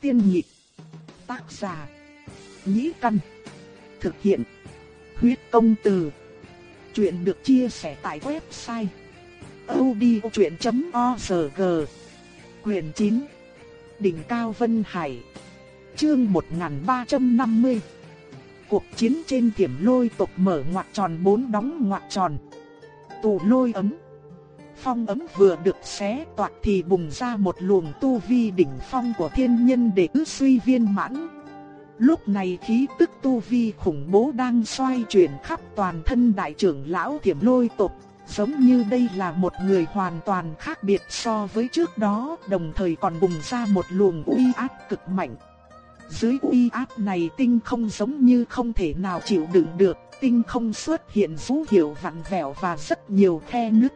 tiên nhị Tác giả. Nhĩ căn. Thực hiện. Huyết công từ. Chuyện được chia sẻ tại website. odchuyện.org Quyền 9. Đỉnh Cao Vân Hải. Chương 1350. Cuộc chiến trên tiềm lôi tộc mở ngoặc tròn bốn đóng ngoặc tròn. Tù lôi ấm. Phong ấm vừa được xé toạc thì bùng ra một luồng tu vi đỉnh phong của thiên nhân để ứ suy viên mãn. Lúc này khí tức tu vi khủng bố đang xoay chuyển khắp toàn thân đại trưởng lão thiểm lôi tộc, giống như đây là một người hoàn toàn khác biệt so với trước đó, đồng thời còn bùng ra một luồng uy áp cực mạnh. Dưới uy áp này tinh không giống như không thể nào chịu đựng được, tinh không xuất hiện vũ hiệu vặn vẹo và rất nhiều khe nứt.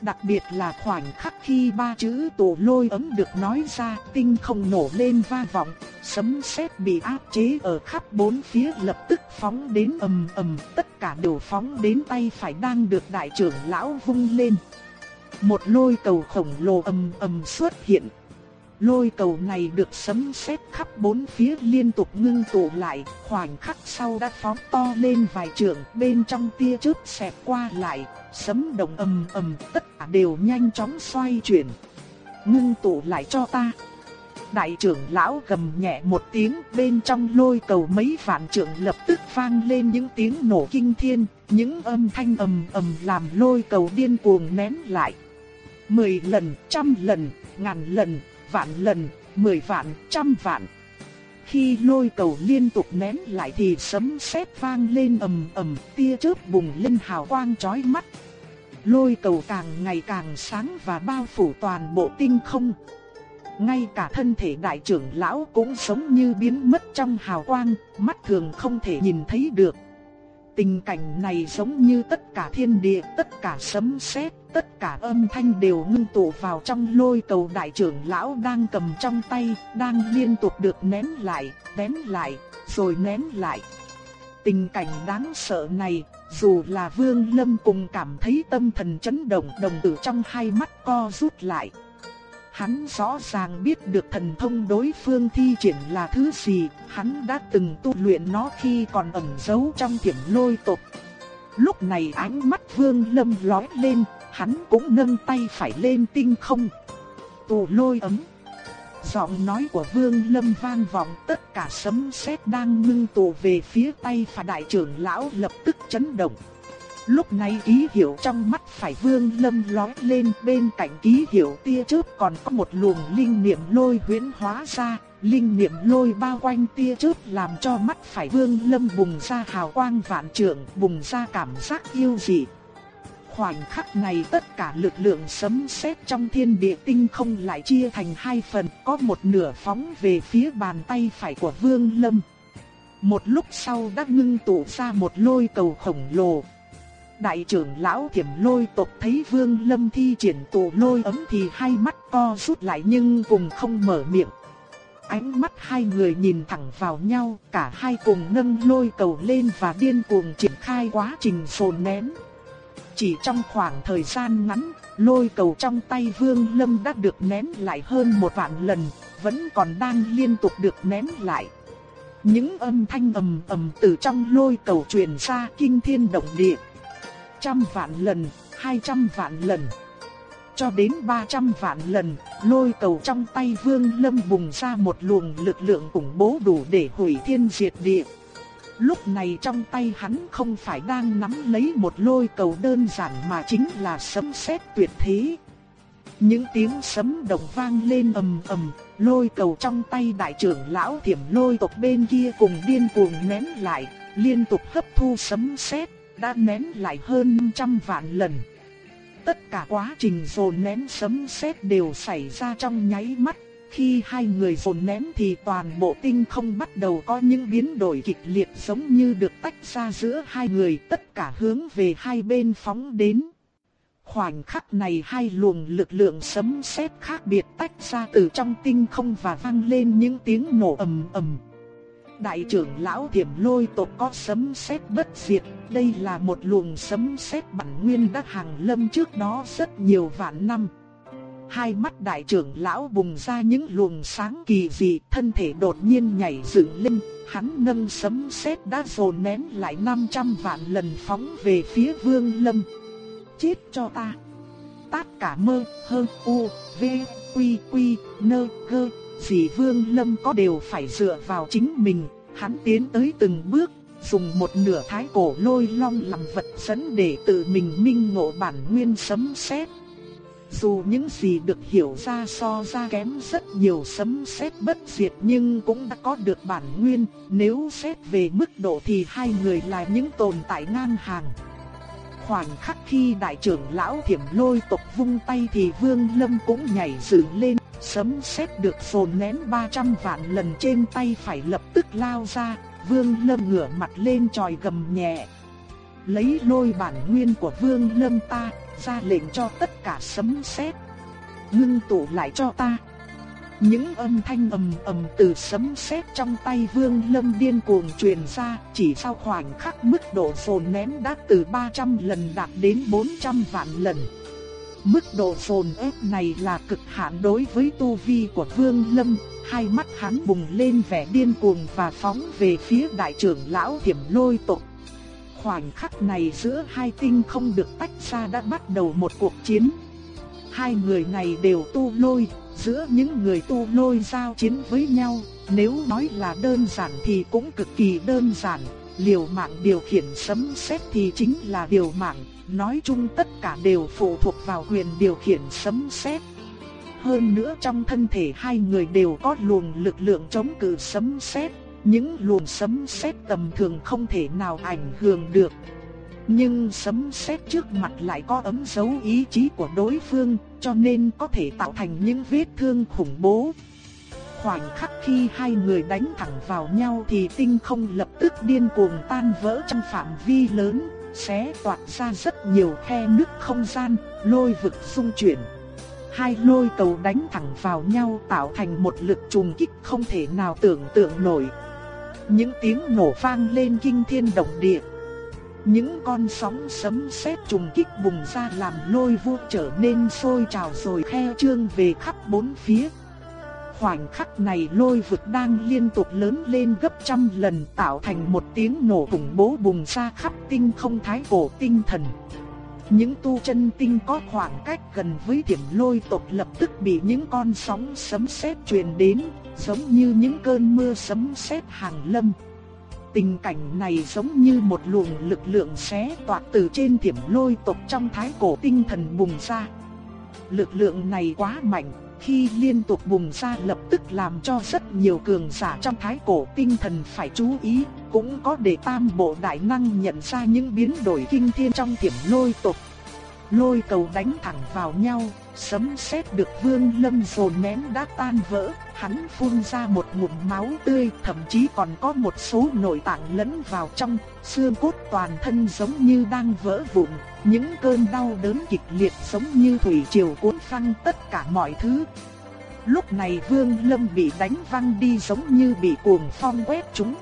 Đặc biệt là khoảnh khắc khi ba chữ tổ lôi ấm được nói ra, tinh không nổ lên va vọng, sấm sét bị áp chế ở khắp bốn phía lập tức phóng đến ầm ầm, tất cả đều phóng đến tay phải đang được đại trưởng lão vung lên. Một lôi cầu khổng lồ ầm ầm xuất hiện. Lôi cầu này được sấm sét khắp bốn phía liên tục ngưng tụ lại, khoảnh khắc sau đã phóng to lên vài trượng, bên trong tia chớp xẹt qua lại, sấm động ầm ầm, tất cả đều nhanh chóng xoay chuyển. Ngưng tụ lại cho ta. Đại trưởng lão gầm nhẹ một tiếng, bên trong lôi cầu mấy vạn trưởng lập tức vang lên những tiếng nổ kinh thiên, những âm thanh ầm ầm làm lôi cầu điên cuồng nén lại. Mười lần, trăm lần, ngàn lần, vạn lần, mười vạn, trăm vạn. Khi lôi cầu liên tục nén lại thì sấm sét vang lên ầm ầm, tia chớp bùng lên hào quang chói mắt. Lôi cầu càng ngày càng sáng và bao phủ toàn bộ tinh không. Ngay cả thân thể đại trưởng lão cũng giống như biến mất trong hào quang, mắt thường không thể nhìn thấy được. Tình cảnh này giống như tất cả thiên địa, tất cả sấm sét, tất cả âm thanh đều ngưng tụ vào trong lôi cầu đại trưởng lão đang cầm trong tay, đang liên tục được nén lại, nén lại, rồi nén lại. Tình cảnh đáng sợ này, dù là Vương Lâm cùng cảm thấy tâm thần chấn động, đồng tử trong hai mắt co rút lại. Hắn rõ ràng biết được thần thông đối phương thi triển là thứ gì, hắn đã từng tu luyện nó khi còn ẩn giấu trong tiềm lôi tộc. Lúc này ánh mắt Vương Lâm lóe lên, hắn cũng nâng tay phải lên tinh không. Tụ lôi ấm. Giọng nói của Vương Lâm vang vọng tất cả sấm sét đang ngưng tụ về phía tay phải đại trưởng lão lập tức chấn động. Lúc này ký hiệu trong mắt phải vương lâm lói lên bên cạnh ký hiệu tia chớp còn có một luồng linh niệm lôi huyễn hóa ra. Linh niệm lôi bao quanh tia chớp làm cho mắt phải vương lâm bùng ra hào quang vạn trượng, bùng ra cảm giác yêu dị. Khoảnh khắc này tất cả lực lượng sấm sét trong thiên địa tinh không lại chia thành hai phần, có một nửa phóng về phía bàn tay phải của vương lâm. Một lúc sau đã ngưng tụ ra một lôi cầu khổng lồ, Đại trưởng lão thiểm lôi tộc thấy vương lâm thi triển tụ lôi ấm thì hai mắt co rút lại nhưng cùng không mở miệng. Ánh mắt hai người nhìn thẳng vào nhau, cả hai cùng nâng lôi cầu lên và điên cuồng triển khai quá trình sồn nén. Chỉ trong khoảng thời gian ngắn, lôi cầu trong tay vương lâm đã được ném lại hơn một vạn lần, vẫn còn đang liên tục được ném lại. Những âm thanh ầm ầm từ trong lôi cầu truyền ra kinh thiên động địa trăm vạn lần, hai trăm vạn lần. Cho đến ba trăm vạn lần, lôi cầu trong tay vương lâm bùng ra một luồng lực lượng khủng bố đủ để hủy thiên diệt địa. Lúc này trong tay hắn không phải đang nắm lấy một lôi cầu đơn giản mà chính là sấm sét tuyệt thế. Những tiếng sấm động vang lên ầm ầm, lôi cầu trong tay đại trưởng lão thiểm lôi tộc bên kia cùng điên cuồng ném lại, liên tục hấp thu sấm sét đã ném lại hơn trăm vạn lần. Tất cả quá trình dồn nén sấm sét đều xảy ra trong nháy mắt. Khi hai người dồn nén thì toàn bộ tinh không bắt đầu có những biến đổi kịch liệt giống như được tách ra giữa hai người tất cả hướng về hai bên phóng đến. Khoảnh khắc này hai luồng lực lượng sấm sét khác biệt tách ra từ trong tinh không và vang lên những tiếng nổ ầm ầm. Đại trưởng lão thiểm lôi tộc có sấm sét bất diệt, đây là một luồng sấm sét bản nguyên đã hàng lâm trước đó rất nhiều vạn năm hai mắt đại trưởng lão bùng ra những luồng sáng kỳ dị, thân thể đột nhiên nhảy dựng lên, hắn nâng sấm sét đã dồn nén lại 500 vạn lần phóng về phía Vương Lâm. Chết cho ta! Tát cả mơ, hơ, u, v, quy, quy, nơ, gơ, gì Vương Lâm có đều phải dựa vào chính mình, hắn tiến tới từng bước, dùng một nửa thái cổ lôi long làm vật dẫn để tự mình minh ngộ bản nguyên sấm sét. Dù những gì được hiểu ra so ra kém rất nhiều sấm sét bất diệt nhưng cũng đã có được bản nguyên, nếu xét về mức độ thì hai người là những tồn tại ngang hàng. Khoảnh khắc khi đại trưởng lão thiểm lôi tộc vung tay thì vương lâm cũng nhảy dựng lên, sấm sét được phồn nén 300 vạn lần trên tay phải lập tức lao ra, vương lâm ngửa mặt lên tròi gầm nhẹ. Lấy lôi bản nguyên của vương lâm ta, ra lệnh cho tất cả sấm sét ngưng tụ lại cho ta. Những âm thanh ầm ầm từ sấm sét trong tay Vương Lâm điên cuồng truyền ra, chỉ sau khoảnh khắc mức độ phồn nén đã từ 300 lần đạt đến 400 vạn lần. Mức độ phồn ép này là cực hạn đối với tu vi của Vương Lâm, hai mắt hắn bùng lên vẻ điên cuồng và phóng về phía đại trưởng lão Thiểm Lôi tộc khoảnh khắc này giữa hai tinh không được tách ra đã bắt đầu một cuộc chiến. Hai người này đều tu lôi, giữa những người tu lôi giao chiến với nhau, nếu nói là đơn giản thì cũng cực kỳ đơn giản, liều mạng điều khiển sấm sét thì chính là điều mạng, nói chung tất cả đều phụ thuộc vào quyền điều khiển sấm sét. Hơn nữa trong thân thể hai người đều có luồng lực lượng chống cự sấm sét, những luồng sấm sét tầm thường không thể nào ảnh hưởng được. Nhưng sấm sét trước mặt lại có ấm dấu ý chí của đối phương, cho nên có thể tạo thành những vết thương khủng bố. Khoảnh khắc khi hai người đánh thẳng vào nhau thì tinh không lập tức điên cuồng tan vỡ trong phạm vi lớn, xé toạc ra rất nhiều khe nứt không gian, lôi vực xung chuyển. Hai lôi cầu đánh thẳng vào nhau tạo thành một lực trùng kích không thể nào tưởng tượng nổi. Những tiếng nổ vang lên kinh thiên động địa. Những con sóng sấm sét trùng kích bùng ra làm lôi vuốt trở nên sôi trào rồi khe trương về khắp bốn phía. Khoảnh khắc này lôi vực đang liên tục lớn lên gấp trăm lần tạo thành một tiếng nổ khủng bố bùng ra khắp tinh không thái cổ tinh thần. Những tu chân tinh có khoảng cách gần với điểm lôi tộc lập tức bị những con sóng sấm sét truyền đến, giống như những cơn mưa sấm sét hàng lâm. Tình cảnh này giống như một luồng lực lượng xé toạc từ trên thiểm lôi tộc trong thái cổ tinh thần bùng ra. Lực lượng này quá mạnh, khi liên tục bùng ra lập tức làm cho rất nhiều cường giả trong thái cổ tinh thần phải chú ý, cũng có để tam bộ đại năng nhận ra những biến đổi kinh thiên trong thiểm lôi tộc. Lôi cầu đánh thẳng vào nhau, sấm sét được Vương Lâm dồn nén đã tan vỡ, hắn phun ra một ngụm máu tươi, thậm chí còn có một số nội tạng lẫn vào trong, xương cốt toàn thân giống như đang vỡ vụn, những cơn đau đớn kịch liệt giống như thủy triều cuốn phăng tất cả mọi thứ. Lúc này Vương Lâm bị đánh văng đi giống như bị cuồng phong quét trúng.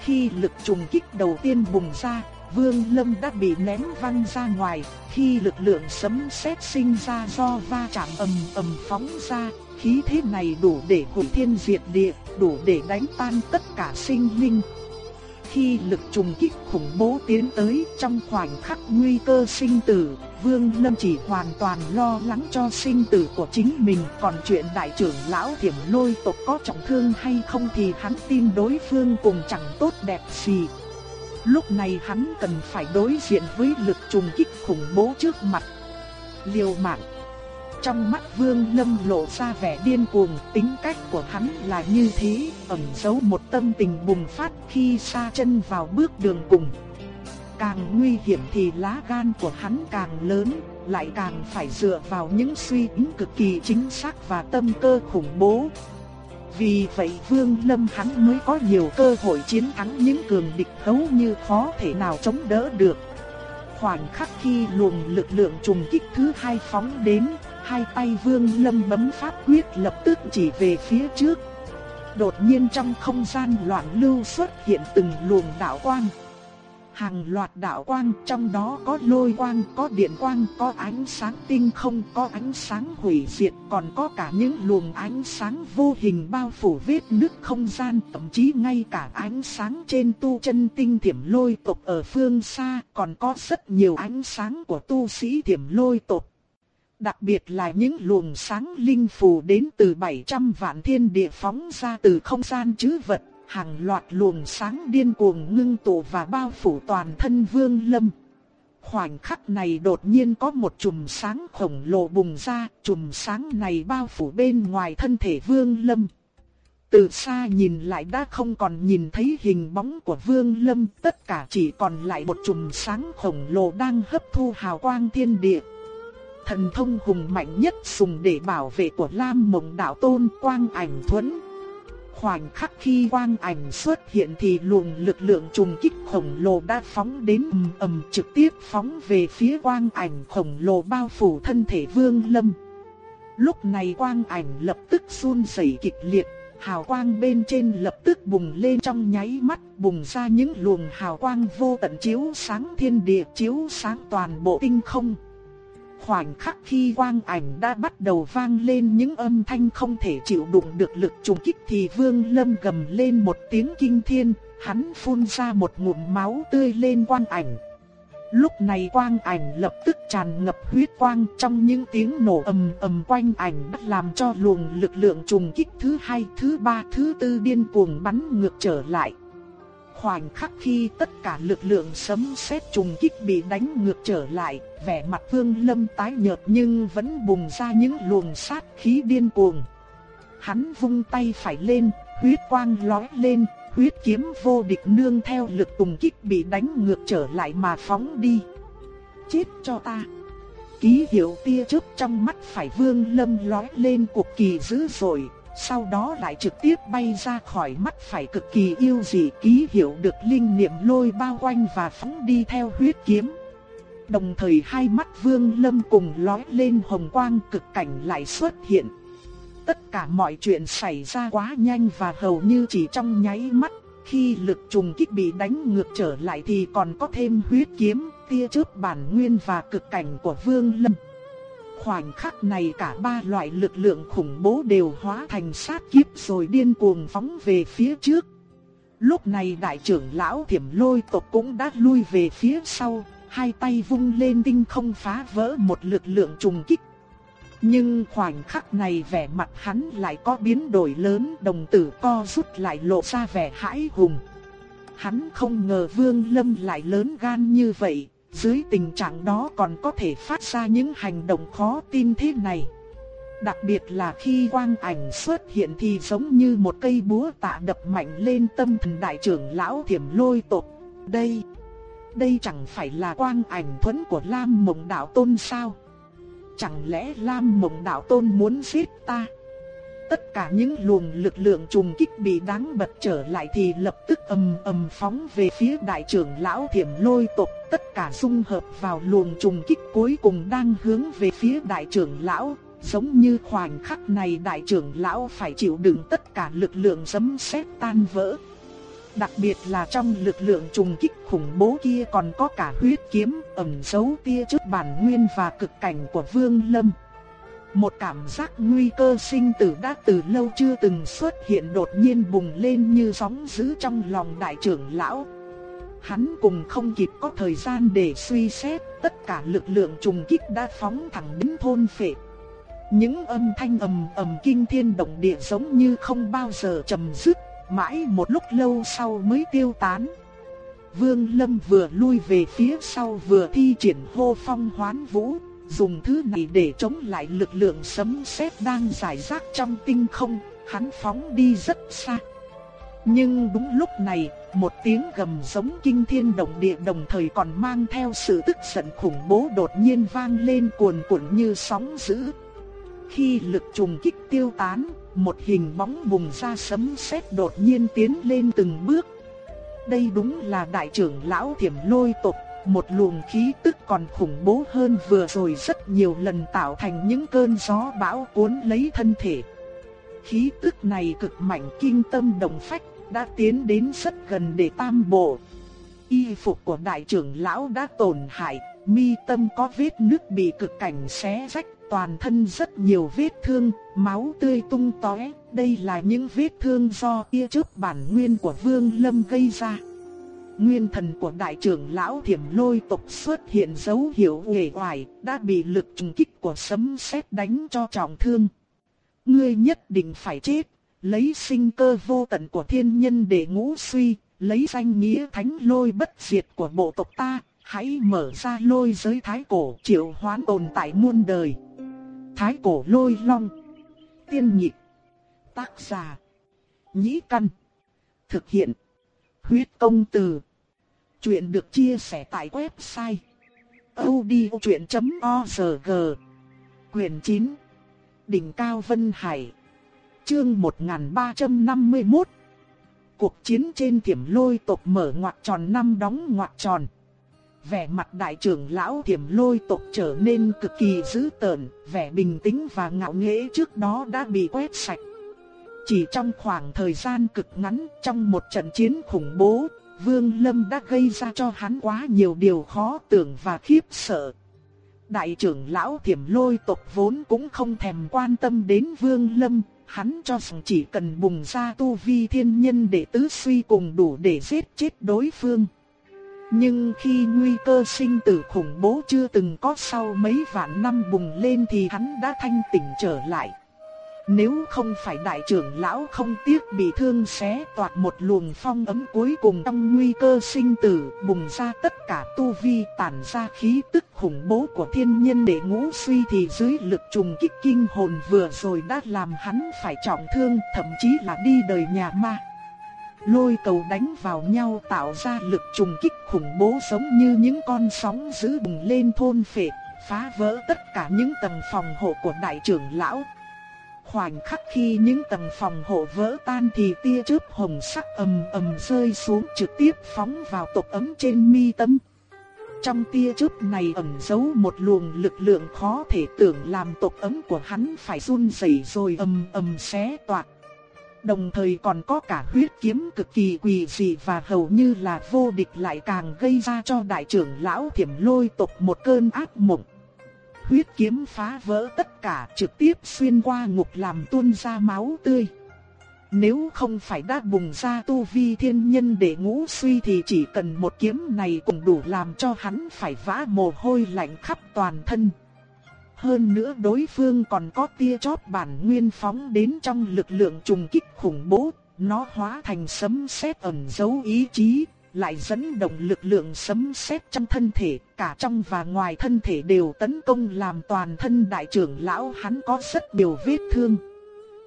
Khi lực trùng kích đầu tiên bùng ra, Vương Lâm đã bị ném văng ra ngoài, khi lực lượng sấm sét sinh ra do va chạm ầm ầm phóng ra, khí thế này đủ để hủy thiên diệt địa, đủ để đánh tan tất cả sinh linh. Khi lực trùng kích khủng bố tiến tới trong khoảnh khắc nguy cơ sinh tử, Vương Lâm chỉ hoàn toàn lo lắng cho sinh tử của chính mình, còn chuyện đại trưởng lão thiểm Lôi tộc có trọng thương hay không thì hắn tin đối phương cùng chẳng tốt đẹp gì. Lúc này hắn cần phải đối diện với lực trùng kích khủng bố trước mặt. Liều mạng. Trong mắt Vương Lâm lộ ra vẻ điên cuồng, tính cách của hắn là như thế, ẩn giấu một tâm tình bùng phát khi xa chân vào bước đường cùng. Càng nguy hiểm thì lá gan của hắn càng lớn, lại càng phải dựa vào những suy tính cực kỳ chính xác và tâm cơ khủng bố, vì vậy Vương Lâm hắn mới có nhiều cơ hội chiến thắng những cường địch thấu như khó thể nào chống đỡ được. Khoảnh khắc khi luồng lực lượng trùng kích thứ hai phóng đến, hai tay Vương Lâm bấm pháp quyết lập tức chỉ về phía trước. Đột nhiên trong không gian loạn lưu xuất hiện từng luồng đạo quang. Hàng loạt đạo quang trong đó có lôi quang, có điện quang, có ánh sáng tinh không, có ánh sáng hủy diệt, còn có cả những luồng ánh sáng vô hình bao phủ vết nứt không gian, thậm chí ngay cả ánh sáng trên tu chân tinh thiểm lôi tộc ở phương xa, còn có rất nhiều ánh sáng của tu sĩ thiểm lôi tộc. Đặc biệt là những luồng sáng linh phù đến từ 700 vạn thiên địa phóng ra từ không gian chứ vật hàng loạt luồng sáng điên cuồng ngưng tụ và bao phủ toàn thân Vương Lâm. Khoảnh khắc này đột nhiên có một chùm sáng khổng lồ bùng ra, chùm sáng này bao phủ bên ngoài thân thể Vương Lâm. Từ xa nhìn lại đã không còn nhìn thấy hình bóng của Vương Lâm, tất cả chỉ còn lại một chùm sáng khổng lồ đang hấp thu hào quang thiên địa. Thần thông hùng mạnh nhất dùng để bảo vệ của Lam Mộng Đạo Tôn quang ảnh thuẫn khoảnh khắc khi quang ảnh xuất hiện thì luồng lực lượng trùng kích khổng lồ đã phóng đến ầm ầm trực tiếp phóng về phía quang ảnh khổng lồ bao phủ thân thể Vương Lâm. Lúc này quang ảnh lập tức run rẩy kịch liệt, hào quang bên trên lập tức bùng lên trong nháy mắt, bùng ra những luồng hào quang vô tận chiếu sáng thiên địa, chiếu sáng toàn bộ tinh không. Khoảnh khắc khi quang ảnh đã bắt đầu vang lên những âm thanh không thể chịu đựng được lực trùng kích thì Vương Lâm gầm lên một tiếng kinh thiên, hắn phun ra một ngụm máu tươi lên quang ảnh. Lúc này quang ảnh lập tức tràn ngập huyết quang trong những tiếng nổ ầm ầm quanh ảnh đã làm cho luồng lực lượng trùng kích thứ hai, thứ ba, thứ tư điên cuồng bắn ngược trở lại khoảnh khắc khi tất cả lực lượng sấm sét trùng kích bị đánh ngược trở lại, vẻ mặt Vương Lâm tái nhợt nhưng vẫn bùng ra những luồng sát khí điên cuồng. Hắn vung tay phải lên, huyết quang lóe lên, huyết kiếm vô địch nương theo lực trùng kích bị đánh ngược trở lại mà phóng đi. Chết cho ta! Ký hiệu tia chớp trong mắt phải Vương Lâm lóe lên cực kỳ dữ dội, sau đó lại trực tiếp bay ra khỏi mắt phải cực kỳ yêu dị ký hiệu được linh niệm lôi bao quanh và phóng đi theo huyết kiếm. Đồng thời hai mắt vương lâm cùng lói lên hồng quang cực cảnh lại xuất hiện. Tất cả mọi chuyện xảy ra quá nhanh và hầu như chỉ trong nháy mắt. Khi lực trùng kích bị đánh ngược trở lại thì còn có thêm huyết kiếm, tia chớp bản nguyên và cực cảnh của vương lâm. Khoảnh khắc này cả ba loại lực lượng khủng bố đều hóa thành sát kiếp rồi điên cuồng phóng về phía trước. Lúc này đại trưởng lão thiểm lôi tộc cũng đã lui về phía sau, hai tay vung lên tinh không phá vỡ một lực lượng trùng kích. Nhưng khoảnh khắc này vẻ mặt hắn lại có biến đổi lớn đồng tử co rút lại lộ ra vẻ hãi hùng. Hắn không ngờ vương lâm lại lớn gan như vậy, dưới tình trạng đó còn có thể phát ra những hành động khó tin thế này. Đặc biệt là khi quang ảnh xuất hiện thì giống như một cây búa tạ đập mạnh lên tâm thần đại trưởng lão thiểm lôi tộc. Đây, đây chẳng phải là quang ảnh thuẫn của Lam Mộng Đạo Tôn sao? Chẳng lẽ Lam Mộng Đạo Tôn muốn giết ta? Tất cả những luồng lực lượng trùng kích bị đáng bật trở lại thì lập tức ầm ầm phóng về phía đại trưởng lão thiểm lôi tộc, tất cả dung hợp vào luồng trùng kích cuối cùng đang hướng về phía đại trưởng lão, giống như khoảnh khắc này đại trưởng lão phải chịu đựng tất cả lực lượng sấm sét tan vỡ. Đặc biệt là trong lực lượng trùng kích khủng bố kia còn có cả huyết kiếm ẩn dấu tia trước bản nguyên và cực cảnh của Vương Lâm. Một cảm giác nguy cơ sinh tử đã từ lâu chưa từng xuất hiện đột nhiên bùng lên như sóng dữ trong lòng đại trưởng lão. Hắn cùng không kịp có thời gian để suy xét, tất cả lực lượng trùng kích đã phóng thẳng đến thôn phệ. Những âm thanh ầm ầm kinh thiên động địa giống như không bao giờ trầm dứt, mãi một lúc lâu sau mới tiêu tán. Vương Lâm vừa lui về phía sau vừa thi triển hô phong hoán vũ, dùng thứ này để chống lại lực lượng sấm sét đang giải rác trong tinh không, hắn phóng đi rất xa. Nhưng đúng lúc này, một tiếng gầm giống kinh thiên động địa đồng thời còn mang theo sự tức giận khủng bố đột nhiên vang lên cuồn cuộn như sóng dữ. Khi lực trùng kích tiêu tán, một hình bóng bùng ra sấm sét đột nhiên tiến lên từng bước. Đây đúng là đại trưởng lão Thiểm Lôi tộc một luồng khí tức còn khủng bố hơn vừa rồi rất nhiều lần tạo thành những cơn gió bão cuốn lấy thân thể. Khí tức này cực mạnh kinh tâm động phách, đã tiến đến rất gần để tam bộ. Y phục của đại trưởng lão đã tổn hại, mi tâm có vết nứt bị cực cảnh xé rách, toàn thân rất nhiều vết thương, máu tươi tung tóe. Đây là những vết thương do tia chớp bản nguyên của Vương Lâm gây ra. Nguyên thần của đại trưởng lão thiểm lôi tộc xuất hiện dấu hiệu uể oải, đã bị lực trùng kích của sấm sét đánh cho trọng thương. Ngươi nhất định phải chết, lấy sinh cơ vô tận của thiên nhân để ngũ suy, lấy danh nghĩa thánh lôi bất diệt của bộ tộc ta, hãy mở ra lôi giới thái cổ triệu hoán tồn tại muôn đời. Thái cổ lôi long, tiên nhị tác giả, nhĩ căn, thực hiện, huyết công từ. Chuyện được chia sẻ tại website odchuyện.org Quyền 9 Đỉnh Cao Vân Hải. Chương 1351 Cuộc chiến trên thiểm lôi tộc mở ngoặt tròn năm đóng ngoặt tròn. Vẻ mặt đại trưởng lão thiểm lôi tộc trở nên cực kỳ dữ tợn, Vẻ bình tĩnh và ngạo nghễ trước đó đã bị quét sạch. Chỉ trong khoảng thời gian cực ngắn trong một trận chiến khủng bố Vương Lâm đã gây ra cho hắn quá nhiều điều khó tưởng và khiếp sợ. Đại trưởng lão thiểm lôi tộc vốn cũng không thèm quan tâm đến Vương Lâm, hắn cho rằng chỉ cần bùng ra tu vi thiên nhân để tứ suy cùng đủ để giết chết đối phương. Nhưng khi nguy cơ sinh tử khủng bố chưa từng có sau mấy vạn năm bùng lên thì hắn đã thanh tỉnh trở lại. Nếu không phải đại trưởng lão không tiếc bị thương xé toạc một luồng phong ấm cuối cùng trong nguy cơ sinh tử bùng ra tất cả tu vi tản ra khí tức khủng bố của thiên nhân để ngũ suy thì dưới lực trùng kích kinh hồn vừa rồi đã làm hắn phải trọng thương thậm chí là đi đời nhà ma. Lôi cầu đánh vào nhau tạo ra lực trùng kích khủng bố giống như những con sóng dữ bùng lên thôn phệ, phá vỡ tất cả những tầng phòng hộ của đại trưởng lão khoảnh khắc khi những tầng phòng hộ vỡ tan thì tia chớp hồng sắc ầm ầm rơi xuống trực tiếp phóng vào tộc ấm trên mi tâm. Trong tia chớp này ẩn giấu một luồng lực lượng khó thể tưởng làm tộc ấm của hắn phải run rẩy rồi ầm ầm xé toạc. Đồng thời còn có cả huyết kiếm cực kỳ quỷ dị và hầu như là vô địch lại càng gây ra cho đại trưởng lão thiểm lôi tộc một cơn ác mộng huyết kiếm phá vỡ tất cả trực tiếp xuyên qua ngục làm tuôn ra máu tươi. Nếu không phải đã bùng ra tu vi thiên nhân để ngũ suy thì chỉ cần một kiếm này cũng đủ làm cho hắn phải vã mồ hôi lạnh khắp toàn thân. Hơn nữa đối phương còn có tia chót bản nguyên phóng đến trong lực lượng trùng kích khủng bố, nó hóa thành sấm sét ẩn dấu ý chí, lại dẫn động lực lượng sấm sét trong thân thể, cả trong và ngoài thân thể đều tấn công làm toàn thân đại trưởng lão hắn có rất nhiều vết thương.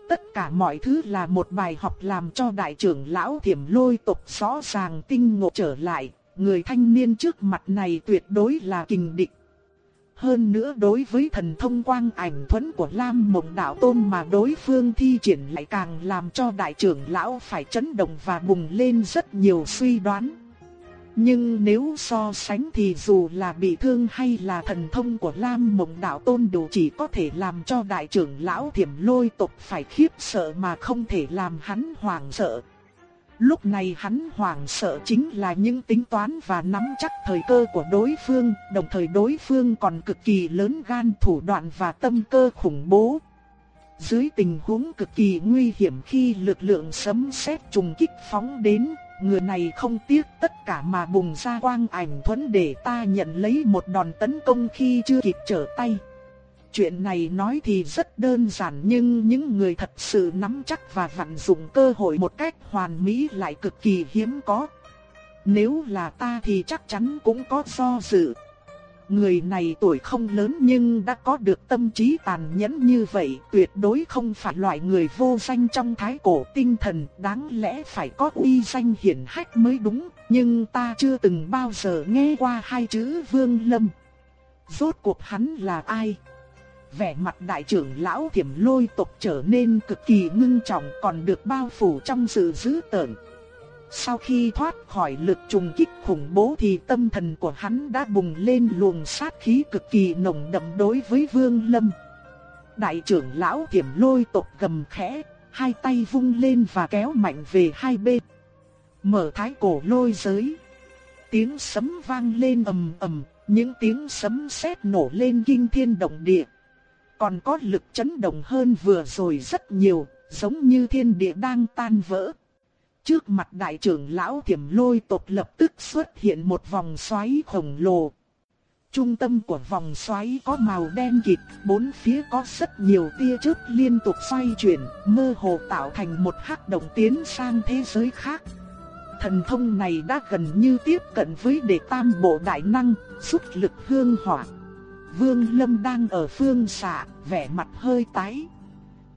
Tất cả mọi thứ là một bài học làm cho đại trưởng lão thiểm lôi tục rõ ràng tinh ngộ trở lại, người thanh niên trước mặt này tuyệt đối là kình địch. Hơn nữa đối với thần thông quang ảnh thuẫn của Lam Mộng Đạo Tôn mà đối phương thi triển lại càng làm cho đại trưởng lão phải chấn động và bùng lên rất nhiều suy đoán. Nhưng nếu so sánh thì dù là bị thương hay là thần thông của Lam Mộng Đạo Tôn đều chỉ có thể làm cho đại trưởng lão thiểm lôi tộc phải khiếp sợ mà không thể làm hắn hoảng sợ. Lúc này hắn hoảng sợ chính là những tính toán và nắm chắc thời cơ của đối phương, đồng thời đối phương còn cực kỳ lớn gan thủ đoạn và tâm cơ khủng bố. Dưới tình huống cực kỳ nguy hiểm khi lực lượng sấm sét trùng kích phóng đến, người này không tiếc tất cả mà bùng ra quang ảnh thuẫn để ta nhận lấy một đòn tấn công khi chưa kịp trở tay. Chuyện này nói thì rất đơn giản nhưng những người thật sự nắm chắc và vận dụng cơ hội một cách hoàn mỹ lại cực kỳ hiếm có. Nếu là ta thì chắc chắn cũng có do dự. Người này tuổi không lớn nhưng đã có được tâm trí tàn nhẫn như vậy, tuyệt đối không phải loại người vô danh trong thái cổ tinh thần, đáng lẽ phải có uy danh hiển hách mới đúng, nhưng ta chưa từng bao giờ nghe qua hai chữ Vương Lâm. Rốt cuộc hắn là ai? Vẻ mặt đại trưởng lão thiểm lôi tộc trở nên cực kỳ ngưng trọng còn được bao phủ trong sự dữ tợn. Sau khi thoát khỏi lực trùng kích khủng bố thì tâm thần của hắn đã bùng lên luồng sát khí cực kỳ nồng đậm đối với Vương Lâm. Đại trưởng lão thiểm lôi tộc gầm khẽ, hai tay vung lên và kéo mạnh về hai bên. Mở thái cổ lôi giới tiếng sấm vang lên ầm ầm, những tiếng sấm sét nổ lên kinh thiên động địa. Còn có lực chấn động hơn vừa rồi rất nhiều, giống như thiên địa đang tan vỡ. Trước mặt đại trưởng lão thiểm lôi tột lập tức xuất hiện một vòng xoáy khổng lồ. Trung tâm của vòng xoáy có màu đen kịt, bốn phía có rất nhiều tia chớp liên tục xoay chuyển, mơ hồ tạo thành một hắc động tiến sang thế giới khác. Thần thông này đã gần như tiếp cận với đệ tam bộ đại năng, xuất lực hương hỏa. Vương Lâm đang ở phương xạ, vẻ mặt hơi tái.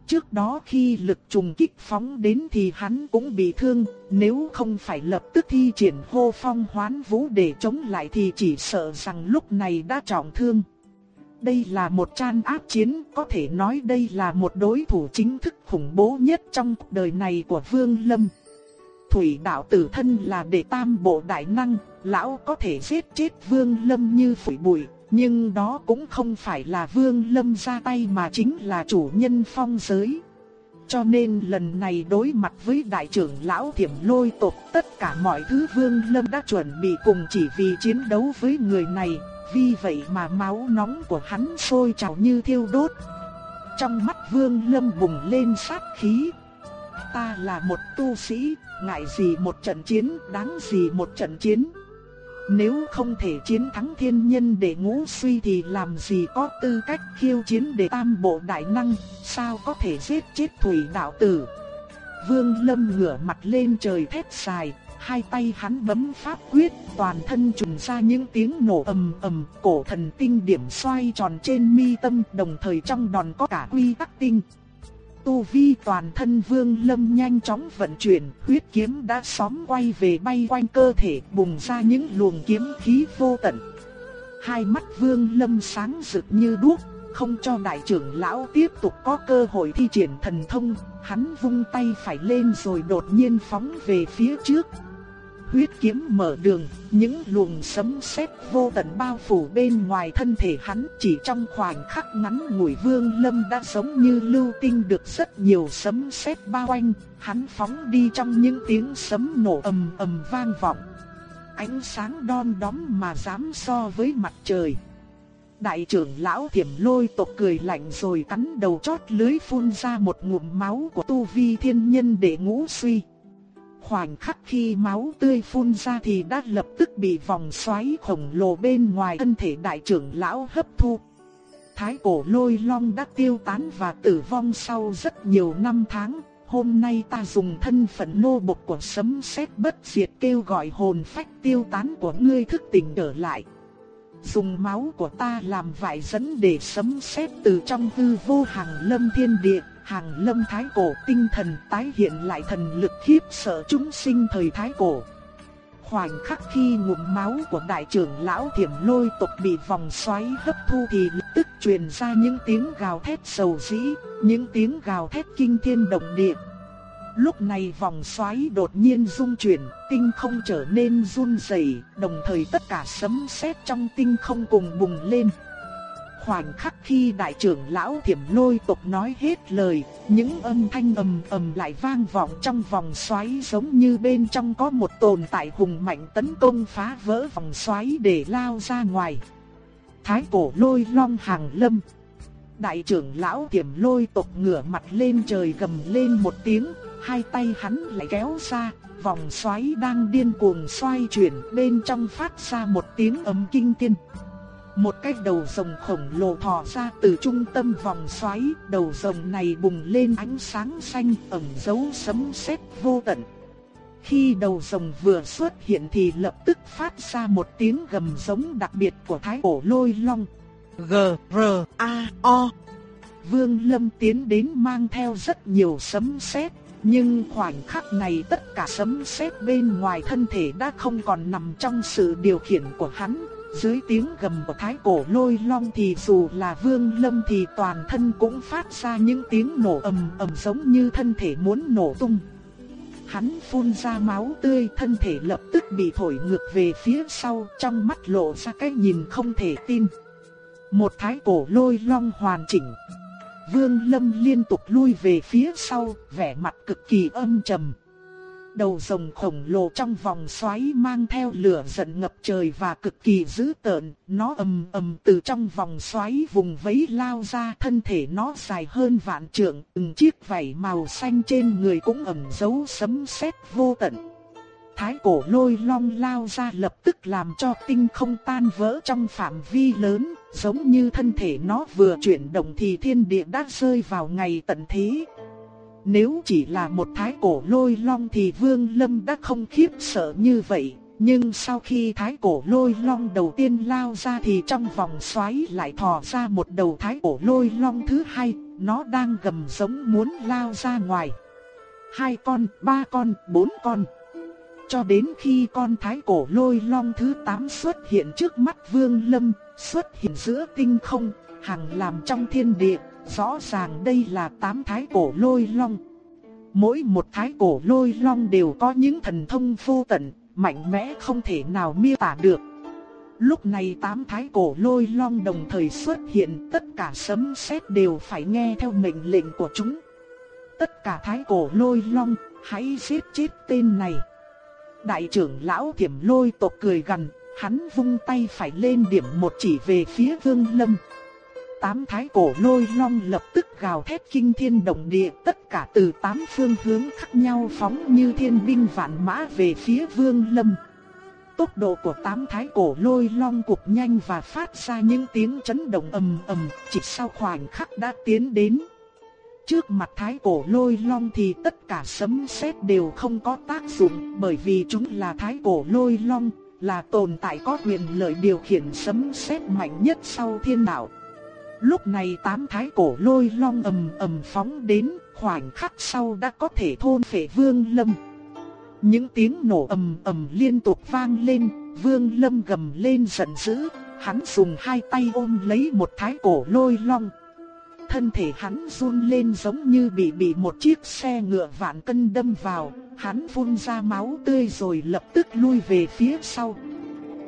Trước đó khi lực trùng kích phóng đến thì hắn cũng bị thương, nếu không phải lập tức thi triển hô phong hoán vũ để chống lại thì chỉ sợ rằng lúc này đã trọng thương. Đây là một trang áp chiến, có thể nói đây là một đối thủ chính thức khủng bố nhất trong đời này của Vương Lâm. Thủy đạo tử thân là đệ tam bộ đại năng, lão có thể giết chết Vương Lâm như phủi bụi, nhưng đó cũng không phải là Vương Lâm ra tay mà chính là chủ nhân phong giới. Cho nên lần này đối mặt với đại trưởng lão thiểm lôi tộc tất cả mọi thứ Vương Lâm đã chuẩn bị cùng chỉ vì chiến đấu với người này, vì vậy mà máu nóng của hắn sôi trào như thiêu đốt. Trong mắt Vương Lâm bùng lên sát khí. Ta là một tu sĩ, ngại gì một trận chiến, đáng gì một trận chiến. Nếu không thể chiến thắng thiên nhân để ngũ suy thì làm gì có tư cách khiêu chiến để tam bộ đại năng, sao có thể giết chết thủy đạo tử. Vương Lâm ngửa mặt lên trời thét dài, hai tay hắn bấm pháp quyết, toàn thân trùng ra những tiếng nổ ầm ầm, cổ thần tinh điểm xoay tròn trên mi tâm, đồng thời trong đòn có cả quy tắc tinh tu vi toàn thân vương lâm nhanh chóng vận chuyển, huyết kiếm đã xóm quay về bay quanh cơ thể bùng ra những luồng kiếm khí vô tận. Hai mắt vương lâm sáng rực như đuốc, không cho đại trưởng lão tiếp tục có cơ hội thi triển thần thông, hắn vung tay phải lên rồi đột nhiên phóng về phía trước huyết kiếm mở đường, những luồng sấm sét vô tận bao phủ bên ngoài thân thể hắn chỉ trong khoảnh khắc ngắn ngủi vương lâm đã giống như lưu tinh được rất nhiều sấm sét bao quanh, hắn phóng đi trong những tiếng sấm nổ ầm ầm vang vọng. Ánh sáng đom đóm mà dám so với mặt trời. Đại trưởng lão thiểm lôi tộc cười lạnh rồi cắn đầu chót lưới phun ra một ngụm máu của tu vi thiên nhân để ngũ suy khoảnh khắc khi máu tươi phun ra thì đã lập tức bị vòng xoáy khổng lồ bên ngoài thân thể đại trưởng lão hấp thu. Thái cổ lôi long đã tiêu tán và tử vong sau rất nhiều năm tháng. Hôm nay ta dùng thân phận nô bộc của sấm sét bất diệt kêu gọi hồn phách tiêu tán của ngươi thức tỉnh trở lại. Dùng máu của ta làm vải dẫn để sấm sét từ trong hư vô hàng lâm thiên địa hàng lâm thái cổ tinh thần tái hiện lại thần lực khiếp sợ chúng sinh thời thái cổ. Khoảnh khắc khi ngụm máu của đại trưởng lão thiểm lôi tộc bị vòng xoáy hấp thu thì lập tức truyền ra những tiếng gào thét sầu dĩ, những tiếng gào thét kinh thiên động địa. Lúc này vòng xoáy đột nhiên rung chuyển, tinh không trở nên run rẩy, đồng thời tất cả sấm sét trong tinh không cùng bùng lên khoảnh khắc khi đại trưởng lão thiểm lôi tộc nói hết lời, những âm thanh ầm ầm lại vang vọng trong vòng xoáy giống như bên trong có một tồn tại hùng mạnh tấn công phá vỡ vòng xoáy để lao ra ngoài. Thái cổ lôi long hàng lâm. Đại trưởng lão thiểm lôi tộc ngửa mặt lên trời gầm lên một tiếng, hai tay hắn lại kéo ra, vòng xoáy đang điên cuồng xoay chuyển bên trong phát ra một tiếng ấm kinh thiên. Một cái đầu rồng khổng lồ thò ra từ trung tâm vòng xoáy, đầu rồng này bùng lên ánh sáng xanh ẩn dấu sấm sét vô tận. Khi đầu rồng vừa xuất hiện thì lập tức phát ra một tiếng gầm giống đặc biệt của thái cổ lôi long. G, R, A, O. Vương Lâm tiến đến mang theo rất nhiều sấm sét, nhưng khoảnh khắc này tất cả sấm sét bên ngoài thân thể đã không còn nằm trong sự điều khiển của hắn, dưới tiếng gầm của thái cổ lôi long thì dù là vương lâm thì toàn thân cũng phát ra những tiếng nổ ầm ầm giống như thân thể muốn nổ tung. Hắn phun ra máu tươi, thân thể lập tức bị thổi ngược về phía sau, trong mắt lộ ra cái nhìn không thể tin. Một thái cổ lôi long hoàn chỉnh. Vương lâm liên tục lui về phía sau, vẻ mặt cực kỳ âm trầm đầu rồng khổng lồ trong vòng xoáy mang theo lửa giận ngập trời và cực kỳ dữ tợn, nó ầm ầm từ trong vòng xoáy vùng vẫy lao ra, thân thể nó dài hơn vạn trượng, từng chiếc vảy màu xanh trên người cũng ẩn giấu sấm sét vô tận. Thái cổ lôi long lao ra lập tức làm cho tinh không tan vỡ trong phạm vi lớn, giống như thân thể nó vừa chuyển động thì thiên địa đã rơi vào ngày tận thế. Nếu chỉ là một thái cổ lôi long thì Vương Lâm đã không khiếp sợ như vậy. Nhưng sau khi thái cổ lôi long đầu tiên lao ra thì trong vòng xoáy lại thò ra một đầu thái cổ lôi long thứ hai, nó đang gầm giống muốn lao ra ngoài. Hai con, ba con, bốn con. Cho đến khi con thái cổ lôi long thứ tám xuất hiện trước mắt Vương Lâm, xuất hiện giữa tinh không, hàng làm trong thiên địa, Rõ ràng đây là tám thái cổ lôi long. Mỗi một thái cổ lôi long đều có những thần thông vô tận, mạnh mẽ không thể nào miêu tả được. Lúc này tám thái cổ lôi long đồng thời xuất hiện, tất cả sấm sét đều phải nghe theo mệnh lệnh của chúng. Tất cả thái cổ lôi long, hãy giết chết tên này. Đại trưởng lão thiểm lôi tộc cười gằn, hắn vung tay phải lên điểm một chỉ về phía vương lâm. Tám thái cổ lôi long lập tức gào thét kinh thiên động địa, tất cả từ tám phương hướng khác nhau phóng như thiên binh vạn mã về phía vương lâm. Tốc độ của tám thái cổ lôi long cục nhanh và phát ra những tiếng chấn động ầm ầm, chỉ sau khoảnh khắc đã tiến đến. Trước mặt thái cổ lôi long thì tất cả sấm sét đều không có tác dụng bởi vì chúng là thái cổ lôi long, là tồn tại có quyền lợi điều khiển sấm sét mạnh nhất sau thiên đạo. Lúc này tám thái cổ lôi long ầm ầm phóng đến, khoảnh khắc sau đã có thể thôn phệ vương lâm. Những tiếng nổ ầm ầm liên tục vang lên, vương lâm gầm lên giận dữ, hắn dùng hai tay ôm lấy một thái cổ lôi long. Thân thể hắn run lên giống như bị bị một chiếc xe ngựa vạn cân đâm vào, hắn phun ra máu tươi rồi lập tức lui về phía sau.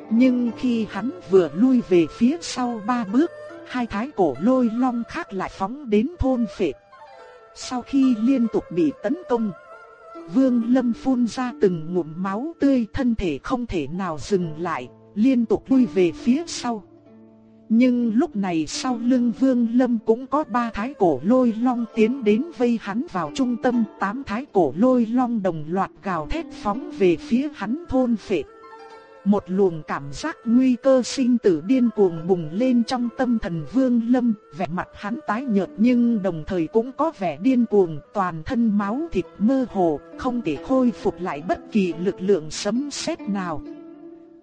Nhưng khi hắn vừa lui về phía sau ba bước, hai thái cổ lôi long khác lại phóng đến thôn phệ. Sau khi liên tục bị tấn công, Vương Lâm phun ra từng ngụm máu tươi thân thể không thể nào dừng lại, liên tục lui về phía sau. Nhưng lúc này sau lưng Vương Lâm cũng có ba thái cổ lôi long tiến đến vây hắn vào trung tâm, tám thái cổ lôi long đồng loạt gào thét phóng về phía hắn thôn phệ. Một luồng cảm giác nguy cơ sinh tử điên cuồng bùng lên trong tâm thần Vương Lâm, vẻ mặt hắn tái nhợt nhưng đồng thời cũng có vẻ điên cuồng, toàn thân máu thịt mơ hồ, không thể khôi phục lại bất kỳ lực lượng sấm sét nào.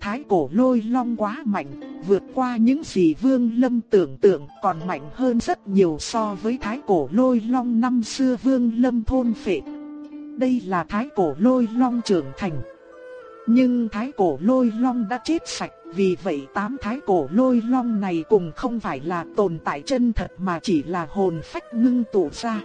Thái cổ lôi long quá mạnh, vượt qua những gì Vương Lâm tưởng tượng còn mạnh hơn rất nhiều so với thái cổ lôi long năm xưa Vương Lâm thôn phệ. Đây là thái cổ lôi long trưởng thành. Nhưng thái cổ lôi long đã chết sạch, vì vậy tám thái cổ lôi long này cùng không phải là tồn tại chân thật mà chỉ là hồn phách ngưng tụ ra.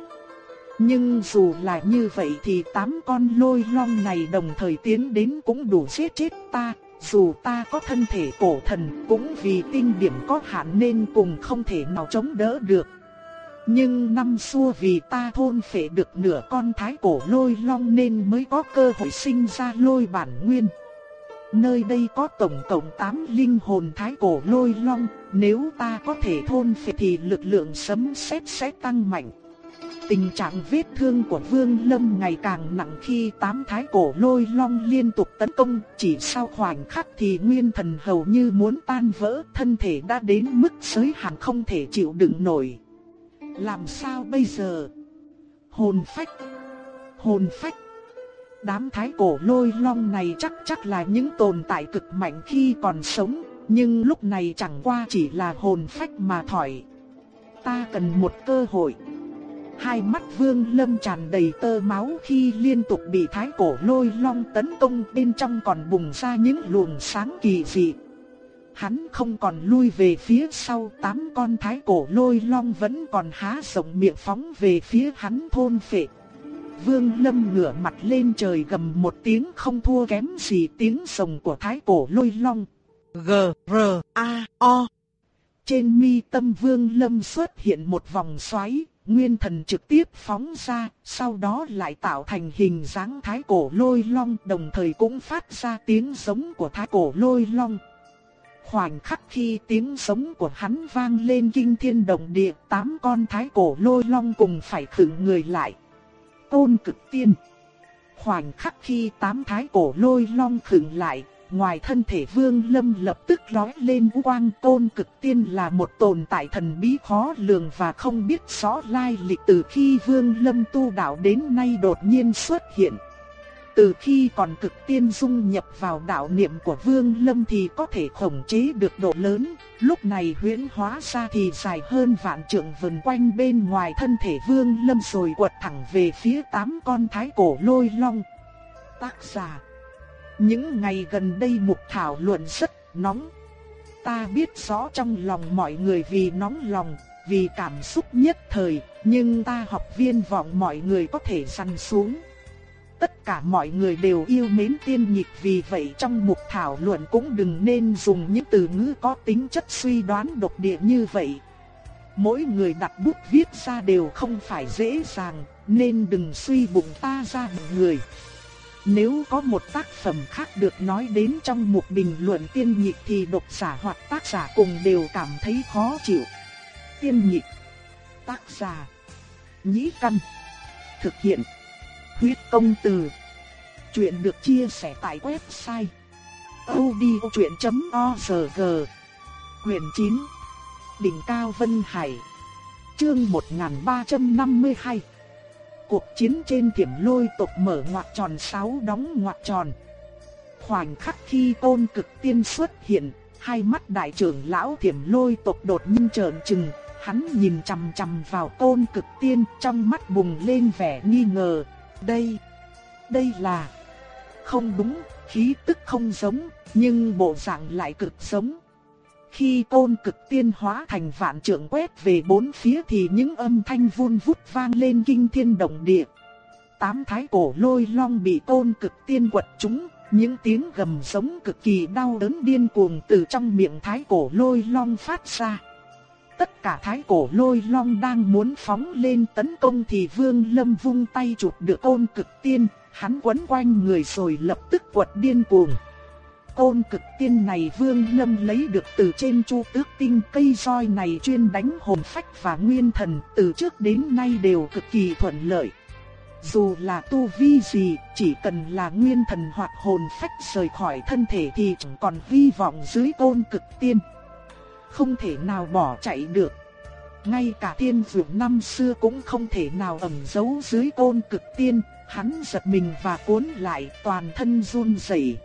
Nhưng dù là như vậy thì tám con lôi long này đồng thời tiến đến cũng đủ giết chết ta, dù ta có thân thể cổ thần cũng vì tinh điểm có hạn nên cùng không thể nào chống đỡ được. Nhưng năm xưa vì ta thôn phệ được nửa con thái cổ lôi long nên mới có cơ hội sinh ra lôi bản nguyên. Nơi đây có tổng cộng 8 linh hồn thái cổ lôi long, nếu ta có thể thôn phệ thì lực lượng sấm sét sẽ tăng mạnh. Tình trạng vết thương của Vương Lâm ngày càng nặng khi tám thái cổ lôi long liên tục tấn công, chỉ sau khoảnh khắc thì nguyên thần hầu như muốn tan vỡ, thân thể đã đến mức giới hạn không thể chịu đựng nổi. Làm sao bây giờ? Hồn phách, hồn phách. Đám thái cổ lôi long này chắc chắc là những tồn tại cực mạnh khi còn sống, nhưng lúc này chẳng qua chỉ là hồn phách mà thỏi. Ta cần một cơ hội. Hai mắt vương lâm tràn đầy tơ máu khi liên tục bị thái cổ lôi long tấn công bên trong còn bùng ra những luồng sáng kỳ dị. Hắn không còn lui về phía sau tám con thái cổ lôi long vẫn còn há rộng miệng phóng về phía hắn thôn phệ. Vương Lâm ngửa mặt lên trời gầm một tiếng không thua kém gì tiếng sồng của thái cổ lôi long. G, R, A, O. Trên mi tâm Vương Lâm xuất hiện một vòng xoáy, nguyên thần trực tiếp phóng ra, sau đó lại tạo thành hình dáng thái cổ lôi long đồng thời cũng phát ra tiếng giống của thái cổ lôi long. Khoảnh khắc khi tiếng sống của hắn vang lên kinh thiên động địa, tám con thái cổ lôi long cùng phải khựng người lại. Tôn cực tiên. Khoảnh khắc khi tám thái cổ lôi long khựng lại, ngoài thân thể vương lâm lập tức lói lên quang tôn cực tiên là một tồn tại thần bí khó lường và không biết rõ lai lịch từ khi vương lâm tu đạo đến nay đột nhiên xuất hiện. Từ khi còn cực tiên dung nhập vào đạo niệm của Vương Lâm thì có thể khống chế được độ lớn, lúc này huyễn hóa ra thì dài hơn vạn trượng vần quanh bên ngoài thân thể Vương Lâm rồi quật thẳng về phía tám con thái cổ lôi long. Tác giả Những ngày gần đây mục thảo luận rất nóng. Ta biết rõ trong lòng mọi người vì nóng lòng, vì cảm xúc nhất thời, nhưng ta học viên vọng mọi người có thể săn xuống tất cả mọi người đều yêu mến tiên nhịp vì vậy trong mục thảo luận cũng đừng nên dùng những từ ngữ có tính chất suy đoán độc địa như vậy. Mỗi người đặt bút viết ra đều không phải dễ dàng, nên đừng suy bụng ta ra một người. Nếu có một tác phẩm khác được nói đến trong một bình luận tiên nhịp thì độc giả hoặc tác giả cùng đều cảm thấy khó chịu. Tiên nhịp Tác giả Nhĩ Căn Thực hiện Huyết công từ. Chuyện được chia sẻ tại website odchuyện.org. Quyền 9. Đỉnh cao Vân Hải. Chương 1352. Cuộc chiến trên Thiểm Lôi tộc mở ngoặc tròn 6 đóng ngoặc tròn. Khoảnh khắc khi Tôn Cực Tiên xuất hiện, hai mắt đại trưởng lão Thiểm Lôi tộc đột nhiên trợn trừng, hắn nhìn chằm chằm vào Tôn Cực Tiên, trong mắt bùng lên vẻ nghi ngờ, đây, đây là... Không đúng, khí tức không giống, nhưng bộ dạng lại cực giống. Khi côn cực tiên hóa thành vạn trượng quét về bốn phía thì những âm thanh vun vút vang lên kinh thiên động địa. Tám thái cổ lôi long bị côn cực tiên quật chúng, những tiếng gầm giống cực kỳ đau đớn điên cuồng từ trong miệng thái cổ lôi long phát ra. Tất cả thái cổ lôi long đang muốn phóng lên tấn công thì vương lâm vung tay chụp được ôn cực tiên, hắn quấn quanh người rồi lập tức quật điên cuồng. Ôn cực tiên này vương lâm lấy được từ trên chu tước tinh cây roi này chuyên đánh hồn phách và nguyên thần từ trước đến nay đều cực kỳ thuận lợi. Dù là tu vi gì, chỉ cần là nguyên thần hoặc hồn phách rời khỏi thân thể thì chẳng còn hy vọng dưới ôn cực tiên không thể nào bỏ chạy được. Ngay cả thiên dược năm xưa cũng không thể nào ẩn giấu dưới côn cực tiên, hắn giật mình và cuốn lại toàn thân run rẩy.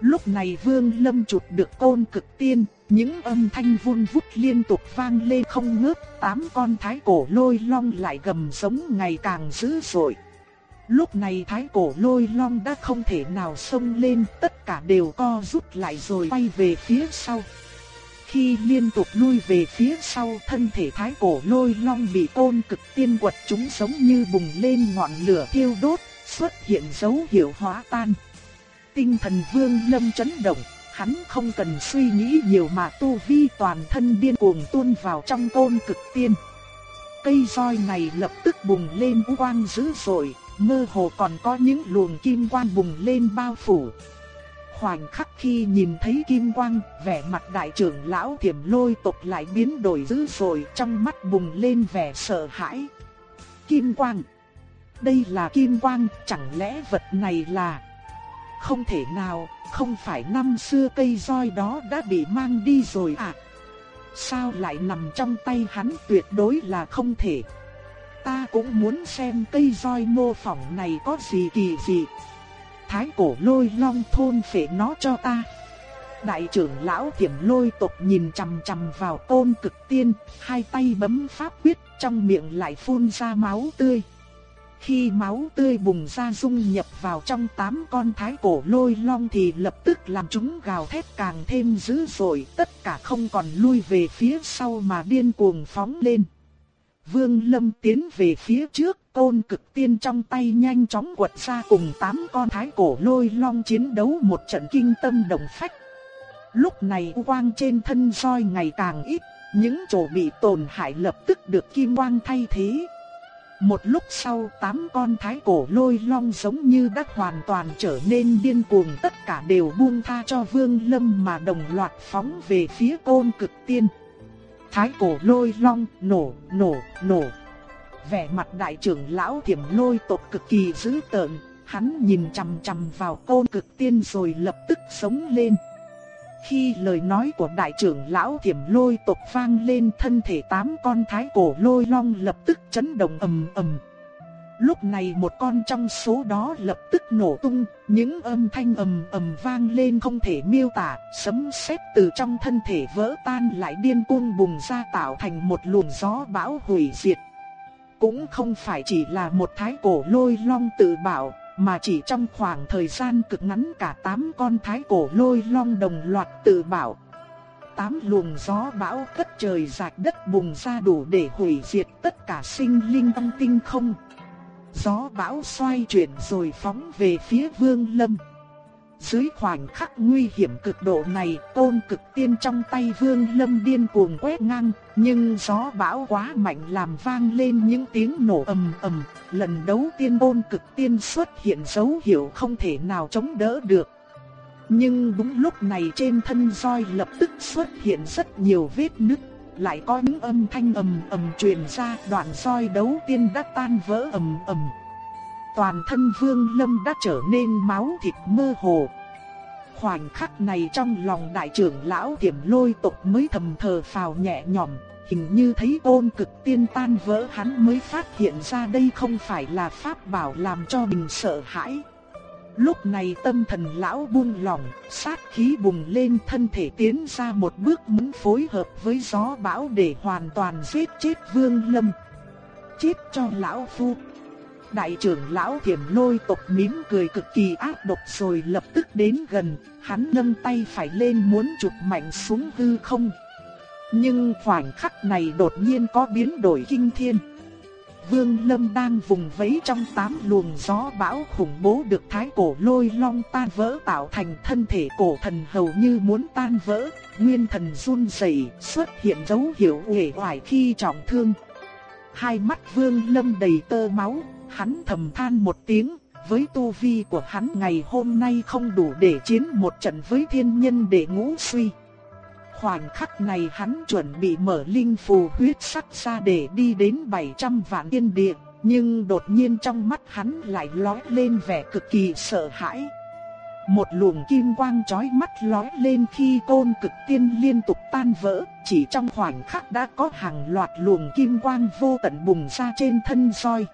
Lúc này Vương Lâm chụp được côn cực tiên, những âm thanh vun vút liên tục vang lên không ngớt, tám con thái cổ lôi long lại gầm sống ngày càng dữ dội. Lúc này thái cổ lôi long đã không thể nào xông lên, tất cả đều co rút lại rồi bay về phía sau. Khi liên tục lui về phía sau thân thể thái cổ lôi long bị côn cực tiên quật chúng sống như bùng lên ngọn lửa thiêu đốt, xuất hiện dấu hiệu hóa tan. Tinh thần vương lâm chấn động, hắn không cần suy nghĩ nhiều mà tu vi toàn thân điên cuồng tuôn vào trong côn cực tiên. Cây roi này lập tức bùng lên quang dữ dội, mơ hồ còn có những luồng kim quang bùng lên bao phủ, Khoảnh khắc khi nhìn thấy kim quang, vẻ mặt đại trưởng lão thiểm lôi tộc lại biến đổi dữ dội trong mắt bùng lên vẻ sợ hãi. Kim quang. Đây là kim quang, chẳng lẽ vật này là... Không thể nào, không phải năm xưa cây roi đó đã bị mang đi rồi à? Sao lại nằm trong tay hắn tuyệt đối là không thể. Ta cũng muốn xem cây roi mô phỏng này có gì kỳ dị thái cổ lôi long thôn phệ nó cho ta. Đại trưởng lão thiểm lôi tộc nhìn chằm chằm vào tôn cực tiên, hai tay bấm pháp quyết trong miệng lại phun ra máu tươi. Khi máu tươi bùng ra dung nhập vào trong tám con thái cổ lôi long thì lập tức làm chúng gào thét càng thêm dữ dội, tất cả không còn lui về phía sau mà điên cuồng phóng lên. Vương Lâm tiến về phía trước, côn cực tiên trong tay nhanh chóng quật ra cùng tám con thái cổ lôi long chiến đấu một trận kinh tâm động phách. Lúc này quang trên thân roi ngày càng ít, những chỗ bị tổn hại lập tức được kim quang thay thế. Một lúc sau tám con thái cổ lôi long giống như đã hoàn toàn trở nên điên cuồng tất cả đều buông tha cho vương lâm mà đồng loạt phóng về phía côn cực tiên. Thái cổ lôi long nổ nổ nổ. Vẻ mặt đại trưởng lão thiểm lôi tộc cực kỳ dữ tợn, hắn nhìn chằm chằm vào côn cực tiên rồi lập tức sống lên. Khi lời nói của đại trưởng lão thiểm lôi tộc vang lên thân thể tám con thái cổ lôi long lập tức chấn động ầm ầm. Lúc này một con trong số đó lập tức nổ tung, những âm thanh ầm ầm vang lên không thể miêu tả, sấm sét từ trong thân thể vỡ tan lại điên cuồng bùng ra tạo thành một luồng gió bão hủy diệt. Cũng không phải chỉ là một thái cổ lôi long tự bảo, mà chỉ trong khoảng thời gian cực ngắn cả tám con thái cổ lôi long đồng loạt tự bảo. Tám luồng gió bão cất trời rạch đất bùng ra đủ để hủy diệt tất cả sinh linh trong tinh không. Gió bão xoay chuyển rồi phóng về phía vương lâm. Dưới khoảnh khắc nguy hiểm cực độ này, tôn cực tiên trong tay vương lâm điên cuồng quét ngang, nhưng gió bão quá mạnh làm vang lên những tiếng nổ ầm ầm. Lần đấu tiên ôn cực tiên xuất hiện dấu hiệu không thể nào chống đỡ được. Nhưng đúng lúc này trên thân roi lập tức xuất hiện rất nhiều vết nứt, lại có những âm thanh ầm ầm truyền ra, đoạn roi đấu tiên đã tan vỡ ầm ầm toàn thân Vương Lâm đã trở nên máu thịt mơ hồ. Khoảnh khắc này trong lòng đại trưởng lão tiềm lôi tộc mới thầm thờ phào nhẹ nhõm, hình như thấy ôn cực tiên tan vỡ hắn mới phát hiện ra đây không phải là pháp bảo làm cho mình sợ hãi. Lúc này tâm thần lão buông lỏng, sát khí bùng lên thân thể tiến ra một bước muốn phối hợp với gió bão để hoàn toàn giết chết vương lâm. Chết cho lão phu. Đại trưởng lão thiểm lôi tộc mím cười cực kỳ ác độc rồi lập tức đến gần, hắn nâng tay phải lên muốn chụp mạnh xuống hư không. Nhưng khoảnh khắc này đột nhiên có biến đổi kinh thiên. Vương Lâm đang vùng vẫy trong tám luồng gió bão khủng bố được thái cổ lôi long tan vỡ tạo thành thân thể cổ thần hầu như muốn tan vỡ, nguyên thần run rẩy, xuất hiện dấu hiệu uể oải khi trọng thương. Hai mắt Vương Lâm đầy tơ máu, Hắn thầm than một tiếng, với tu vi của hắn ngày hôm nay không đủ để chiến một trận với thiên nhân để ngũ suy. Khoảnh khắc này hắn chuẩn bị mở linh phù huyết sắc ra để đi đến 700 vạn tiên địa, nhưng đột nhiên trong mắt hắn lại lóe lên vẻ cực kỳ sợ hãi. Một luồng kim quang chói mắt lóe lên khi côn cực tiên liên tục tan vỡ, chỉ trong khoảnh khắc đã có hàng loạt luồng kim quang vô tận bùng ra trên thân soi.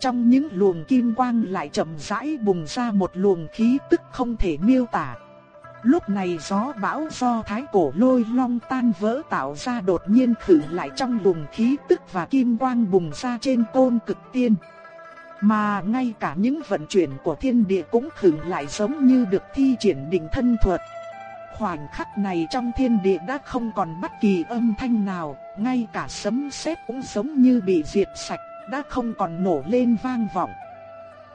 Trong những luồng kim quang lại chậm rãi bùng ra một luồng khí tức không thể miêu tả. Lúc này gió bão do thái cổ lôi long tan vỡ tạo ra đột nhiên khử lại trong luồng khí tức và kim quang bùng ra trên tôn cực tiên. Mà ngay cả những vận chuyển của thiên địa cũng khử lại giống như được thi triển đỉnh thân thuật. Khoảnh khắc này trong thiên địa đã không còn bất kỳ âm thanh nào, ngay cả sấm sét cũng giống như bị diệt sạch đã không còn nổ lên vang vọng.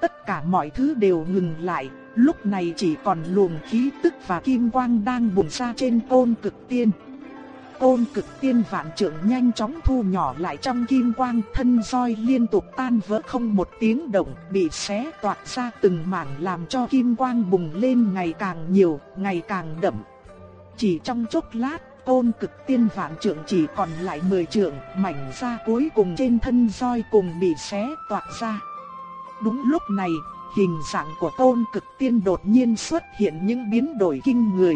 Tất cả mọi thứ đều ngừng lại, lúc này chỉ còn luồng khí tức và kim quang đang bùng ra trên côn cực tiên. Ôn cực tiên vạn trượng nhanh chóng thu nhỏ lại trong kim quang thân roi liên tục tan vỡ không một tiếng động bị xé toạc ra từng mảng làm cho kim quang bùng lên ngày càng nhiều, ngày càng đậm. Chỉ trong chốc lát ôn cực tiên vạn trượng chỉ còn lại 10 trượng, mảnh da cuối cùng trên thân roi cùng bị xé toạc ra. Đúng lúc này, hình dạng của ôn cực tiên đột nhiên xuất hiện những biến đổi kinh người.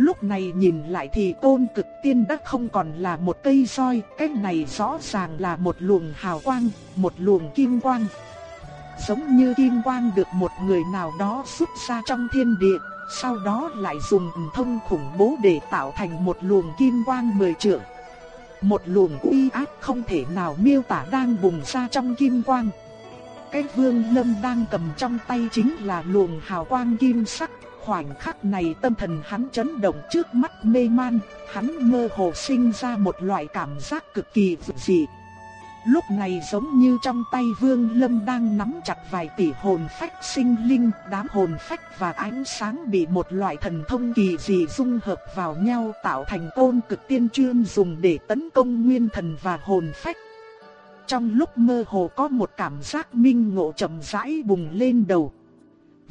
Lúc này nhìn lại thì tôn cực tiên đã không còn là một cây roi, cái này rõ ràng là một luồng hào quang, một luồng kim quang. Giống như kim quang được một người nào đó xuất ra trong thiên địa, sau đó lại dùng thông khủng bố để tạo thành một luồng kim quang mười trượng. Một luồng uy áp không thể nào miêu tả đang bùng ra trong kim quang. Cái vương lâm đang cầm trong tay chính là luồng hào quang kim sắc. Khoảnh khắc này tâm thần hắn chấn động trước mắt mê man, hắn mơ hồ sinh ra một loại cảm giác cực kỳ dị. Lúc này giống như trong tay Vương Lâm đang nắm chặt vài tỷ hồn phách sinh linh, đám hồn phách và ánh sáng bị một loại thần thông kỳ dị dung hợp vào nhau tạo thành ôn cực tiên chuyên dùng để tấn công nguyên thần và hồn phách. Trong lúc mơ hồ có một cảm giác minh ngộ chậm rãi bùng lên đầu.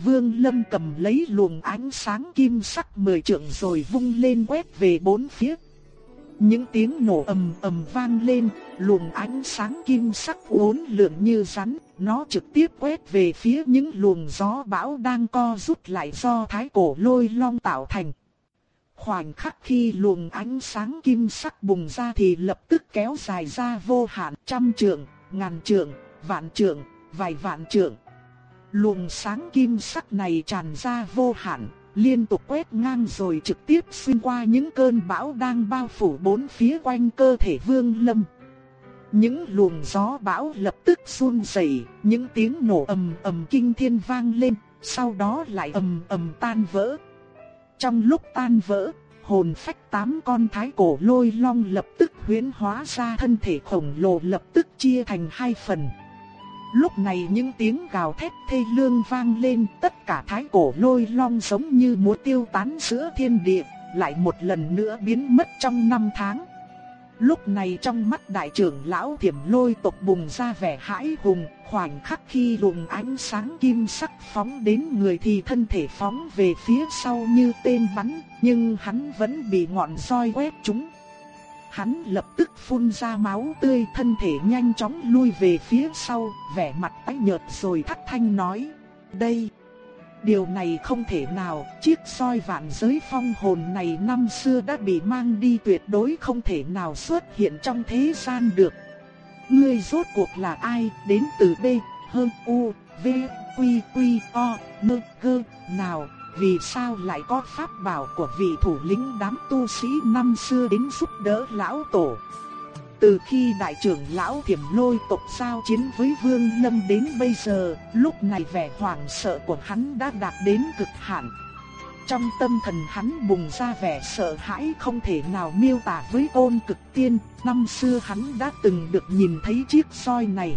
Vương Lâm cầm lấy luồng ánh sáng kim sắc mười trượng rồi vung lên quét về bốn phía. Những tiếng nổ ầm ầm vang lên, luồng ánh sáng kim sắc uốn lượn như rắn, nó trực tiếp quét về phía những luồng gió bão đang co rút lại do thái cổ lôi long tạo thành. Khoảnh khắc khi luồng ánh sáng kim sắc bùng ra thì lập tức kéo dài ra vô hạn trăm trượng, ngàn trượng, vạn trượng, vài vạn trượng. Luồng sáng kim sắc này tràn ra vô hạn, liên tục quét ngang rồi trực tiếp xuyên qua những cơn bão đang bao phủ bốn phía quanh cơ thể Vương Lâm. Những luồng gió bão lập tức run rẩy, những tiếng nổ ầm ầm kinh thiên vang lên, sau đó lại ầm ầm tan vỡ. Trong lúc tan vỡ, hồn phách tám con thái cổ lôi long lập tức huyễn hóa ra thân thể khổng lồ lập tức chia thành hai phần. Lúc này những tiếng gào thét thê lương vang lên, tất cả thái cổ lôi long giống như muốn tiêu tán giữa thiên địa, lại một lần nữa biến mất trong năm tháng. Lúc này trong mắt đại trưởng lão thiểm lôi tộc bùng ra vẻ hãi hùng, khoảnh khắc khi luồng ánh sáng kim sắc phóng đến người thì thân thể phóng về phía sau như tên bắn, nhưng hắn vẫn bị ngọn roi quét trúng. Hắn lập tức phun ra máu tươi thân thể nhanh chóng lui về phía sau, vẻ mặt tái nhợt rồi thắt thanh nói, đây. Điều này không thể nào, chiếc soi vạn giới phong hồn này năm xưa đã bị mang đi tuyệt đối không thể nào xuất hiện trong thế gian được. Ngươi rốt cuộc là ai, đến từ B, h U, V, Quy, Quy, O, N, G, nào, vì sao lại có pháp bảo của vị thủ lĩnh đám tu sĩ năm xưa đến giúp đỡ lão tổ. Từ khi đại trưởng lão thiểm lôi tộc giao chiến với Vương Lâm đến bây giờ, lúc này vẻ hoảng sợ của hắn đã đạt đến cực hạn. Trong tâm thần hắn bùng ra vẻ sợ hãi không thể nào miêu tả với ôn cực tiên, năm xưa hắn đã từng được nhìn thấy chiếc soi này.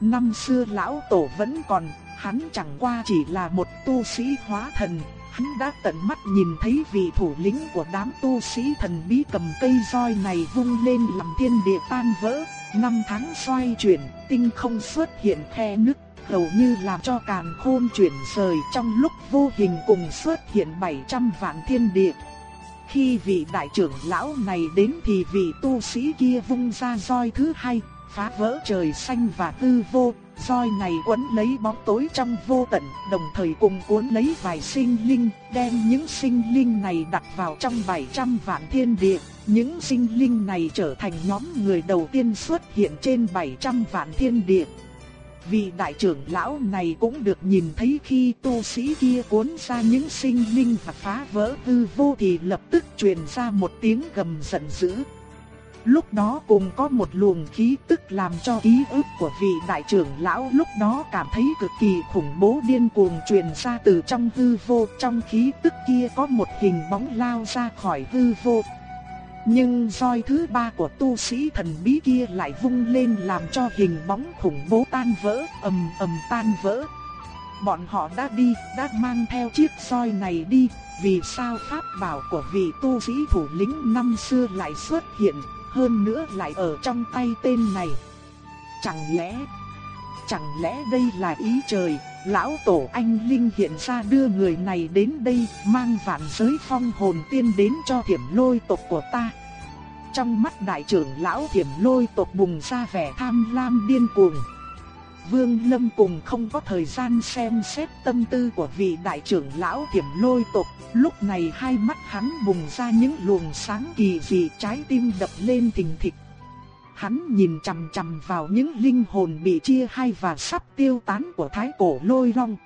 Năm xưa lão tổ vẫn còn, hắn chẳng qua chỉ là một tu sĩ hóa thần, hắn đã tận mắt nhìn thấy vị thủ lĩnh của đám tu sĩ thần bí cầm cây roi này vung lên làm thiên địa tan vỡ, năm tháng xoay chuyển, tinh không xuất hiện khe nứt, hầu như làm cho càn khôn chuyển rời trong lúc vô hình cùng xuất hiện 700 vạn thiên địa. Khi vị đại trưởng lão này đến thì vị tu sĩ kia vung ra roi thứ hai, phá vỡ trời xanh và tư vô, roi này quấn lấy bóng tối trong vô tận, đồng thời cùng cuốn lấy vài sinh linh, đem những sinh linh này đặt vào trong 700 vạn thiên địa. Những sinh linh này trở thành nhóm người đầu tiên xuất hiện trên 700 vạn thiên địa. Vị đại trưởng lão này cũng được nhìn thấy khi tu sĩ kia cuốn ra những sinh linh và phá vỡ hư vô thì lập tức truyền ra một tiếng gầm giận dữ. Lúc đó cùng có một luồng khí tức làm cho ký ức của vị đại trưởng lão lúc đó cảm thấy cực kỳ khủng bố điên cuồng truyền ra từ trong hư vô. Trong khí tức kia có một hình bóng lao ra khỏi hư vô. Nhưng roi thứ ba của tu sĩ thần bí kia lại vung lên làm cho hình bóng khủng bố tan vỡ, ầm ầm tan vỡ. Bọn họ đã đi, đã mang theo chiếc roi này đi, vì sao pháp bảo của vị tu sĩ thủ lĩnh năm xưa lại xuất hiện, hơn nữa lại ở trong tay tên này. Chẳng lẽ, chẳng lẽ đây là ý trời, lão tổ anh Linh hiện ra đưa người này đến đây mang vạn giới phong hồn tiên đến cho thiểm lôi tộc của ta. Trong mắt đại trưởng lão thiểm lôi tộc bùng ra vẻ tham lam điên cuồng. Vương Lâm cùng không có thời gian xem xét tâm tư của vị đại trưởng lão thiểm lôi tộc, lúc này hai mắt hắn bùng ra những luồng sáng kỳ dị trái tim đập lên thình thịch. Hắn nhìn chằm chằm vào những linh hồn bị chia hai và sắp tiêu tán của thái cổ lôi long.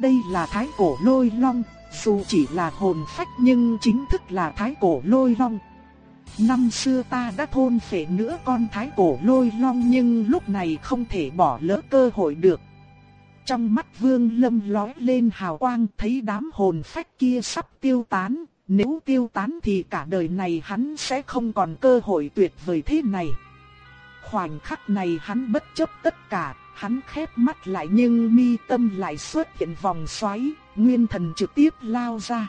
Đây là thái cổ lôi long, dù chỉ là hồn phách nhưng chính thức là thái cổ lôi long. Năm xưa ta đã thôn phệ nữa con thái cổ lôi long nhưng lúc này không thể bỏ lỡ cơ hội được. Trong mắt vương lâm lói lên hào quang thấy đám hồn phách kia sắp tiêu tán, nếu tiêu tán thì cả đời này hắn sẽ không còn cơ hội tuyệt vời thế này. Khoảnh khắc này hắn bất chấp tất cả, hắn khép mắt lại nhưng mi tâm lại xuất hiện vòng xoáy, nguyên thần trực tiếp lao ra.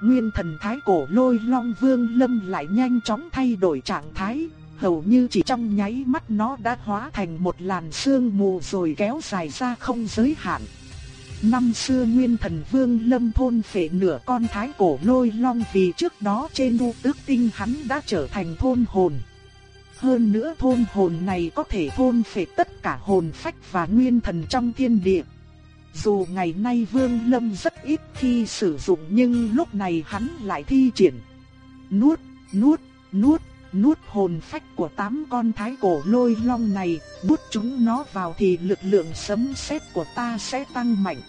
Nguyên thần thái cổ lôi long vương lâm lại nhanh chóng thay đổi trạng thái, hầu như chỉ trong nháy mắt nó đã hóa thành một làn sương mù rồi kéo dài ra không giới hạn. Năm xưa Nguyên Thần Vương Lâm thôn phệ nửa con thái cổ lôi long vì trước đó trên u tước tinh hắn đã trở thành thôn hồn. Hơn nữa thôn hồn này có thể thôn phệ tất cả hồn phách và nguyên thần trong thiên địa. Dù ngày nay Vương Lâm rất ít khi sử dụng nhưng lúc này hắn lại thi triển. Nuốt, nuốt, nuốt, nuốt hồn phách của tám con thái cổ lôi long này, nuốt chúng nó vào thì lực lượng sấm sét của ta sẽ tăng mạnh.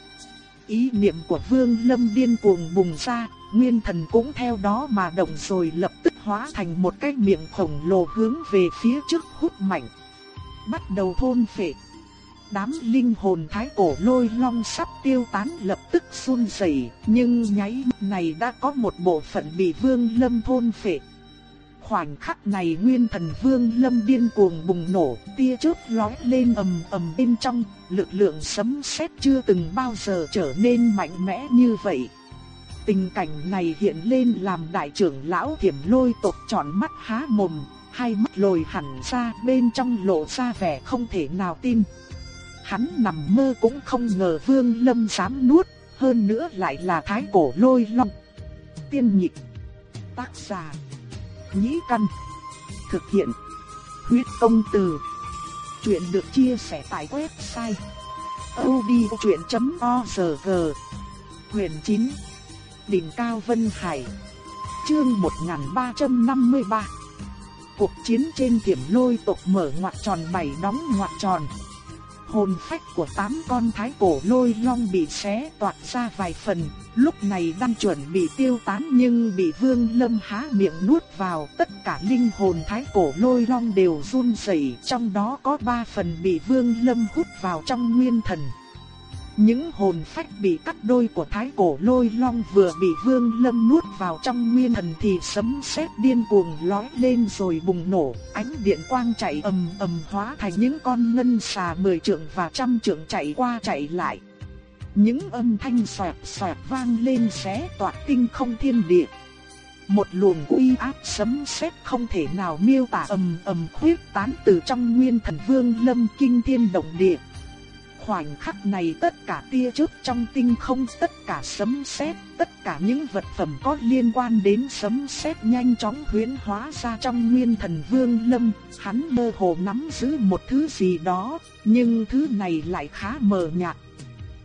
Ý niệm của Vương Lâm điên cuồng bùng ra, nguyên thần cũng theo đó mà động rồi lập tức hóa thành một cái miệng khổng lồ hướng về phía trước hút mạnh. Bắt đầu thôn phệ. Đám linh hồn thái cổ lôi long sắp tiêu tán lập tức run rẩy, nhưng nháy này đã có một bộ phận bị Vương Lâm thôn phệ khoảnh khắc này nguyên thần vương lâm điên cuồng bùng nổ, tia chớp lóe lên ầm ầm bên trong, lực lượng sấm sét chưa từng bao giờ trở nên mạnh mẽ như vậy. Tình cảnh này hiện lên làm đại trưởng lão thiểm lôi tộc tròn mắt há mồm, hai mắt lồi hẳn ra bên trong lộ ra vẻ không thể nào tin. Hắn nằm mơ cũng không ngờ vương lâm dám nuốt, hơn nữa lại là thái cổ lôi long. Tiên nhịp Tác giả Nhĩ Căn. Thực hiện. Huyết công từ. Chuyện được chia sẻ tại website. odchuyện.org Quyền 9. Đỉnh Cao Vân Hải. Chương 1353. Cuộc chiến trên tiềm lôi tộc mở ngoặt tròn bảy đóng ngoặt tròn hồn phách của tám con thái cổ lôi long bị xé toạc ra vài phần, lúc này đang chuẩn bị tiêu tán nhưng bị vương lâm há miệng nuốt vào, tất cả linh hồn thái cổ lôi long đều run rẩy, trong đó có ba phần bị vương lâm hút vào trong nguyên thần. Những hồn phách bị cắt đôi của thái cổ lôi long vừa bị vương lâm nuốt vào trong nguyên thần thì sấm sét điên cuồng lói lên rồi bùng nổ, ánh điện quang chạy ầm ầm hóa thành những con ngân xà mười trượng và trăm trượng chạy qua chạy lại. Những âm thanh xoẹt xoẹt vang lên xé toạc tinh không thiên địa. Một luồng uy áp sấm sét không thể nào miêu tả ầm ầm khuyết tán từ trong nguyên thần vương lâm kinh thiên động địa khoảnh khắc này tất cả tia chớp trong tinh không, tất cả sấm sét, tất cả những vật phẩm có liên quan đến sấm sét nhanh chóng huyễn hóa ra trong nguyên thần vương lâm, hắn mơ hồ nắm giữ một thứ gì đó, nhưng thứ này lại khá mờ nhạt.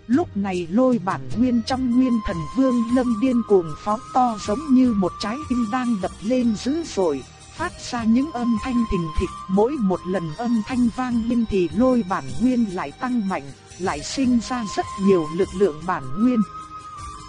Lúc này lôi bản nguyên trong nguyên thần vương lâm điên cuồng phóng to giống như một trái tim đang đập lên dữ dội, phát ra những âm thanh thình thịch, mỗi một lần âm thanh vang lên thì lôi bản nguyên lại tăng mạnh, lại sinh ra rất nhiều lực lượng bản nguyên.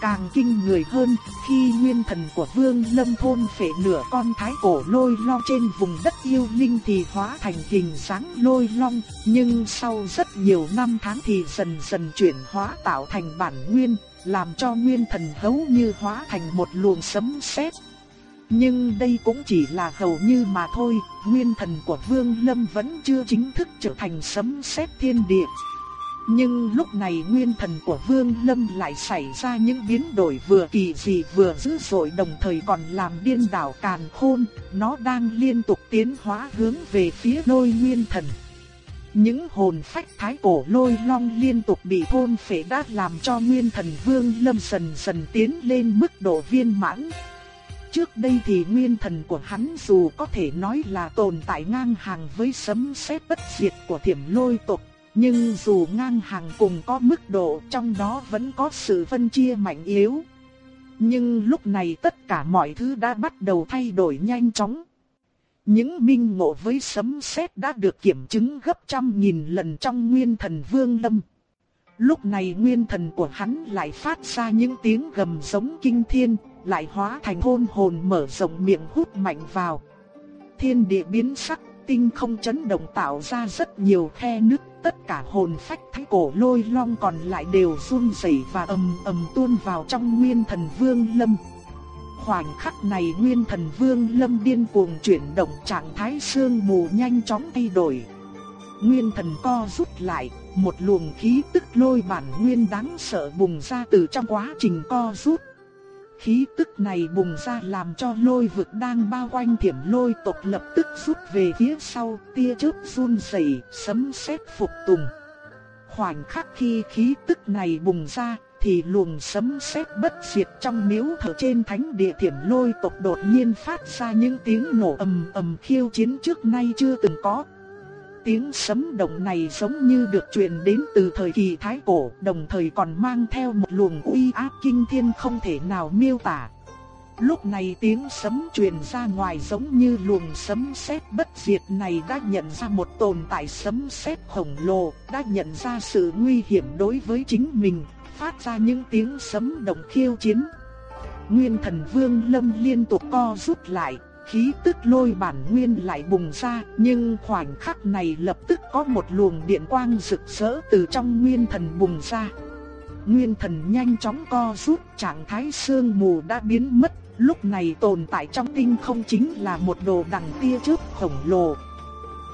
Càng kinh người hơn, khi nguyên thần của Vương Lâm thôn phệ nửa con thái cổ lôi long trên vùng đất yêu linh thì hóa thành hình dáng lôi long, nhưng sau rất nhiều năm tháng thì dần dần chuyển hóa tạo thành bản nguyên, làm cho nguyên thần hấu như hóa thành một luồng sấm sét, nhưng đây cũng chỉ là hầu như mà thôi, nguyên thần của Vương Lâm vẫn chưa chính thức trở thành sấm sét thiên địa. Nhưng lúc này nguyên thần của Vương Lâm lại xảy ra những biến đổi vừa kỳ dị vừa dữ dội đồng thời còn làm điên đảo càn khôn, nó đang liên tục tiến hóa hướng về phía lôi nguyên thần. Những hồn phách thái cổ lôi long liên tục bị thôn phệ đã làm cho nguyên thần Vương Lâm dần dần tiến lên mức độ viên mãn, Trước đây thì nguyên thần của hắn dù có thể nói là tồn tại ngang hàng với sấm sét bất diệt của thiểm lôi tộc, nhưng dù ngang hàng cùng có mức độ trong đó vẫn có sự phân chia mạnh yếu. Nhưng lúc này tất cả mọi thứ đã bắt đầu thay đổi nhanh chóng. Những minh ngộ với sấm sét đã được kiểm chứng gấp trăm nghìn lần trong nguyên thần vương lâm. Lúc này nguyên thần của hắn lại phát ra những tiếng gầm giống kinh thiên, lại hóa thành hôn hồn mở rộng miệng hút mạnh vào. Thiên địa biến sắc, tinh không chấn động tạo ra rất nhiều khe nứt, tất cả hồn phách thái cổ lôi long còn lại đều run rẩy và ầm ầm tuôn vào trong nguyên thần vương lâm. Khoảnh khắc này Nguyên Thần Vương Lâm điên cuồng chuyển động trạng thái sương mù nhanh chóng thay đổi. Nguyên Thần co rút lại, một luồng khí tức lôi bản nguyên đáng sợ bùng ra từ trong quá trình co rút. Khí tức này bùng ra làm cho lôi vực đang bao quanh thiểm lôi tộc lập tức rút về phía sau, tia chớp run rẩy, sấm sét phục tùng. Khoảnh khắc khi khí tức này bùng ra, thì luồng sấm sét bất diệt trong miếu thờ trên thánh địa thiểm lôi tộc đột nhiên phát ra những tiếng nổ ầm ầm khiêu chiến trước nay chưa từng có. Tiếng sấm động này giống như được truyền đến từ thời kỳ thái cổ, đồng thời còn mang theo một luồng uy áp kinh thiên không thể nào miêu tả. Lúc này tiếng sấm truyền ra ngoài giống như luồng sấm sét bất diệt này đã nhận ra một tồn tại sấm sét khổng lồ, đã nhận ra sự nguy hiểm đối với chính mình, phát ra những tiếng sấm động khiêu chiến. Nguyên thần vương lâm liên tục co rút lại, khí tức lôi bản nguyên lại bùng ra, nhưng khoảnh khắc này lập tức có một luồng điện quang rực rỡ từ trong nguyên thần bùng ra. Nguyên thần nhanh chóng co rút, trạng thái sương mù đã biến mất, lúc này tồn tại trong tinh không chính là một đồ đằng tia chớp khổng lồ,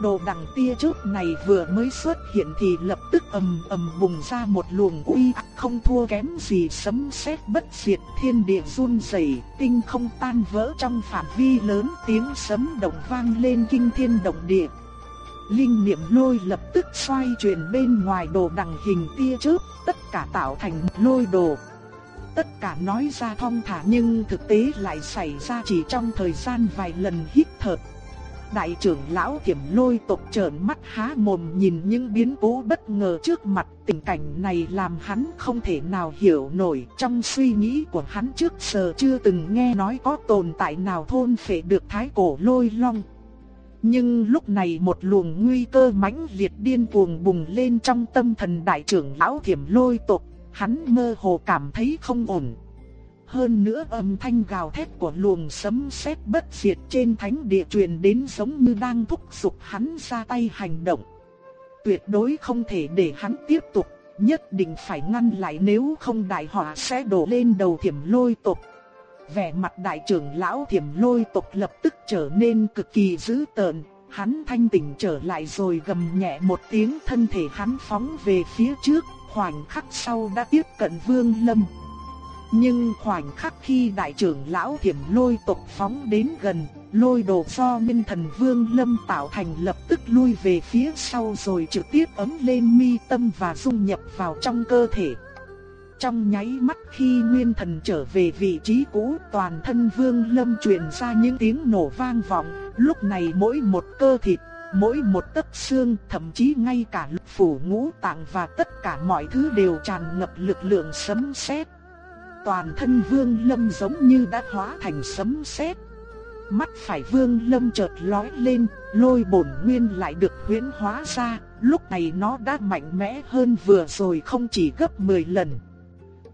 Đồ đằng tia chớp này vừa mới xuất hiện thì lập tức ầm ầm bùng ra một luồng uy áp không thua kém gì sấm sét bất diệt thiên địa run rẩy, tinh không tan vỡ trong phạm vi lớn, tiếng sấm động vang lên kinh thiên động địa. Linh niệm lôi lập tức xoay chuyển bên ngoài đồ đằng hình tia chớp, tất cả tạo thành lôi đồ. Tất cả nói ra thong thả nhưng thực tế lại xảy ra chỉ trong thời gian vài lần hít thở Đại trưởng lão kiểm lôi tộc trợn mắt há mồm nhìn những biến cố bất ngờ trước mặt tình cảnh này làm hắn không thể nào hiểu nổi trong suy nghĩ của hắn trước giờ chưa từng nghe nói có tồn tại nào thôn phệ được thái cổ lôi long. Nhưng lúc này một luồng nguy cơ mãnh liệt điên cuồng bùng lên trong tâm thần đại trưởng lão thiểm lôi tộc, hắn mơ hồ cảm thấy không ổn. Hơn nữa âm thanh gào thét của luồng sấm sét bất diệt trên thánh địa truyền đến giống như đang thúc giục hắn ra tay hành động. Tuyệt đối không thể để hắn tiếp tục, nhất định phải ngăn lại nếu không đại họa sẽ đổ lên đầu thiểm lôi tộc. Vẻ mặt đại trưởng lão thiểm lôi tộc lập tức trở nên cực kỳ dữ tợn, hắn thanh tỉnh trở lại rồi gầm nhẹ một tiếng thân thể hắn phóng về phía trước, khoảnh khắc sau đã tiếp cận vương lâm. Nhưng khoảnh khắc khi đại trưởng lão thiểm lôi tộc phóng đến gần, lôi đồ do minh thần vương lâm tạo thành lập tức lui về phía sau rồi trực tiếp ấm lên mi tâm và dung nhập vào trong cơ thể. Trong nháy mắt khi nguyên thần trở về vị trí cũ toàn thân vương lâm truyền ra những tiếng nổ vang vọng, lúc này mỗi một cơ thịt, mỗi một tấc xương, thậm chí ngay cả lục phủ ngũ tạng và tất cả mọi thứ đều tràn ngập lực lượng sấm sét toàn thân Vương Lâm giống như đã hóa thành sấm sét. Mắt phải Vương Lâm chợt lóe lên, lôi bổn nguyên lại được huyễn hóa ra, lúc này nó đã mạnh mẽ hơn vừa rồi không chỉ gấp 10 lần.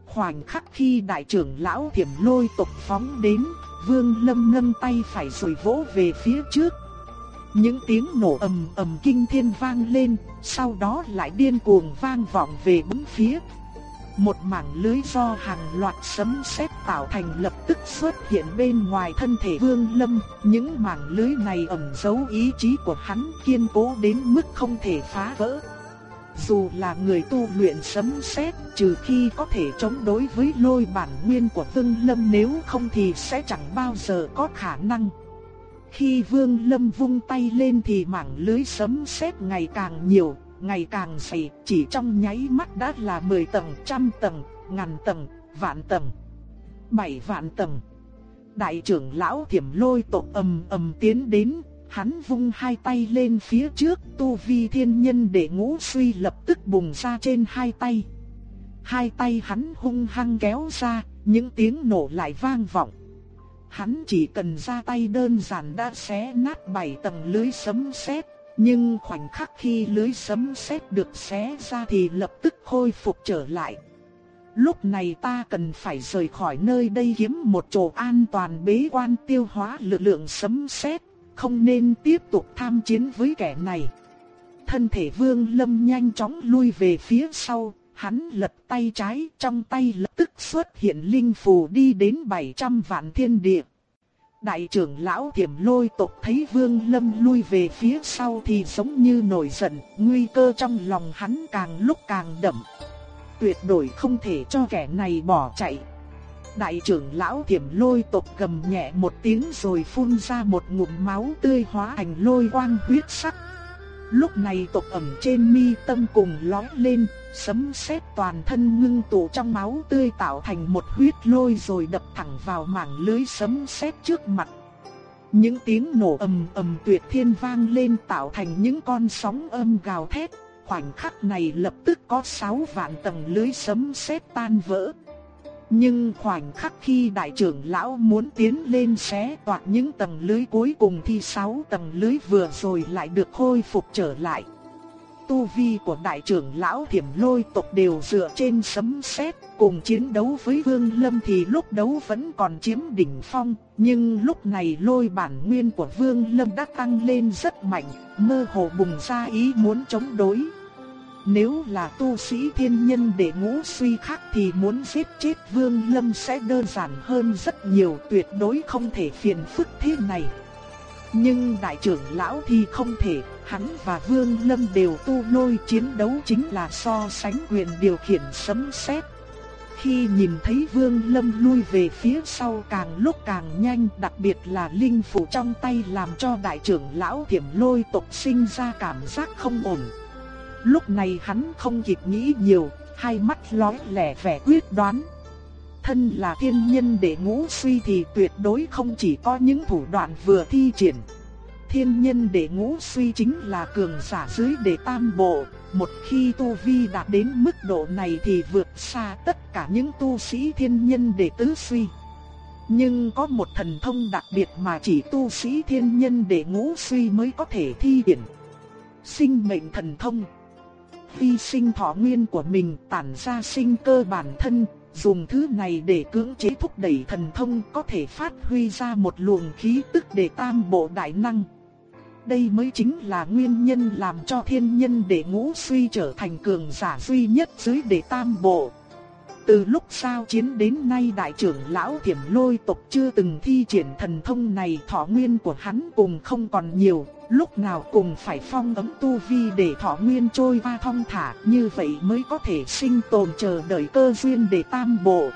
Khoảnh khắc khi đại trưởng lão thiểm lôi tộc phóng đến, Vương Lâm nâng tay phải rồi vỗ về phía trước. Những tiếng nổ ầm ầm kinh thiên vang lên, sau đó lại điên cuồng vang vọng về bốn phía, một mảng lưới do hàng loạt sấm sét tạo thành lập tức xuất hiện bên ngoài thân thể Vương Lâm, những mảng lưới này ẩn giấu ý chí của hắn kiên cố đến mức không thể phá vỡ. Dù là người tu luyện sấm sét, trừ khi có thể chống đối với lôi bản nguyên của Vương Lâm nếu không thì sẽ chẳng bao giờ có khả năng. Khi Vương Lâm vung tay lên thì mảng lưới sấm sét ngày càng nhiều, ngày càng dày, chỉ trong nháy mắt đã là 10 tầng, trăm tầng, ngàn tầng, vạn tầng, bảy vạn tầng. Đại trưởng lão thiểm lôi tộc ầm ầm tiến đến, hắn vung hai tay lên phía trước, tu vi thiên nhân để ngũ suy lập tức bùng ra trên hai tay. Hai tay hắn hung hăng kéo ra, những tiếng nổ lại vang vọng. Hắn chỉ cần ra tay đơn giản đã xé nát bảy tầng lưới sấm sét. Nhưng khoảnh khắc khi lưới sấm sét được xé ra thì lập tức khôi phục trở lại. Lúc này ta cần phải rời khỏi nơi đây kiếm một chỗ an toàn bế quan tiêu hóa lực lượng sấm sét, không nên tiếp tục tham chiến với kẻ này. Thân thể Vương Lâm nhanh chóng lui về phía sau, hắn lật tay trái, trong tay lập tức xuất hiện linh phù đi đến 700 vạn thiên địa. Đại trưởng lão tiềm lôi tộc thấy vương lâm lui về phía sau thì giống như nổi giận, nguy cơ trong lòng hắn càng lúc càng đậm. Tuyệt đối không thể cho kẻ này bỏ chạy. Đại trưởng lão tiềm lôi tộc gầm nhẹ một tiếng rồi phun ra một ngụm máu tươi hóa thành lôi quang huyết sắc. Lúc này tộc ẩm trên mi tâm cùng lói lên, sấm sét toàn thân ngưng tụ trong máu tươi tạo thành một huyết lôi rồi đập thẳng vào mảng lưới sấm sét trước mặt. Những tiếng nổ ầm ầm tuyệt thiên vang lên tạo thành những con sóng âm gào thét, khoảnh khắc này lập tức có 6 vạn tầng lưới sấm sét tan vỡ. Nhưng khoảnh khắc khi đại trưởng lão muốn tiến lên xé toạc những tầng lưới cuối cùng thì sáu tầng lưới vừa rồi lại được khôi phục trở lại. Tu vi của đại trưởng lão thiểm lôi tộc đều dựa trên sấm sét cùng chiến đấu với Vương Lâm thì lúc đấu vẫn còn chiếm đỉnh phong, nhưng lúc này lôi bản nguyên của Vương Lâm đã tăng lên rất mạnh, mơ hồ bùng ra ý muốn chống đối. Nếu là tu sĩ thiên nhân để ngũ suy khác thì muốn giết chết Vương Lâm sẽ đơn giản hơn rất nhiều tuyệt đối không thể phiền phức thế này. Nhưng đại trưởng lão thì không thể, hắn và Vương Lâm đều tu lôi chiến đấu chính là so sánh quyền điều khiển sấm sét. Khi nhìn thấy Vương Lâm lui về phía sau càng lúc càng nhanh, đặc biệt là linh phủ trong tay làm cho đại trưởng lão Thiểm Lôi tộc sinh ra cảm giác không ổn. Lúc này hắn không kịp nghĩ nhiều, hai mắt lóe lẻ vẻ quyết đoán. Thân là thiên nhân để ngũ suy thì tuyệt đối không chỉ có những thủ đoạn vừa thi triển. Thiên nhân để ngũ suy chính là cường giả dưới để tam bộ, một khi tu vi đạt đến mức độ này thì vượt xa tất cả những tu sĩ thiên nhân để tứ suy. Nhưng có một thần thông đặc biệt mà chỉ tu sĩ thiên nhân để ngũ suy mới có thể thi triển. Sinh mệnh thần thông hy sinh thọ nguyên của mình tản ra sinh cơ bản thân, dùng thứ này để cưỡng chế thúc đẩy thần thông có thể phát huy ra một luồng khí tức để tam bộ đại năng. Đây mới chính là nguyên nhân làm cho thiên nhân để ngũ suy trở thành cường giả duy nhất dưới đệ tam bộ. Từ lúc sao chiến đến nay đại trưởng lão thiểm lôi tộc chưa từng thi triển thần thông này thọ nguyên của hắn cùng không còn nhiều, lúc nào cùng phải phong ấm tu vi để thọ nguyên trôi qua thong thả như vậy mới có thể sinh tồn chờ đợi cơ duyên để tam bộ.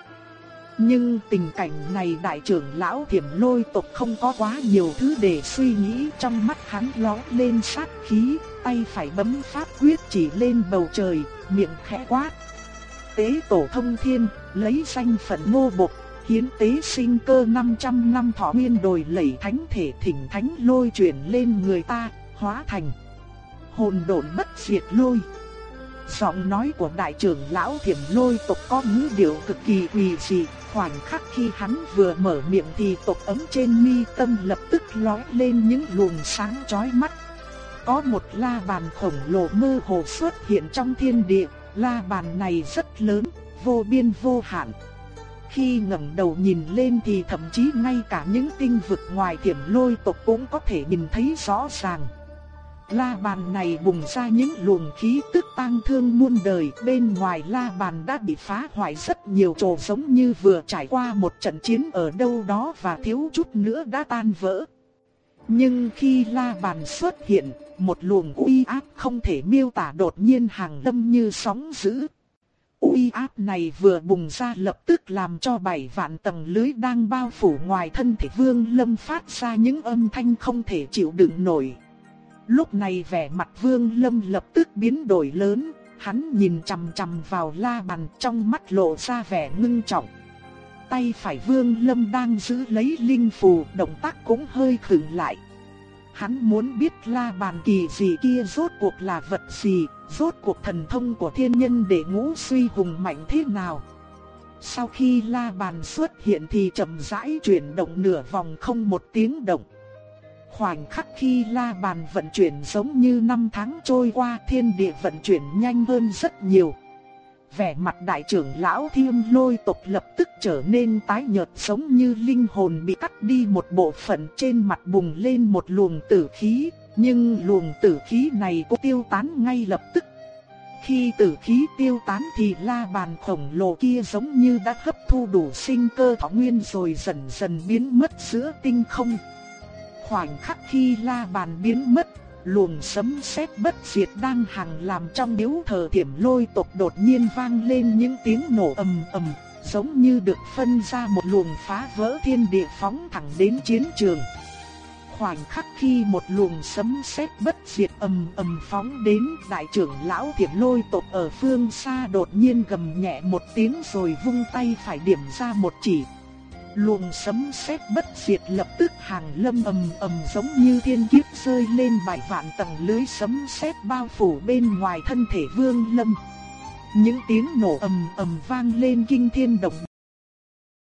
Nhưng tình cảnh này đại trưởng lão thiểm lôi tộc không có quá nhiều thứ để suy nghĩ trong mắt hắn ló lên sát khí, tay phải bấm pháp quyết chỉ lên bầu trời, miệng khẽ quát tế tổ thông thiên, lấy danh phận ngô bộc, hiến tế sinh cơ 500 năm thọ nguyên đồi lẩy thánh thể thỉnh thánh lôi chuyển lên người ta, hóa thành hồn độn bất diệt lôi. Giọng nói của đại trưởng lão thiểm lôi tộc có ngữ điệu cực kỳ quỳ dị, khoảnh khắc khi hắn vừa mở miệng thì tộc ấm trên mi tâm lập tức lóe lên những luồng sáng chói mắt. Có một la bàn khổng lồ mơ hồ xuất hiện trong thiên địa, La bàn này rất lớn, vô biên vô hạn. Khi ngẩng đầu nhìn lên thì thậm chí ngay cả những tinh vực ngoài tiềm lôi tộc cũng có thể nhìn thấy rõ ràng. La bàn này bùng ra những luồng khí tức tang thương muôn đời, bên ngoài la bàn đã bị phá hoại rất nhiều chỗ giống như vừa trải qua một trận chiến ở đâu đó và thiếu chút nữa đã tan vỡ. Nhưng khi la bàn xuất hiện, một luồng uy áp không thể miêu tả đột nhiên hàng lâm như sóng dữ. Uy áp này vừa bùng ra lập tức làm cho bảy vạn tầng lưới đang bao phủ ngoài thân thể vương lâm phát ra những âm thanh không thể chịu đựng nổi. Lúc này vẻ mặt vương lâm lập tức biến đổi lớn, hắn nhìn chằm chằm vào la bàn trong mắt lộ ra vẻ ngưng trọng. Tay phải vương lâm đang giữ lấy linh phù, động tác cũng hơi khựng lại. Hắn muốn biết la bàn kỳ gì kia rốt cuộc là vật gì, rốt cuộc thần thông của thiên nhân để ngũ suy hùng mạnh thế nào. Sau khi la bàn xuất hiện thì chậm rãi chuyển động nửa vòng không một tiếng động. Khoảnh khắc khi la bàn vận chuyển giống như năm tháng trôi qua thiên địa vận chuyển nhanh hơn rất nhiều vẻ mặt đại trưởng lão thiêm lôi tộc lập tức trở nên tái nhợt giống như linh hồn bị cắt đi một bộ phận trên mặt bùng lên một luồng tử khí, nhưng luồng tử khí này cũng tiêu tán ngay lập tức. khi tử khí tiêu tán thì la bàn khổng lồ kia giống như đã hấp thu đủ sinh cơ thọ nguyên rồi dần dần biến mất giữa tinh không. Khoảnh khắc khi la bàn biến mất, luồng sấm sét bất diệt đang hằng làm trong điếu thờ thiểm lôi tộc đột nhiên vang lên những tiếng nổ ầm ầm, giống như được phân ra một luồng phá vỡ thiên địa phóng thẳng đến chiến trường khoảnh khắc khi một luồng sấm sét bất diệt ầm ầm phóng đến, đại trưởng lão Thiểm Lôi tộc ở phương xa đột nhiên gầm nhẹ một tiếng rồi vung tay phải điểm ra một chỉ. Luồng sấm sét bất diệt lập tức hàng lâm ầm ầm giống như thiên kiếp rơi lên bảy vạn tầng lưới sấm sét bao phủ bên ngoài thân thể Vương Lâm. Những tiếng nổ ầm ầm vang lên kinh thiên động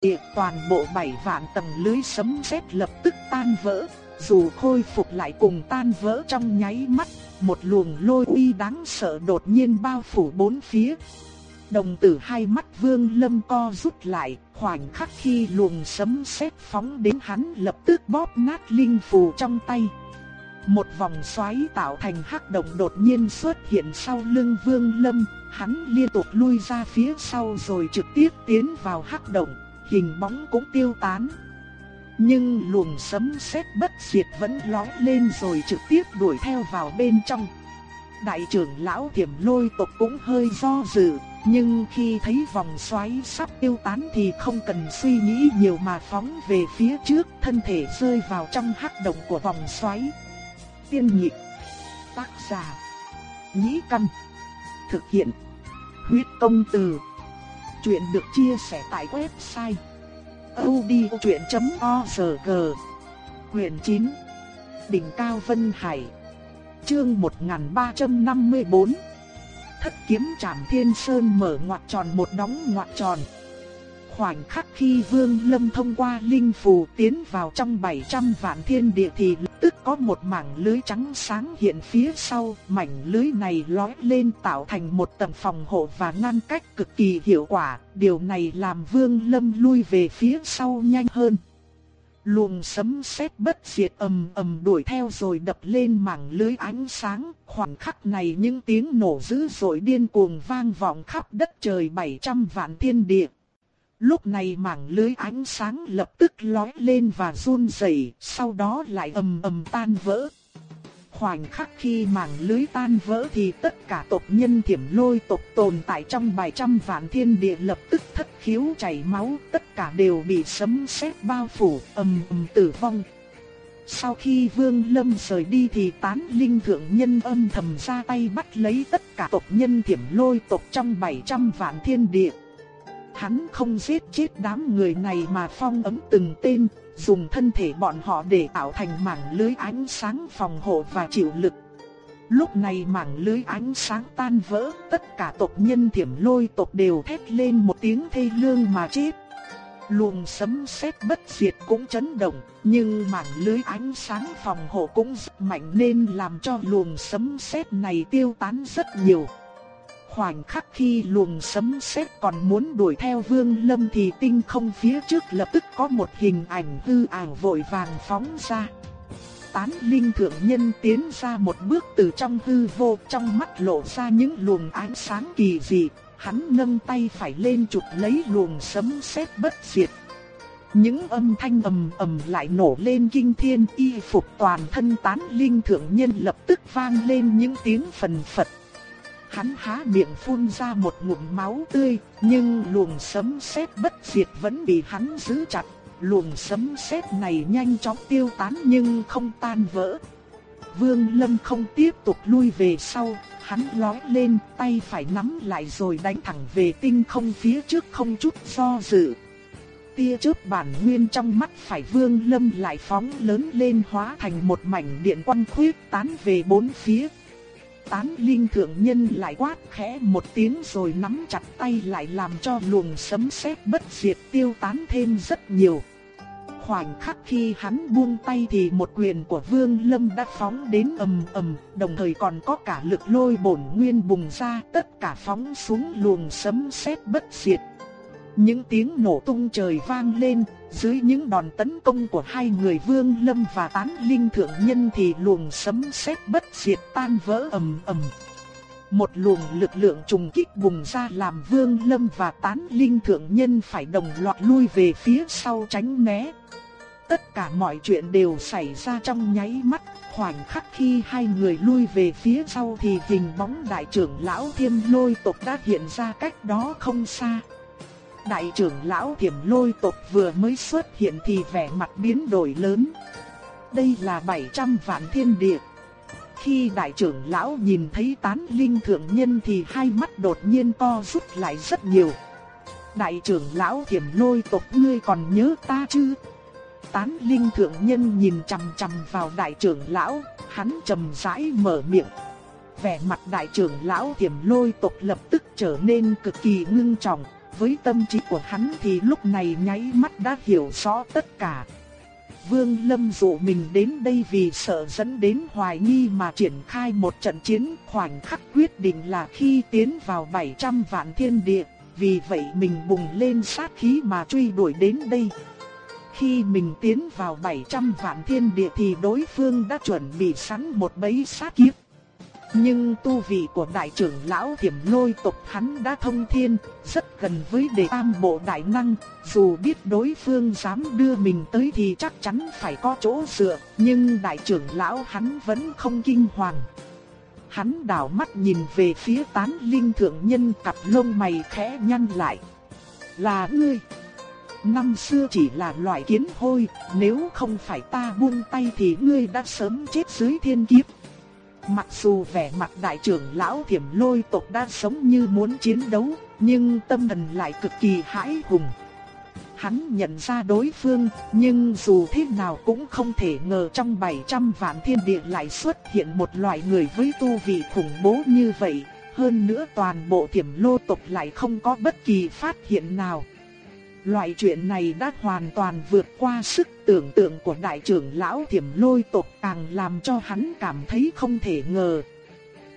địa, toàn bộ bảy vạn tầng lưới sấm sét lập tức tan vỡ, dù khôi phục lại cùng tan vỡ trong nháy mắt, một luồng lôi uy đáng sợ đột nhiên bao phủ bốn phía. Đồng tử hai mắt vương lâm co rút lại, khoảnh khắc khi luồng sấm sét phóng đến hắn lập tức bóp nát linh phù trong tay. Một vòng xoáy tạo thành hắc động đột nhiên xuất hiện sau lưng vương lâm, hắn liên tục lui ra phía sau rồi trực tiếp tiến vào hắc động, hình bóng cũng tiêu tán. Nhưng luồng sấm sét bất diệt vẫn lói lên rồi trực tiếp đuổi theo vào bên trong. Đại trưởng lão thiểm lôi tộc cũng hơi do dự, nhưng khi thấy vòng xoáy sắp tiêu tán thì không cần suy nghĩ nhiều mà phóng về phía trước, thân thể rơi vào trong hắc động của vòng xoáy. Tiên nhị tác giả, nhĩ căn, thực hiện, huyết công từ. Chuyện được chia sẻ tại website audiochuyện.org Quyền 9 Đỉnh Cao Vân Hải Chương 1354 Thất kiếm trảm thiên sơn mở ngoặt tròn một đóng ngoặt tròn. Khoảnh khắc khi Vương Lâm thông qua linh phù tiến vào trong 700 vạn thiên địa thì lập tức có một mảng lưới trắng sáng hiện phía sau, mảnh lưới này lói lên tạo thành một tầng phòng hộ và ngăn cách cực kỳ hiệu quả, điều này làm Vương Lâm lui về phía sau nhanh hơn. Luồng sấm sét bất diệt ầm ầm đuổi theo rồi đập lên mảng lưới ánh sáng, khoảnh khắc này những tiếng nổ dữ dội điên cuồng vang vọng khắp đất trời 700 vạn thiên địa. Lúc này mảng lưới ánh sáng lập tức lói lên và run rẩy, sau đó lại ầm ầm tan vỡ. Khoảnh khắc khi mảng lưới tan vỡ thì tất cả tộc nhân thiểm lôi tộc tồn tại trong 700 vạn thiên địa lập tức thất khiếu chảy máu, tất cả đều bị sấm sét bao phủ, ầm ầm tử vong. Sau khi Vương Lâm rời đi thì tán linh thượng nhân âm thầm ra tay bắt lấy tất cả tộc nhân thiểm lôi tộc trong 700 vạn thiên địa. Hắn không giết chết đám người này mà phong ấm từng tên, dùng thân thể bọn họ để tạo thành mảng lưới ánh sáng phòng hộ và chịu lực. Lúc này mảng lưới ánh sáng tan vỡ, tất cả tộc nhân thiểm lôi tộc đều thét lên một tiếng thê lương mà chết. Luồng sấm sét bất diệt cũng chấn động, nhưng mảng lưới ánh sáng phòng hộ cũng rất mạnh nên làm cho luồng sấm sét này tiêu tán rất nhiều. Khoảnh khắc khi luồng sấm sét còn muốn đuổi theo Vương Lâm thì tinh không phía trước lập tức có một hình ảnh hư ảo vội vàng phóng ra. Tán linh thượng nhân tiến ra một bước từ trong hư vô, trong mắt lộ ra những luồng ánh sáng kỳ dị, hắn nâng tay phải lên chụp lấy luồng sấm sét bất diệt. Những âm thanh ầm ầm lại nổ lên kinh thiên, y phục toàn thân tán linh thượng nhân lập tức vang lên những tiếng phần phật. Hắn há miệng phun ra một ngụm máu tươi, nhưng luồng sấm sét bất diệt vẫn bị hắn giữ chặt. Luồng sấm sét này nhanh chóng tiêu tán nhưng không tan vỡ. Vương Lâm không tiếp tục lui về sau, hắn lói lên, tay phải nắm lại rồi đánh thẳng về tinh không phía trước không chút do dự. Tia chớp bản nguyên trong mắt phải Vương Lâm lại phóng lớn lên hóa thành một mảnh điện quang khuyết tán về bốn phía tán linh thượng nhân lại quát khẽ một tiếng rồi nắm chặt tay lại làm cho luồng sấm sét bất diệt tiêu tán thêm rất nhiều. Khoảnh khắc khi hắn buông tay thì một quyền của Vương Lâm đã phóng đến ầm ầm, đồng thời còn có cả lực lôi bổn nguyên bùng ra, tất cả phóng xuống luồng sấm sét bất diệt. Những tiếng nổ tung trời vang lên, dưới những đòn tấn công của hai người Vương Lâm và Tán Linh Thượng Nhân thì luồng sấm sét bất diệt tan vỡ ầm ầm. Một luồng lực lượng trùng kích bùng ra làm Vương Lâm và Tán Linh Thượng Nhân phải đồng loạt lui về phía sau tránh né. Tất cả mọi chuyện đều xảy ra trong nháy mắt, khoảnh khắc khi hai người lui về phía sau thì hình bóng đại trưởng lão thiên Lôi tộc đã hiện ra cách đó không xa. Đại trưởng lão Thiểm Lôi tộc vừa mới xuất hiện thì vẻ mặt biến đổi lớn. Đây là 700 vạn thiên địa. Khi đại trưởng lão nhìn thấy tán linh thượng nhân thì hai mắt đột nhiên co rút lại rất nhiều. Đại trưởng lão Thiểm Lôi tộc ngươi còn nhớ ta chứ? Tán linh thượng nhân nhìn chằm chằm vào đại trưởng lão, hắn trầm rãi mở miệng. Vẻ mặt đại trưởng lão Thiểm Lôi tộc lập tức trở nên cực kỳ ngưng trọng, với tâm trí của hắn thì lúc này nháy mắt đã hiểu rõ tất cả. Vương Lâm dụ mình đến đây vì sợ dẫn đến hoài nghi mà triển khai một trận chiến khoảnh khắc quyết định là khi tiến vào 700 vạn thiên địa, vì vậy mình bùng lên sát khí mà truy đuổi đến đây. Khi mình tiến vào 700 vạn thiên địa thì đối phương đã chuẩn bị sẵn một bẫy sát kiếp. Nhưng tu vị của đại trưởng lão thiểm lôi tộc hắn đã thông thiên, rất gần với đề tam bộ đại năng, dù biết đối phương dám đưa mình tới thì chắc chắn phải có chỗ dựa, nhưng đại trưởng lão hắn vẫn không kinh hoàng. Hắn đảo mắt nhìn về phía tán linh thượng nhân cặp lông mày khẽ nhăn lại. Là ngươi! Năm xưa chỉ là loại kiến hôi, nếu không phải ta buông tay thì ngươi đã sớm chết dưới thiên kiếp. Mặc dù vẻ mặt đại trưởng lão thiểm lôi tộc đã sống như muốn chiến đấu, nhưng tâm thần lại cực kỳ hãi hùng. Hắn nhận ra đối phương, nhưng dù thế nào cũng không thể ngờ trong 700 vạn thiên địa lại xuất hiện một loại người với tu vị khủng bố như vậy. Hơn nữa toàn bộ thiểm lô tộc lại không có bất kỳ phát hiện nào. Loại chuyện này đã hoàn toàn vượt qua sức tưởng tượng của đại trưởng lão thiểm lôi tộc càng làm cho hắn cảm thấy không thể ngờ.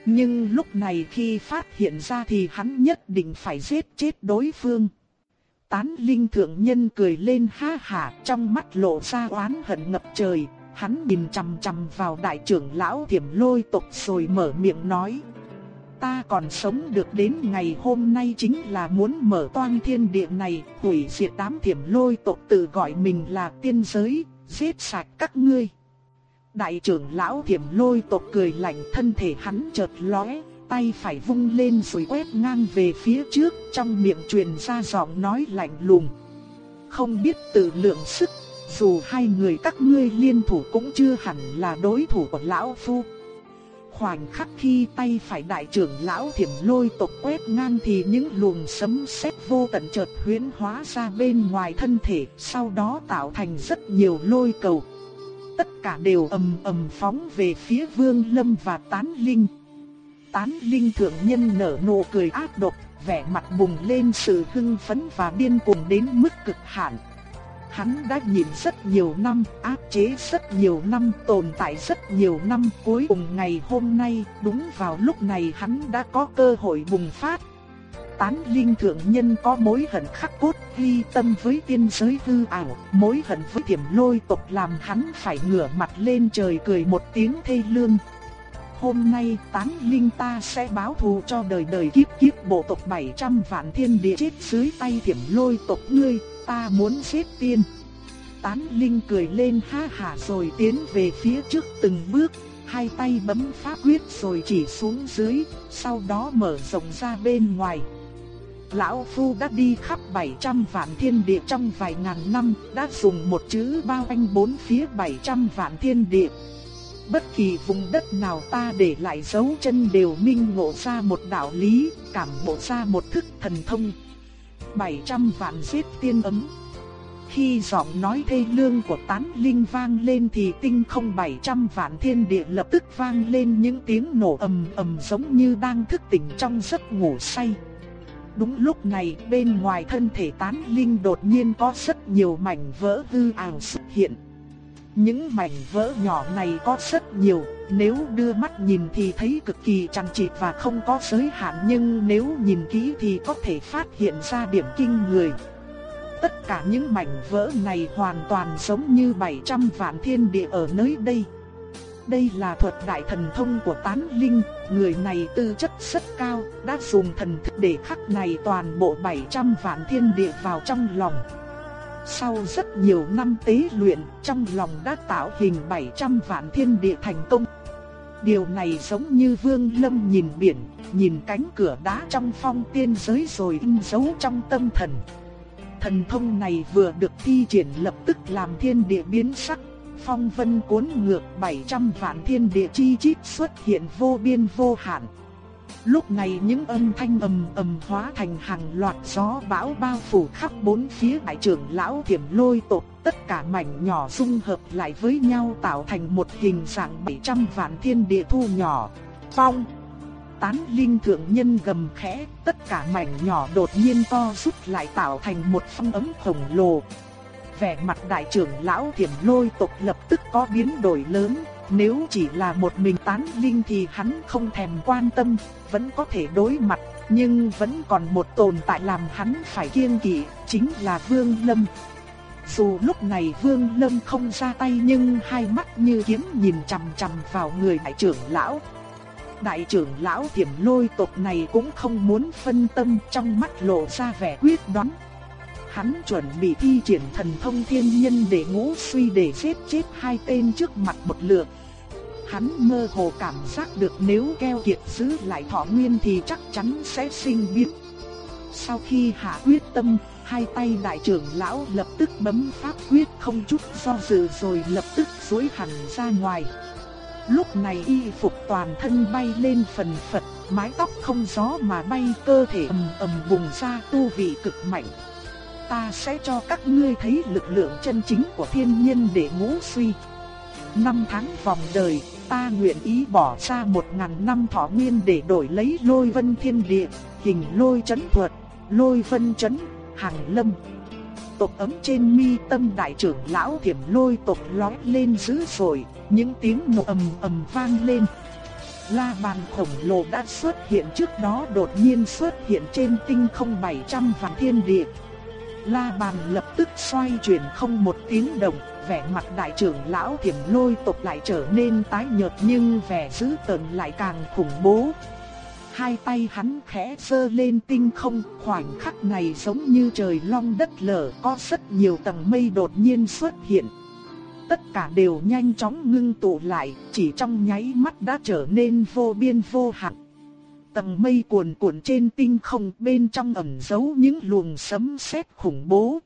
Nhưng lúc này khi phát hiện ra thì hắn nhất định phải giết chết đối phương. Tán linh thượng nhân cười lên ha hả trong mắt lộ ra oán hận ngập trời. Hắn nhìn chằm chằm vào đại trưởng lão thiểm lôi tộc rồi mở miệng nói. Ta còn sống được đến ngày hôm nay chính là muốn mở toan thiên địa này, hủy diệt đám thiểm lôi tộc tự gọi mình là tiên giới, giết sạch các ngươi. Đại trưởng lão thiểm lôi tộc cười lạnh thân thể hắn chợt lóe, tay phải vung lên rồi quét ngang về phía trước, trong miệng truyền ra giọng nói lạnh lùng. Không biết tự lượng sức, dù hai người các ngươi liên thủ cũng chưa hẳn là đối thủ của lão phu. Khoảnh khắc khi tay phải đại trưởng lão thiểm lôi tộc quét ngang thì những luồng sấm sét vô tận chợt huyễn hóa ra bên ngoài thân thể, sau đó tạo thành rất nhiều lôi cầu. Tất cả đều ầm ầm phóng về phía Vương Lâm và Tán Linh. Tán Linh thượng nhân nở nụ cười ác độc, vẻ mặt bùng lên sự hưng phấn và điên cuồng đến mức cực hạn. Hắn đã nhìn rất nhiều năm, áp chế rất nhiều năm, tồn tại rất nhiều năm, cuối cùng ngày hôm nay, đúng vào lúc này hắn đã có cơ hội bùng phát. Tán linh thượng nhân có mối hận khắc cốt, ghi tâm với tiên giới hư ảo, mối hận với tiềm lôi tộc làm hắn phải ngửa mặt lên trời cười một tiếng thê lương. Hôm nay tán linh ta sẽ báo thù cho đời đời kiếp kiếp bộ tộc 700 vạn thiên địa chết dưới tay tiềm lôi tộc ngươi, ta muốn giết tiên. Tán Linh cười lên ha hả rồi tiến về phía trước từng bước, hai tay bấm pháp quyết rồi chỉ xuống dưới, sau đó mở rộng ra bên ngoài. Lão Phu đã đi khắp 700 vạn thiên địa trong vài ngàn năm, đã dùng một chữ bao quanh bốn phía 700 vạn thiên địa. Bất kỳ vùng đất nào ta để lại dấu chân đều minh ngộ ra một đạo lý, cảm ngộ ra một thức thần thông. 700 vạn giết tiên ấm. Khi giọng nói thê lương của tán linh vang lên thì tinh không 700 vạn thiên địa lập tức vang lên những tiếng nổ ầm ầm giống như đang thức tỉnh trong giấc ngủ say. Đúng lúc này, bên ngoài thân thể tán linh đột nhiên có rất nhiều mảnh vỡ hư ảo xuất hiện. Những mảnh vỡ nhỏ này có rất nhiều, nếu đưa mắt nhìn thì thấy cực kỳ chằng chịt và không có giới hạn nhưng nếu nhìn kỹ thì có thể phát hiện ra điểm kinh người. Tất cả những mảnh vỡ này hoàn toàn giống như 700 vạn thiên địa ở nơi đây. đây là thuật đại thần thông của tán linh, người này tư chất rất cao, đã dùng thần thức để khắc này toàn bộ 700 vạn thiên địa vào trong lòng. Sau rất nhiều năm tế luyện, trong lòng đã tạo hình 700 vạn thiên địa thành công. Điều này giống như Vương Lâm nhìn biển, nhìn cánh cửa đá trong phong tiên giới rồi in dấu trong tâm thần. Thần thông này vừa được thi triển lập tức làm thiên địa biến sắc, phong vân cuốn ngược 700 vạn thiên địa chi chít xuất hiện vô biên vô hạn. Lúc này những âm thanh ầm ầm hóa thành hàng loạt gió bão bao phủ khắp bốn phía đại trưởng lão thiểm lôi tộc, tất cả mảnh nhỏ dung hợp lại với nhau tạo thành một hình dạng 700 vạn thiên địa thu nhỏ. Phong Tán linh thượng nhân gầm khẽ, tất cả mảnh nhỏ đột nhiên co rút lại tạo thành một phong ấm khổng lồ. Vẻ mặt đại trưởng lão thiểm lôi tộc lập tức có biến đổi lớn, nếu chỉ là một mình tán linh thì hắn không thèm quan tâm, vẫn có thể đối mặt, nhưng vẫn còn một tồn tại làm hắn phải kiêng kỵ, chính là Vương Lâm. Dù lúc này Vương Lâm không ra tay nhưng hai mắt như kiếm nhìn chằm chằm vào người đại trưởng lão. Đại trưởng lão tiềm lôi tộc này cũng không muốn phân tâm trong mắt lộ ra vẻ quyết đoán. Hắn chuẩn bị thi triển thần thông thiên nhân để ngũ suy để giết chết hai tên trước mặt một lượt. Hắn mơ hồ cảm giác được nếu keo kiệt giữ lại thọ nguyên thì chắc chắn sẽ sinh biến. Sau khi hạ quyết tâm, hai tay đại trưởng lão lập tức bấm pháp quyết không chút do dự rồi lập tức duỗi hẳn ra ngoài. Lúc này y phục toàn thân bay lên phần phật, mái tóc không gió mà bay cơ thể ầm ầm bùng ra tu vị cực mạnh. Ta sẽ cho các ngươi thấy lực lượng chân chính của thiên nhiên để ngũ suy. Năm tháng vòng đời, ta nguyện ý bỏ ra một ngàn năm thọ nguyên để đổi lấy lôi vân thiên địa, hình lôi chấn thuật, lôi vân chấn, hàng lâm. Tộc ấm trên mi tâm đại trưởng lão thiểm lôi tộc lói lên dữ dội, những tiếng nổ ầm ầm vang lên. La bàn khổng lồ đã xuất hiện trước đó đột nhiên xuất hiện trên tinh không 700 vạn thiên địa. La bàn lập tức xoay chuyển không một tiếng động, vẻ mặt đại trưởng lão thiểm lôi tộc lại trở nên tái nhợt nhưng vẻ dữ tợn lại càng khủng bố. Hai tay hắn khẽ sơ lên tinh không, khoảnh khắc này giống như trời long đất lở, có rất nhiều tầng mây đột nhiên xuất hiện. Tất cả đều nhanh chóng ngưng tụ lại, chỉ trong nháy mắt đã trở nên vô biên vô hạn. Tầng mây cuồn cuộn trên tinh không bên trong ẩn giấu những luồng sấm sét khủng bố.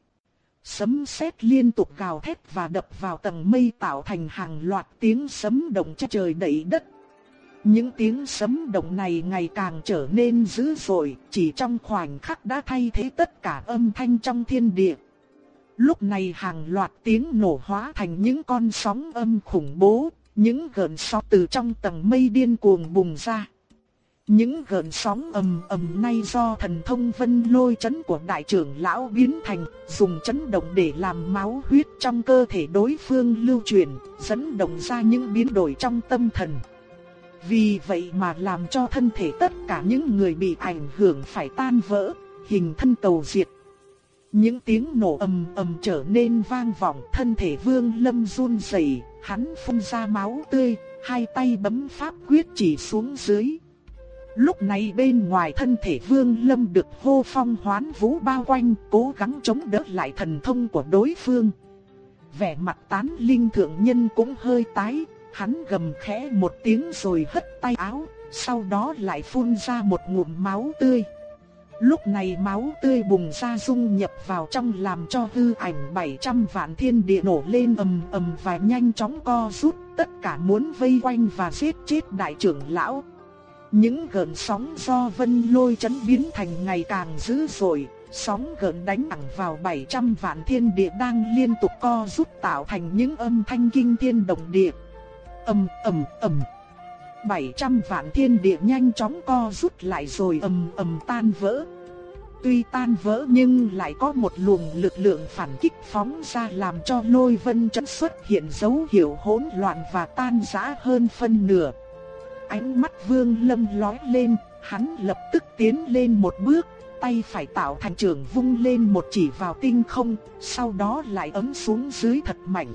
Sấm sét liên tục gào thét và đập vào tầng mây tạo thành hàng loạt tiếng sấm động che trời đẩy đất. Những tiếng sấm động này ngày càng trở nên dữ dội, chỉ trong khoảnh khắc đã thay thế tất cả âm thanh trong thiên địa. Lúc này hàng loạt tiếng nổ hóa thành những con sóng âm khủng bố, những gợn sóng từ trong tầng mây điên cuồng bùng ra. Những gợn sóng ầm ầm nay do thần thông vân lôi chấn của đại trưởng lão biến thành, dùng chấn động để làm máu huyết trong cơ thể đối phương lưu truyền, dẫn động ra những biến đổi trong tâm thần. Vì vậy mà làm cho thân thể tất cả những người bị ảnh hưởng phải tan vỡ, hình thân cầu diệt. Những tiếng nổ ầm ầm trở nên vang vọng, thân thể Vương Lâm run rẩy, hắn phun ra máu tươi, hai tay bấm pháp quyết chỉ xuống dưới. Lúc này bên ngoài thân thể Vương Lâm được hô phong hoán vũ bao quanh, cố gắng chống đỡ lại thần thông của đối phương. Vẻ mặt tán linh thượng nhân cũng hơi tái, hắn gầm khẽ một tiếng rồi hất tay áo, sau đó lại phun ra một ngụm máu tươi. Lúc này máu tươi bùng ra dung nhập vào trong làm cho hư ảnh 700 vạn thiên địa nổ lên ầm ầm và nhanh chóng co rút, tất cả muốn vây quanh và giết chết đại trưởng lão. Những gợn sóng do vân lôi chấn biến thành ngày càng dữ dội, sóng gợn đánh thẳng vào 700 vạn thiên địa đang liên tục co rút tạo thành những âm thanh kinh thiên động địa. Ầm ầm ầm. 700 vạn thiên địa nhanh chóng co rút lại rồi ầm ầm tan vỡ. Tuy tan vỡ nhưng lại có một luồng lực lượng phản kích phóng ra làm cho lôi vân chấn xuất hiện dấu hiệu hỗn loạn và tan rã hơn phân nửa. Ánh mắt vương lâm lói lên, hắn lập tức tiến lên một bước, tay phải tạo thành trường vung lên một chỉ vào tinh không, sau đó lại ấm xuống dưới thật mạnh.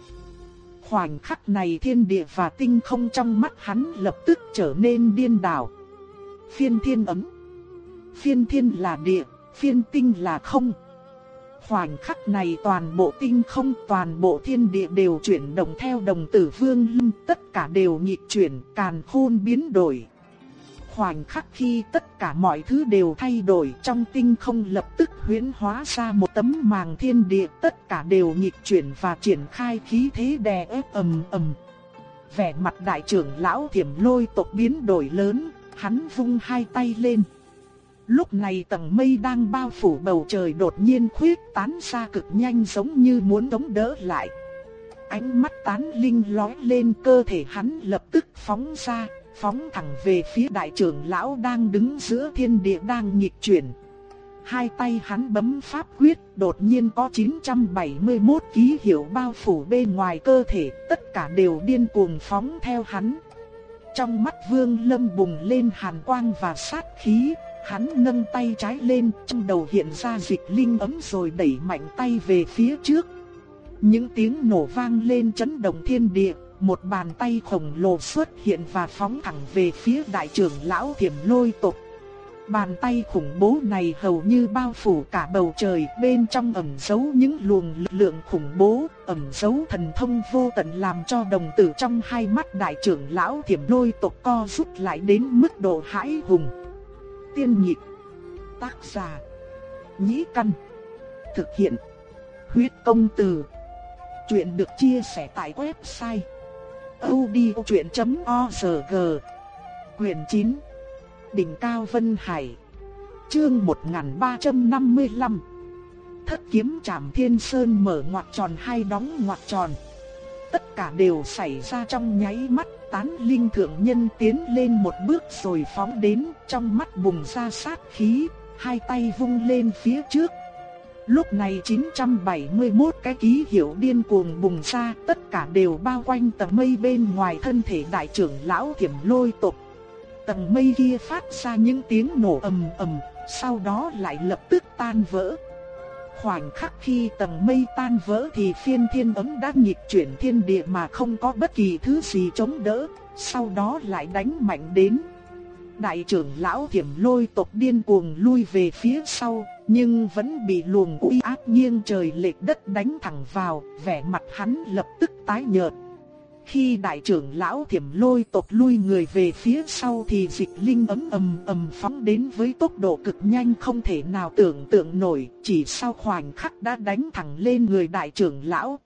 Khoảnh khắc này thiên địa và tinh không trong mắt hắn lập tức trở nên điên đảo. Phiên thiên ấm. Phiên thiên là địa, phiên tinh là không. Khoảnh khắc này toàn bộ tinh không, toàn bộ thiên địa đều chuyển động theo đồng tử vương lâm, tất cả đều nhịp chuyển, càn khôn biến đổi. Khoảnh khắc khi tất cả mọi thứ đều thay đổi trong tinh không lập tức huyễn hóa ra một tấm màng thiên địa, tất cả đều nhịp chuyển và triển khai khí thế đè ép ầm ầm. Vẻ mặt đại trưởng lão thiểm lôi tộc biến đổi lớn, hắn vung hai tay lên. Lúc này tầng mây đang bao phủ bầu trời đột nhiên khuyết tán ra cực nhanh giống như muốn đống đỡ lại. Ánh mắt tán linh lói lên cơ thể hắn lập tức phóng ra, phóng thẳng về phía đại trưởng lão đang đứng giữa thiên địa đang nghịch chuyển. Hai tay hắn bấm pháp quyết, đột nhiên có 971 ký hiệu bao phủ bên ngoài cơ thể, tất cả đều điên cuồng phóng theo hắn. Trong mắt Vương Lâm bùng lên hàn quang và sát khí, hắn nâng tay trái lên, trong đầu hiện ra dịch linh ấm rồi đẩy mạnh tay về phía trước. Những tiếng nổ vang lên chấn động thiên địa, một bàn tay khổng lồ xuất hiện và phóng thẳng về phía đại trưởng lão thiểm lôi tộc. Bàn tay khủng bố này hầu như bao phủ cả bầu trời, bên trong ẩn giấu những luồng lực lượng khủng bố, ẩn giấu thần thông vô tận làm cho đồng tử trong hai mắt đại trưởng lão thiểm lôi tộc co rút lại đến mức độ hãi hùng. Tiên nhịp, tác giả, nhĩ căn, thực hiện, huyết công từ. Chuyện được chia sẻ tại website odchuyện.org Quyền 9 Đỉnh Cao Vân Hải. Chương 1355 Thất kiếm trảm thiên sơn mở ngoặc tròn hay đóng ngoặc tròn. Tất cả đều xảy ra trong nháy mắt. Tán linh thượng nhân tiến lên một bước rồi phóng đến Trong mắt bùng ra sát khí Hai tay vung lên phía trước Lúc này 971 cái ký hiệu điên cuồng bùng ra, tất cả đều bao quanh tầng mây bên ngoài thân thể đại trưởng lão kiểm lôi tộc. Tầng mây kia phát ra những tiếng nổ ầm ầm, sau đó lại lập tức tan vỡ. Khoảnh khắc khi tầng mây tan vỡ thì phiên thiên ấm đã nghịch chuyển thiên địa mà không có bất kỳ thứ gì chống đỡ, sau đó lại đánh mạnh đến. Đại trưởng lão thiểm lôi tộc điên cuồng lui về phía sau, nhưng vẫn bị luồng uy áp nghiêng trời lệch đất đánh thẳng vào, vẻ mặt hắn lập tức tái nhợt. Khi đại trưởng lão thiểm lôi tột lui người về phía sau thì dịch linh ấm ầm ầm phóng đến với tốc độ cực nhanh không thể nào tưởng tượng nổi, chỉ sau khoảnh khắc đã đánh thẳng lên người đại trưởng lão.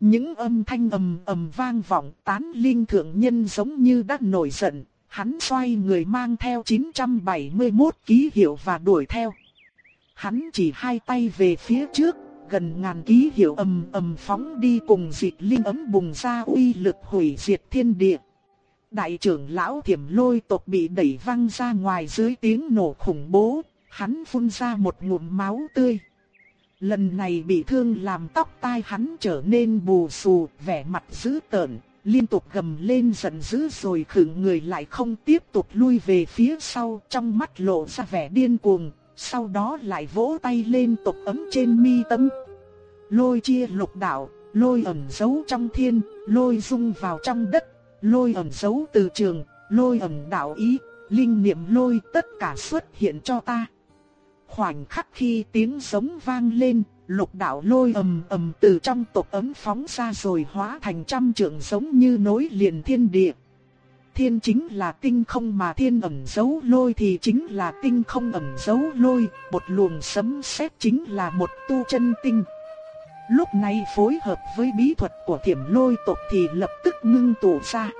Những âm thanh ầm ầm vang vọng tán linh thượng nhân giống như đã nổi giận, hắn xoay người mang theo 971 ký hiệu và đuổi theo. Hắn chỉ hai tay về phía trước, gần ngàn ký hiệu ầm ầm phóng đi cùng dịch linh ấm bùng ra uy lực hủy diệt thiên địa. Đại trưởng lão thiểm lôi tộc bị đẩy văng ra ngoài dưới tiếng nổ khủng bố, hắn phun ra một ngụm máu tươi. Lần này bị thương làm tóc tai hắn trở nên bù xù, vẻ mặt dữ tợn, liên tục gầm lên giận dữ rồi khựng người lại không tiếp tục lui về phía sau, trong mắt lộ ra vẻ điên cuồng, sau đó lại vỗ tay lên tộc ấm trên mi tâm. Lôi chia lục đạo, lôi ẩn giấu trong thiên, lôi dung vào trong đất, lôi ẩn giấu từ trường, lôi ẩn đạo ý, linh niệm lôi tất cả xuất hiện cho ta. Khoảnh khắc khi tiếng giống vang lên, lục đạo lôi ầm ầm từ trong tộc ấm phóng ra rồi hóa thành trăm trượng giống như nối liền thiên địa. Thiên chính là tinh không mà thiên ẩn dấu lôi thì chính là tinh không ẩn dấu lôi, một luồng sấm sét chính là một tu chân tinh. Lúc này phối hợp với bí thuật của thiểm lôi tộc thì lập tức ngưng tụ ra.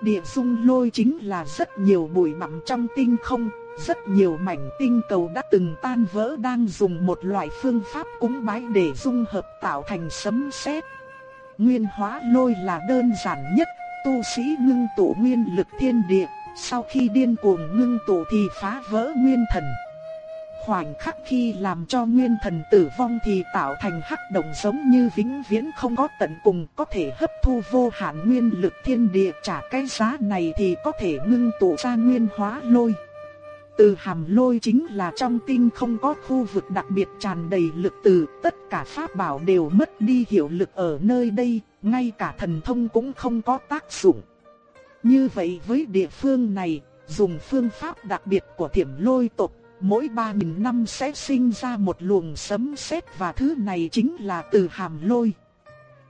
Địa dung lôi chính là rất nhiều bụi bặm trong tinh không, rất nhiều mảnh tinh cầu đã từng tan vỡ đang dùng một loại phương pháp cúng bái để dung hợp tạo thành sấm sét. Nguyên hóa lôi là đơn giản nhất, tu sĩ ngưng tụ nguyên lực thiên địa, sau khi điên cuồng ngưng tụ thì phá vỡ nguyên thần. Khoảnh khắc khi làm cho nguyên thần tử vong thì tạo thành hắc động giống như vĩnh viễn không có tận cùng có thể hấp thu vô hạn nguyên lực thiên địa trả cái giá này thì có thể ngưng tụ ra nguyên hóa lôi. Từ hàm lôi chính là trong tinh không có khu vực đặc biệt tràn đầy lực từ, tất cả pháp bảo đều mất đi hiệu lực ở nơi đây, ngay cả thần thông cũng không có tác dụng. Như vậy với địa phương này, dùng phương pháp đặc biệt của thiểm lôi tộc, mỗi 3.000 năm sẽ sinh ra một luồng sấm sét và thứ này chính là từ hàm lôi.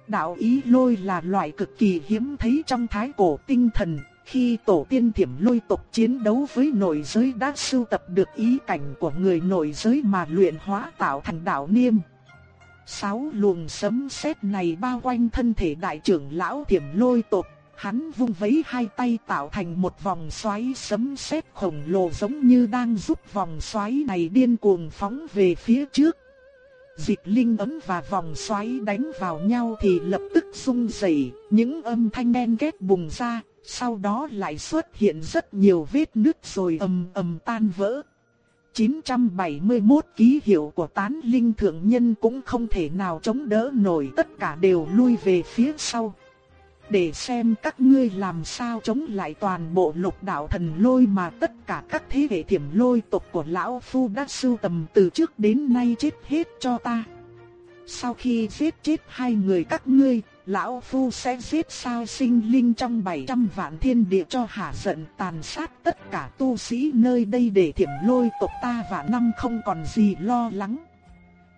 Đạo ý lôi là loại cực kỳ hiếm thấy trong thái cổ tinh thần, khi tổ tiên thiểm lôi tộc chiến đấu với nội giới đã sưu tập được ý cảnh của người nội giới mà luyện hóa tạo thành đạo niêm. Sáu luồng sấm sét này bao quanh thân thể đại trưởng lão thiểm lôi tộc, hắn vung vấy hai tay tạo thành một vòng xoáy sấm sét khổng lồ giống như đang giúp vòng xoáy này điên cuồng phóng về phía trước. Dịch linh ấm và vòng xoáy đánh vào nhau thì lập tức rung rẩy, những âm thanh đen kết bùng ra, sau đó lại xuất hiện rất nhiều vết nứt rồi ầm ầm tan vỡ. 971 ký hiệu của tán linh thượng nhân cũng không thể nào chống đỡ nổi tất cả đều lui về phía sau. Để xem các ngươi làm sao chống lại toàn bộ lục đạo thần lôi mà tất cả các thế hệ thiểm lôi tộc của Lão Phu đã sưu tầm từ trước đến nay chết hết cho ta. Sau khi giết chết hai người các ngươi, Lão Phu sẽ giết sao sinh linh trong 700 vạn thiên địa cho hạ giận tàn sát tất cả tu sĩ nơi đây để thiểm lôi tộc ta và năm không còn gì lo lắng.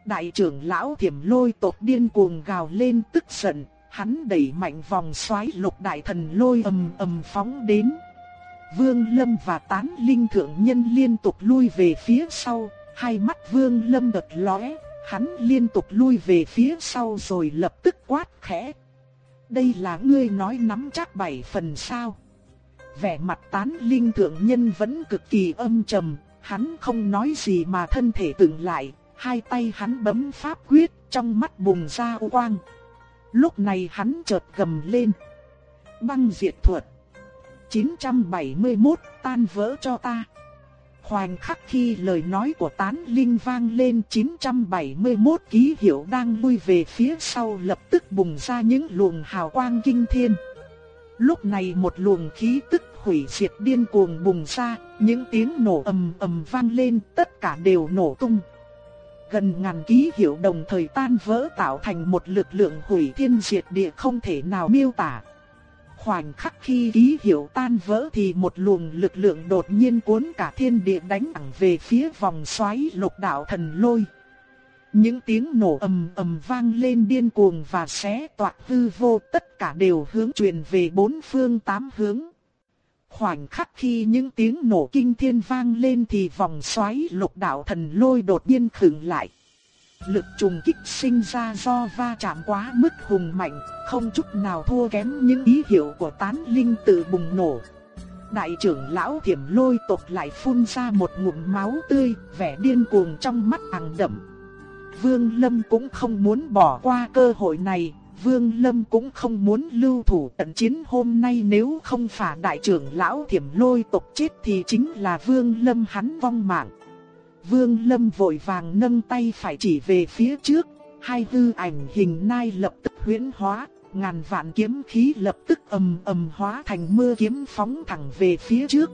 Đại trưởng lão thiểm lôi tộc điên cuồng gào lên tức giận, hắn đẩy mạnh vòng xoáy lục đại thần lôi ầm ầm phóng đến. Vương Lâm và tán linh thượng nhân liên tục lui về phía sau, hai mắt Vương Lâm đợt lóe, hắn liên tục lui về phía sau rồi lập tức quát khẽ. Đây là ngươi nói nắm chắc bảy phần sao. Vẻ mặt tán linh thượng nhân vẫn cực kỳ âm trầm, hắn không nói gì mà thân thể từng lại, hai tay hắn bấm pháp quyết, trong mắt bùng ra quang. Lúc này hắn chợt gầm lên. Băng diệt thuật. 971 tan vỡ cho ta. Khoảnh khắc khi lời nói của tán linh vang lên 971 ký hiệu đang lui về phía sau lập tức bùng ra những luồng hào quang kinh thiên. Lúc này một luồng khí tức hủy diệt điên cuồng bùng ra, những tiếng nổ ầm ầm vang lên tất cả đều nổ tung. Gần ngàn ký hiệu đồng thời tan vỡ tạo thành một lực lượng hủy thiên diệt địa không thể nào miêu tả. Khoảnh khắc khi ký hiệu tan vỡ thì một luồng lực lượng đột nhiên cuốn cả thiên địa đánh thẳng về phía vòng xoáy lục đạo thần lôi. Những tiếng nổ ầm ầm vang lên điên cuồng và xé toạc hư vô, tất cả đều hướng truyền về bốn phương tám hướng. Khoảnh khắc khi những tiếng nổ kinh thiên vang lên thì vòng xoáy lục đạo thần lôi đột nhiên khựng lại. Lực trùng kích sinh ra do va chạm quá mức hùng mạnh, không chút nào thua kém những ý hiệu của tán linh tự bùng nổ. Đại trưởng lão thiểm lôi tộc lại phun ra một ngụm máu tươi, vẻ điên cuồng trong mắt àng đậm. Vương Lâm cũng không muốn bỏ qua cơ hội này, Vương Lâm cũng không muốn lưu thủ tận chiến hôm nay nếu không phải đại trưởng lão thiểm lôi tộc chết thì chính là Vương Lâm hắn vong mạng. Vương Lâm vội vàng nâng tay phải chỉ về phía trước, hai hư ảnh hình nai lập tức huyễn hóa, ngàn vạn kiếm khí lập tức ầm ầm hóa thành mưa kiếm phóng thẳng về phía trước.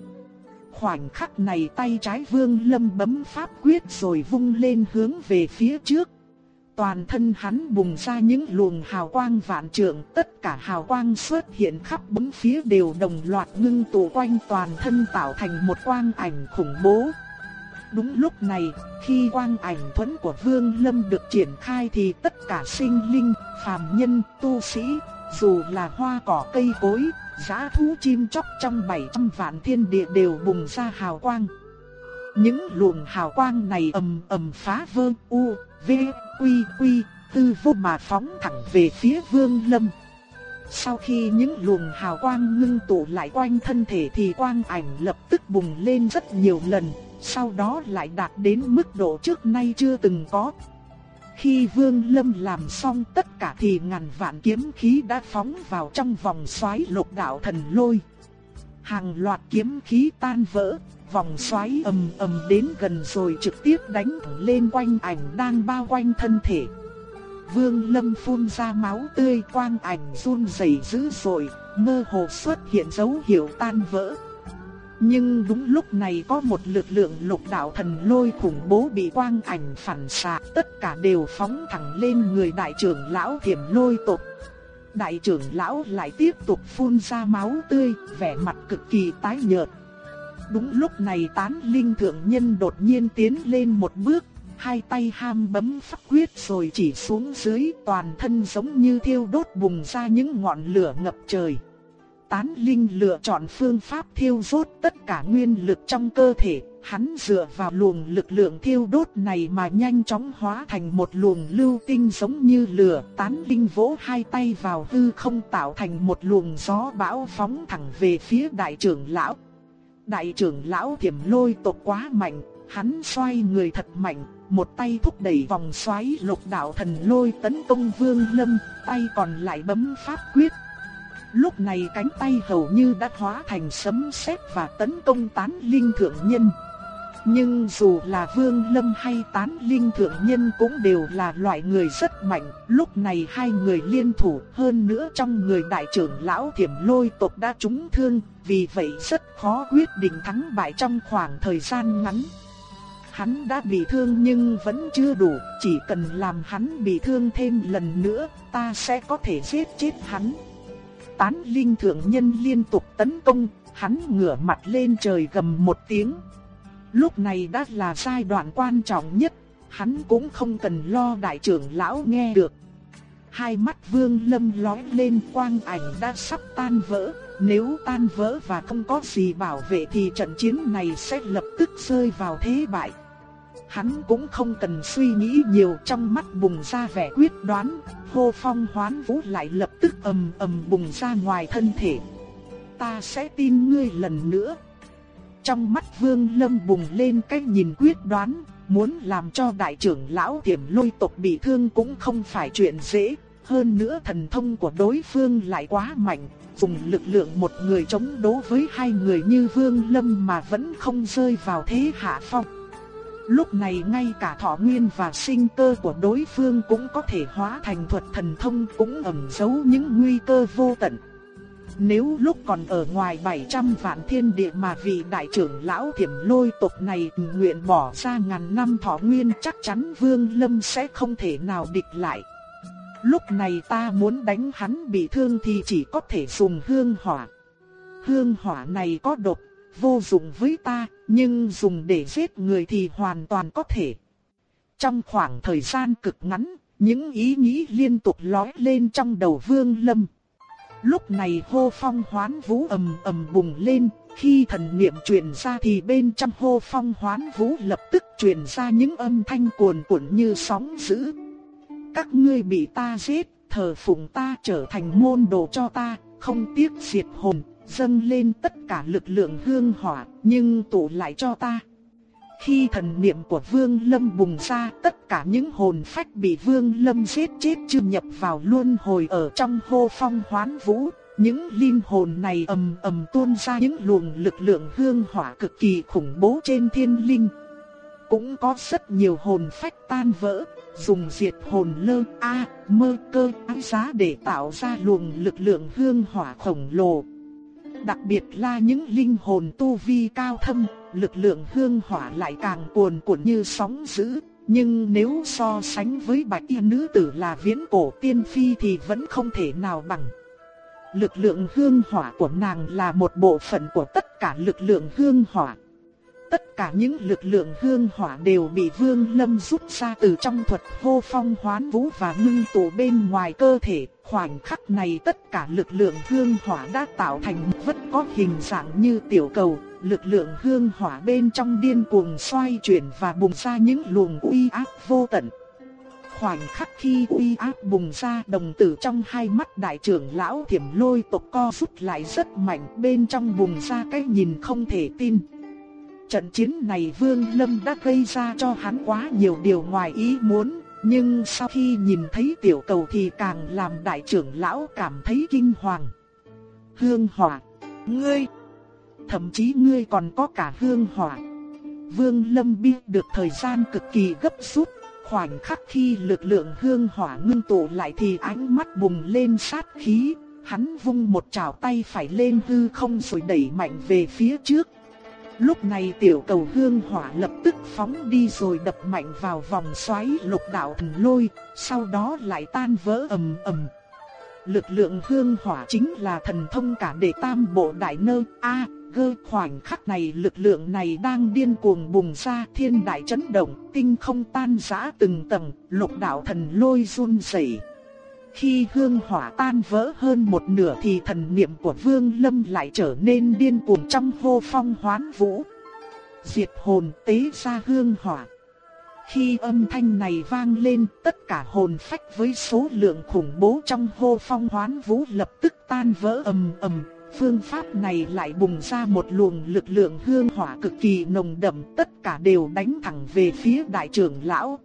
Khoảnh khắc này tay trái Vương Lâm bấm pháp quyết rồi vung lên hướng về phía trước. Toàn thân hắn bùng ra những luồng hào quang vạn trượng, tất cả hào quang xuất hiện khắp bốn phía đều đồng loạt ngưng tụ quanh toàn thân tạo thành một quang ảnh khủng bố. Đúng lúc này, khi quang ảnh thuẫn của Vương Lâm được triển khai thì tất cả sinh linh, phàm nhân, tu sĩ, dù là hoa cỏ cây cối, giá thú chim chóc trong 700 vạn thiên địa đều bùng ra hào quang. Những luồng hào quang này ầm ầm phá vỡ u, v, quy quy, tư vô mà phóng thẳng về phía Vương Lâm. Sau khi những luồng hào quang ngưng tụ lại quanh thân thể thì quang ảnh lập tức bùng lên rất nhiều lần, sau đó lại đạt đến mức độ trước nay chưa từng có. Khi Vương Lâm làm xong tất cả thì ngàn vạn kiếm khí đã phóng vào trong vòng xoáy lục đạo thần lôi. Hàng loạt kiếm khí tan vỡ, vòng xoáy ầm ầm đến gần rồi trực tiếp đánh lên quanh ảnh đang bao quanh thân thể. Vương Lâm phun ra máu tươi quang ảnh run rẩy dữ dội, mơ hồ xuất hiện dấu hiệu tan vỡ. Nhưng đúng lúc này có một lực lượng lục đạo thần lôi khủng bố bị quang ảnh phản xạ, tất cả đều phóng thẳng lên người đại trưởng lão thiểm lôi tộc. Đại trưởng lão lại tiếp tục phun ra máu tươi, vẻ mặt cực kỳ tái nhợt. Đúng lúc này tán linh thượng nhân đột nhiên tiến lên một bước, hai tay ham bấm pháp quyết rồi chỉ xuống dưới toàn thân giống như thiêu đốt bùng ra những ngọn lửa ngập trời. Tán linh lựa chọn phương pháp thiêu rốt tất cả nguyên lực trong cơ thể, hắn dựa vào luồng lực lượng thiêu đốt này mà nhanh chóng hóa thành một luồng lưu tinh giống như lửa. Tán linh vỗ hai tay vào hư không tạo thành một luồng gió bão phóng thẳng về phía đại trưởng lão. Đại trưởng lão thiểm lôi tộc quá mạnh, hắn xoay người thật mạnh, một tay thúc đẩy vòng xoáy lục đạo thần lôi tấn công vương lâm, tay còn lại bấm pháp quyết. Lúc này cánh tay hầu như đã hóa thành sấm sét và tấn công tán linh thượng nhân. Nhưng dù là Vương Lâm hay Tán Linh Thượng Nhân cũng đều là loại người rất mạnh, lúc này hai người liên thủ, hơn nữa trong người đại trưởng lão thiểm lôi tộc đã trúng thương, vì vậy rất khó quyết định thắng bại trong khoảng thời gian ngắn. Hắn đã bị thương nhưng vẫn chưa đủ, chỉ cần làm hắn bị thương thêm lần nữa, ta sẽ có thể giết chết hắn. Tán Linh Thượng Nhân liên tục tấn công, hắn ngửa mặt lên trời gầm một tiếng. Lúc này đã là giai đoạn quan trọng nhất, hắn cũng không cần lo đại trưởng lão nghe được. Hai mắt vương lâm lói lên quang ảnh đã sắp tan vỡ, nếu tan vỡ và không có gì bảo vệ thì trận chiến này sẽ lập tức rơi vào thế bại. Hắn cũng không cần suy nghĩ nhiều trong mắt bùng ra vẻ quyết đoán, hô phong hoán vũ lại lập tức ầm ầm bùng ra ngoài thân thể. Ta sẽ tin ngươi lần nữa. Trong mắt Vương Lâm bùng lên cái nhìn quyết đoán, muốn làm cho đại trưởng lão tiềm lôi tộc bị thương cũng không phải chuyện dễ. Hơn nữa thần thông của đối phương lại quá mạnh, dùng lực lượng một người chống đấu với hai người như Vương Lâm mà vẫn không rơi vào thế hạ phong. Lúc này ngay cả thọ nguyên và sinh cơ của đối phương cũng có thể hóa thành thuật thần thông cũng ẩn giấu những nguy cơ vô tận. Nếu lúc còn ở ngoài 700 vạn thiên địa mà vị đại trưởng lão thiểm lôi tộc này nguyện bỏ ra ngàn năm thọ nguyên chắc chắn Vương Lâm sẽ không thể nào địch lại. Lúc này ta muốn đánh hắn bị thương thì chỉ có thể dùng hương hỏa. Hương hỏa này có độc, vô dụng với ta, nhưng dùng để giết người thì hoàn toàn có thể. Trong khoảng thời gian cực ngắn, những ý nghĩ liên tục lóe lên trong đầu Vương Lâm. Lúc này hô phong hoán vũ ầm ầm bùng lên, khi thần niệm truyền ra thì bên trong hô phong hoán vũ lập tức truyền ra những âm thanh cuồn cuộn như sóng dữ. Các ngươi bị ta giết, thờ phụng ta trở thành môn đồ cho ta, không tiếc diệt hồn, dâng lên tất cả lực lượng hương hỏa, nhưng tụ lại cho ta. Khi thần niệm của Vương Lâm bùng ra, tất cả những hồn phách bị Vương Lâm giết chết chưa nhập vào luân hồi ở trong hô phong hoán vũ. Những linh hồn này ầm ầm tuôn ra những luồng lực lượng hương hỏa cực kỳ khủng bố trên thiên linh. Cũng có rất nhiều hồn phách tan vỡ, dùng diệt hồn lơ a mơ cơ ái giá để tạo ra luồng lực lượng hương hỏa khổng lồ. Đặc biệt là những linh hồn tu vi cao thâm, lực lượng hương hỏa lại càng cuồn cuộn như sóng dữ. Nhưng nếu so sánh với bạch y nữ tử là viễn cổ tiên phi thì vẫn không thể nào bằng. Lực lượng hương hỏa của nàng là một bộ phận của tất cả lực lượng hương hỏa. Tất cả những lực lượng hương hỏa đều bị Vương Lâm rút ra từ trong thuật hô phong hoán vũ và ngưng tụ bên ngoài cơ thể. Khoảnh khắc này tất cả lực lượng hương hỏa đã tạo thành một vất có hình dạng như tiểu cầu. Lực lượng hương hỏa bên trong điên cuồng xoay chuyển và bùng ra những luồng uy áp vô tận. Khoảnh khắc khi uy áp bùng ra, đồng tử trong hai mắt đại trưởng lão thiểm lôi tộc co rút lại rất mạnh, bên trong bùng ra cái nhìn không thể tin. Trận chiến này Vương Lâm đã gây ra cho hắn quá nhiều điều ngoài ý muốn, nhưng sau khi nhìn thấy tiểu cầu thì càng làm đại trưởng lão cảm thấy kinh hoàng. Hương hỏa, ngươi, thậm chí ngươi còn có cả hương hỏa. Vương Lâm biết được thời gian cực kỳ gấp rút, khoảnh khắc khi lực lượng hương hỏa ngưng tụ lại thì ánh mắt bùng lên sát khí, hắn vung một chảo tay phải lên hư không rồi đẩy mạnh về phía trước, Lúc này tiểu cầu hương hỏa lập tức phóng đi rồi đập mạnh vào vòng xoáy lục đạo thần lôi, sau đó lại tan vỡ ầm ầm. lực lượng hương hỏa chính là thần thông cả đệ tam bộ đại nơ a gơ khoảnh khắc này lực lượng này đang điên cuồng bùng ra thiên đại chấn động, tinh không tan rã từng tầng, lục đạo thần lôi run rẩy. Khi hương hỏa tan vỡ hơn một nửa thì thần niệm của Vương Lâm lại trở nên điên cuồng trong hô phong hoán vũ. Diệt hồn tế ra hương hỏa. Khi âm thanh này vang lên, tất cả hồn phách với số lượng khủng bố trong hô phong hoán vũ lập tức tan vỡ ầm ầm, Phương pháp này lại bùng ra một luồng lực lượng hương hỏa cực kỳ nồng đậm, tất cả đều đánh thẳng về phía đại trưởng lão.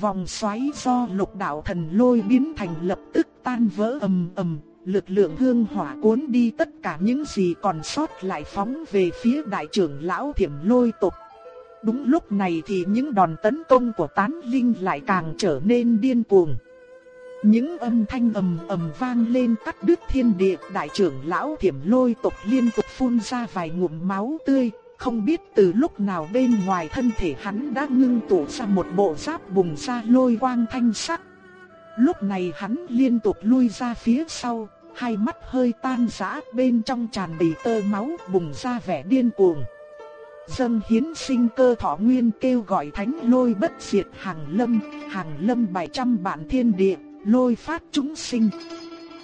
Vòng xoáy do lục đạo thần lôi biến thành lập tức tan vỡ ầm ầm, lực lượng hương hỏa cuốn đi tất cả những gì còn sót lại phóng về phía đại trưởng lão thiểm lôi tộc. Đúng lúc này thì những đòn tấn công của tán linh lại càng trở nên điên cuồng. Những âm thanh ầm ầm vang lên cắt đứt thiên địa, đại trưởng lão Thiểm Lôi tộc liên tục phun ra vài ngụm máu tươi, không biết từ lúc nào bên ngoài thân thể hắn đã ngưng tụ ra một bộ giáp bùng ra lôi quang thanh sắc. Lúc này hắn liên tục lui ra phía sau, hai mắt hơi tan rã, bên trong tràn đầy tơ máu bùng ra vẻ điên cuồng. dân hiến sinh cơ thọ nguyên kêu gọi thánh lôi bất diệt hàng lâm, hàng lâm 700 bản thiên địa, lôi phát chúng sinh.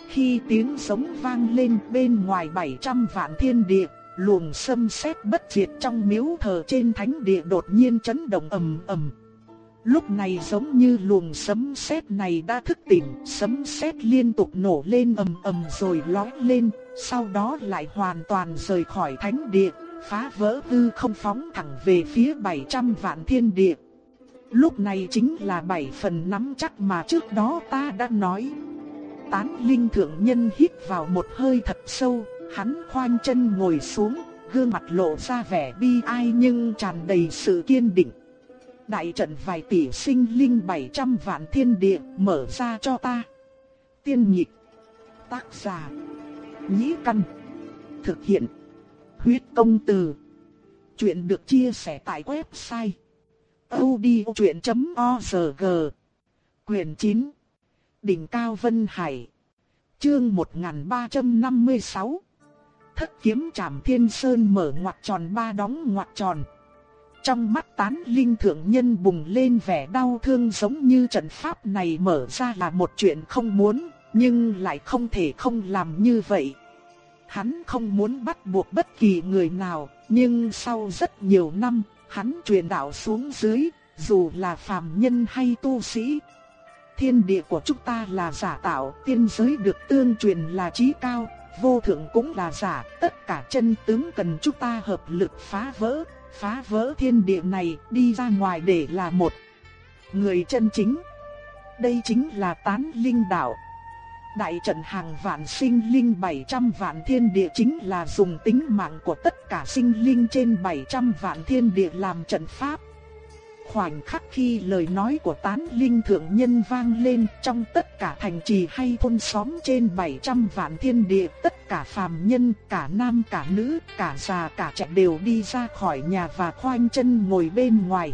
Khi tiếng sống vang lên bên ngoài 700 vạn thiên địa, luồng sâm sét bất diệt trong miếu thờ trên thánh địa đột nhiên chấn động ầm ầm. Lúc này giống như luồng sấm sét này đã thức tỉnh, sấm sét liên tục nổ lên ầm ầm rồi lói lên, sau đó lại hoàn toàn rời khỏi thánh địa, phá vỡ hư không phóng thẳng về phía 700 vạn thiên địa. Lúc này chính là bảy phần nắm chắc mà trước đó ta đã nói. Tán linh thượng nhân hít vào một hơi thật sâu, hắn khoanh chân ngồi xuống, gương mặt lộ ra vẻ bi ai nhưng tràn đầy sự kiên định. Đại trận vài tỷ sinh linh 700 vạn thiên địa mở ra cho ta. Tiên nhịp, tác giả, nhĩ căn, thực hiện, huyết công từ. Chuyện được chia sẻ tại website odchuyện.org Quyền 9 Đỉnh Cao Vân Hải Chương 1356 Thất kiếm trảm thiên sơn mở ngoặt tròn ba đóng ngoặt tròn Trong mắt tán linh thượng nhân bùng lên vẻ đau thương giống như trận pháp này mở ra là một chuyện không muốn Nhưng lại không thể không làm như vậy Hắn không muốn bắt buộc bất kỳ người nào Nhưng sau rất nhiều năm hắn truyền đạo xuống dưới, dù là phàm nhân hay tu sĩ. Thiên địa của chúng ta là giả tạo, tiên giới được tương truyền là trí cao, vô thượng cũng là giả, tất cả chân tướng cần chúng ta hợp lực phá vỡ, phá vỡ thiên địa này, đi ra ngoài để là một người chân chính. Đây chính là tán linh đạo. Đại trận hàng vạn sinh linh 700 vạn thiên địa chính là dùng tính mạng của tất cả sinh linh trên 700 vạn thiên địa làm trận pháp. Khoảnh khắc khi lời nói của tán linh thượng nhân vang lên trong tất cả thành trì hay thôn xóm trên 700 vạn thiên địa, tất cả phàm nhân, cả nam cả nữ, cả già cả trẻ đều đi ra khỏi nhà và khoanh chân ngồi bên ngoài.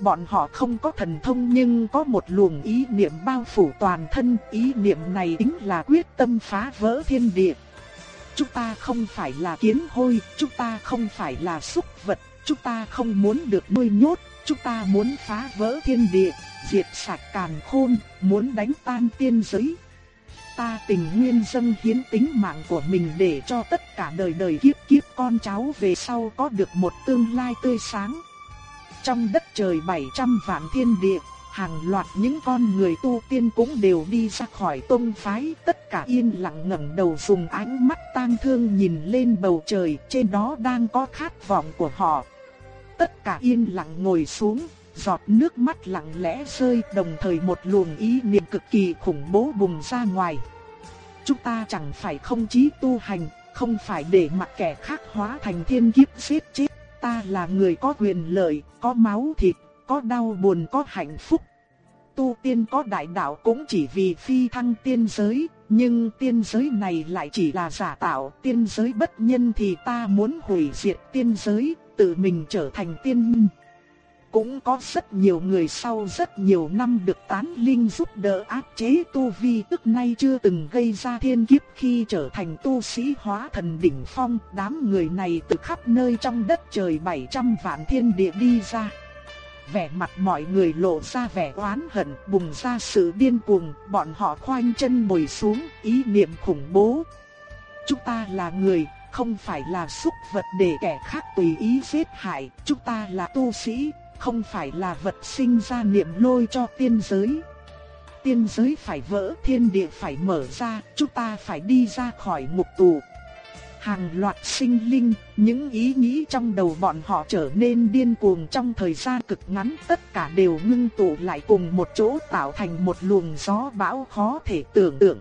Bọn họ không có thần thông nhưng có một luồng ý niệm bao phủ toàn thân, ý niệm này chính là quyết tâm phá vỡ thiên địa. Chúng ta không phải là kiến hôi, chúng ta không phải là súc vật, chúng ta không muốn được nuôi nhốt, chúng ta muốn phá vỡ thiên địa, diệt sạch càn khôn, muốn đánh tan tiên giới. Ta tình nguyên dâng hiến tính mạng của mình để cho tất cả đời đời kiếp kiếp con cháu về sau có được một tương lai tươi sáng. Trong đất trời 700 vạn thiên địa, hàng loạt những con người tu tiên cũng đều đi ra khỏi tông phái, tất cả yên lặng ngẩng đầu dùng ánh mắt tang thương nhìn lên bầu trời, trên đó đang có khát vọng của họ. Tất cả yên lặng ngồi xuống, giọt nước mắt lặng lẽ rơi, đồng thời một luồng ý niệm cực kỳ khủng bố bùng ra ngoài. Chúng ta chẳng phải không chí tu hành, không phải để mặc kẻ khác hóa thành thiên kiếp giết chết ta là người có quyền lợi, có máu thịt, có đau buồn có hạnh phúc. Tu tiên có đại đạo cũng chỉ vì phi thăng tiên giới, nhưng tiên giới này lại chỉ là giả tạo, tiên giới bất nhân thì ta muốn hủy diệt tiên giới, tự mình trở thành tiên cũng có rất nhiều người sau rất nhiều năm được tán linh giúp đỡ áp chế tu vi tức nay chưa từng gây ra thiên kiếp khi trở thành tu sĩ hóa thần đỉnh phong. Đám người này từ khắp nơi trong đất trời 700 vạn thiên địa đi ra. Vẻ mặt mọi người lộ ra vẻ oán hận, bùng ra sự điên cuồng, bọn họ khoanh chân ngồi xuống, ý niệm khủng bố. Chúng ta là người, không phải là súc vật để kẻ khác tùy ý giết hại, chúng ta là tu sĩ, không phải là vật sinh ra niệm lôi cho tiên giới. Tiên giới phải vỡ, thiên địa phải mở ra, chúng ta phải đi ra khỏi ngục tù. Hàng loạt sinh linh, những ý nghĩ trong đầu bọn họ trở nên điên cuồng trong thời gian cực ngắn, tất cả đều ngưng tụ lại cùng một chỗ tạo thành một luồng gió bão khó thể tưởng tượng.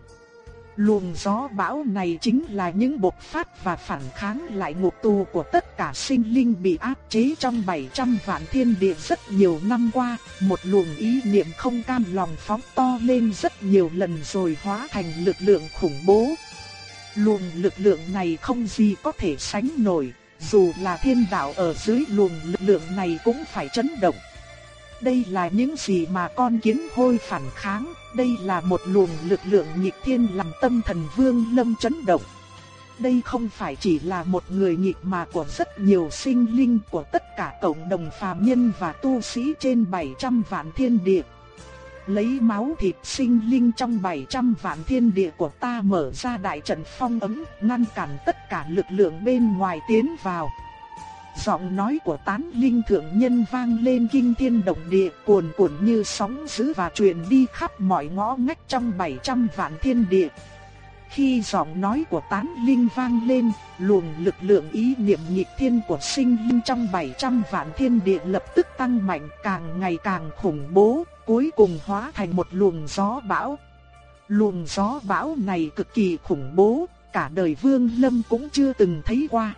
Luồng gió bão này chính là những bộc phát và phản kháng lại ngục tù của tất cả sinh linh bị áp chế trong 700 vạn thiên địa rất nhiều năm qua, một luồng ý niệm không cam lòng phóng to lên rất nhiều lần rồi hóa thành lực lượng khủng bố. Luồng lực lượng này không gì có thể sánh nổi, dù là thiên đạo ở dưới luồng lực lượng này cũng phải chấn động. Đây là những gì mà con kiến hôi phản kháng, đây là một luồng lực lượng nghịch thiên làm tâm thần vương lâm chấn động. Đây không phải chỉ là một người nghịch mà của rất nhiều sinh linh của tất cả cộng đồng phàm nhân và tu sĩ trên 700 vạn thiên địa. Lấy máu thịt sinh linh trong 700 vạn thiên địa của ta mở ra đại trận phong ấm, ngăn cản tất cả lực lượng bên ngoài tiến vào. Giọng nói của tán linh thượng nhân vang lên kinh thiên động địa cuồn cuộn như sóng dữ và truyền đi khắp mọi ngõ ngách trong 700 vạn thiên địa. Khi giọng nói của tán linh vang lên, luồng lực lượng ý niệm nhịp thiên của sinh linh trong 700 vạn thiên địa lập tức tăng mạnh càng ngày càng khủng bố, cuối cùng hóa thành một luồng gió bão. Luồng gió bão này cực kỳ khủng bố, cả đời Vương Lâm cũng chưa từng thấy qua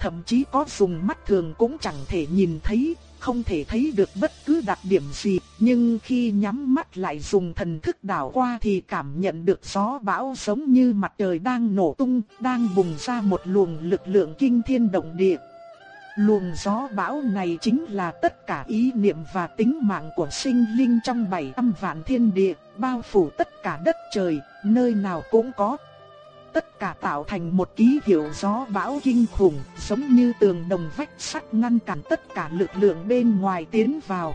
thậm chí có dùng mắt thường cũng chẳng thể nhìn thấy, không thể thấy được bất cứ đặc điểm gì, nhưng khi nhắm mắt lại dùng thần thức đảo qua thì cảm nhận được gió bão giống như mặt trời đang nổ tung, đang bùng ra một luồng lực lượng kinh thiên động địa. Luồng gió bão này chính là tất cả ý niệm và tính mạng của sinh linh trong bảy âm vạn thiên địa, bao phủ tất cả đất trời, nơi nào cũng có tất cả tạo thành một ký hiệu gió bão kinh khủng, giống như tường đồng vách sắt ngăn cản tất cả lực lượng bên ngoài tiến vào.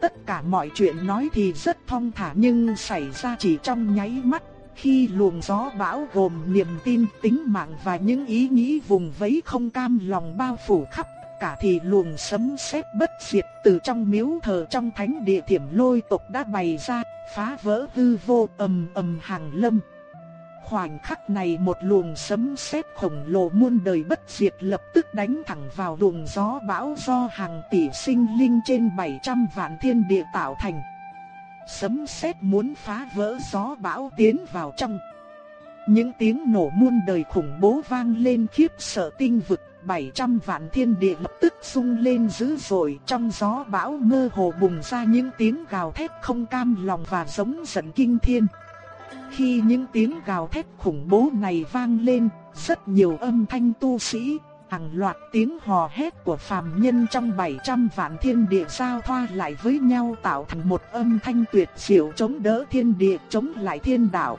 Tất cả mọi chuyện nói thì rất thong thả nhưng xảy ra chỉ trong nháy mắt, khi luồng gió bão gồm niềm tin, tính mạng và những ý nghĩ vùng vẫy không cam lòng bao phủ khắp cả thì luồng sấm sét bất diệt từ trong miếu thờ trong thánh địa thiểm lôi tộc đã bày ra, phá vỡ hư vô ầm ầm hàng lâm. Khoảnh khắc này một luồng sấm sét khổng lồ muôn đời bất diệt lập tức đánh thẳng vào luồng gió bão do hàng tỷ sinh linh trên 700 vạn thiên địa tạo thành. Sấm sét muốn phá vỡ gió bão tiến vào trong. Những tiếng nổ muôn đời khủng bố vang lên khiếp sợ tinh vực, 700 vạn thiên địa lập tức rung lên dữ dội, trong gió bão mơ hồ bùng ra những tiếng gào thét không cam lòng và giống giận kinh thiên. Khi những tiếng gào thét khủng bố này vang lên, rất nhiều âm thanh tu sĩ, hàng loạt tiếng hò hét của phàm nhân trong 700 vạn thiên địa giao thoa lại với nhau tạo thành một âm thanh tuyệt diệu chống đỡ thiên địa, chống lại thiên đạo.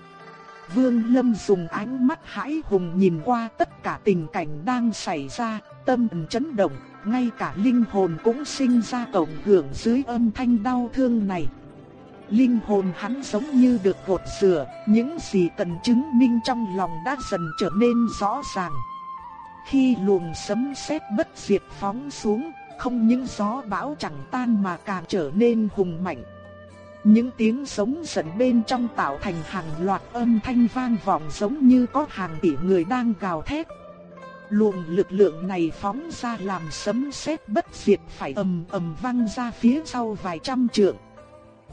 Vương Lâm dùng ánh mắt hãi hùng nhìn qua tất cả tình cảnh đang xảy ra, tâm chấn động, ngay cả linh hồn cũng sinh ra cộng hưởng dưới âm thanh đau thương này. Linh hồn hắn giống như được gột rửa, những gì cần chứng minh trong lòng đã dần trở nên rõ ràng. Khi luồng sấm sét bất diệt phóng xuống, không những gió bão chẳng tan mà càng trở nên hùng mạnh. Những tiếng sống giận bên trong tạo thành hàng loạt âm thanh vang vọng giống như có hàng tỷ người đang gào thét. Luồng lực lượng này phóng ra làm sấm sét bất diệt phải ầm ầm vang ra phía sau vài trăm trượng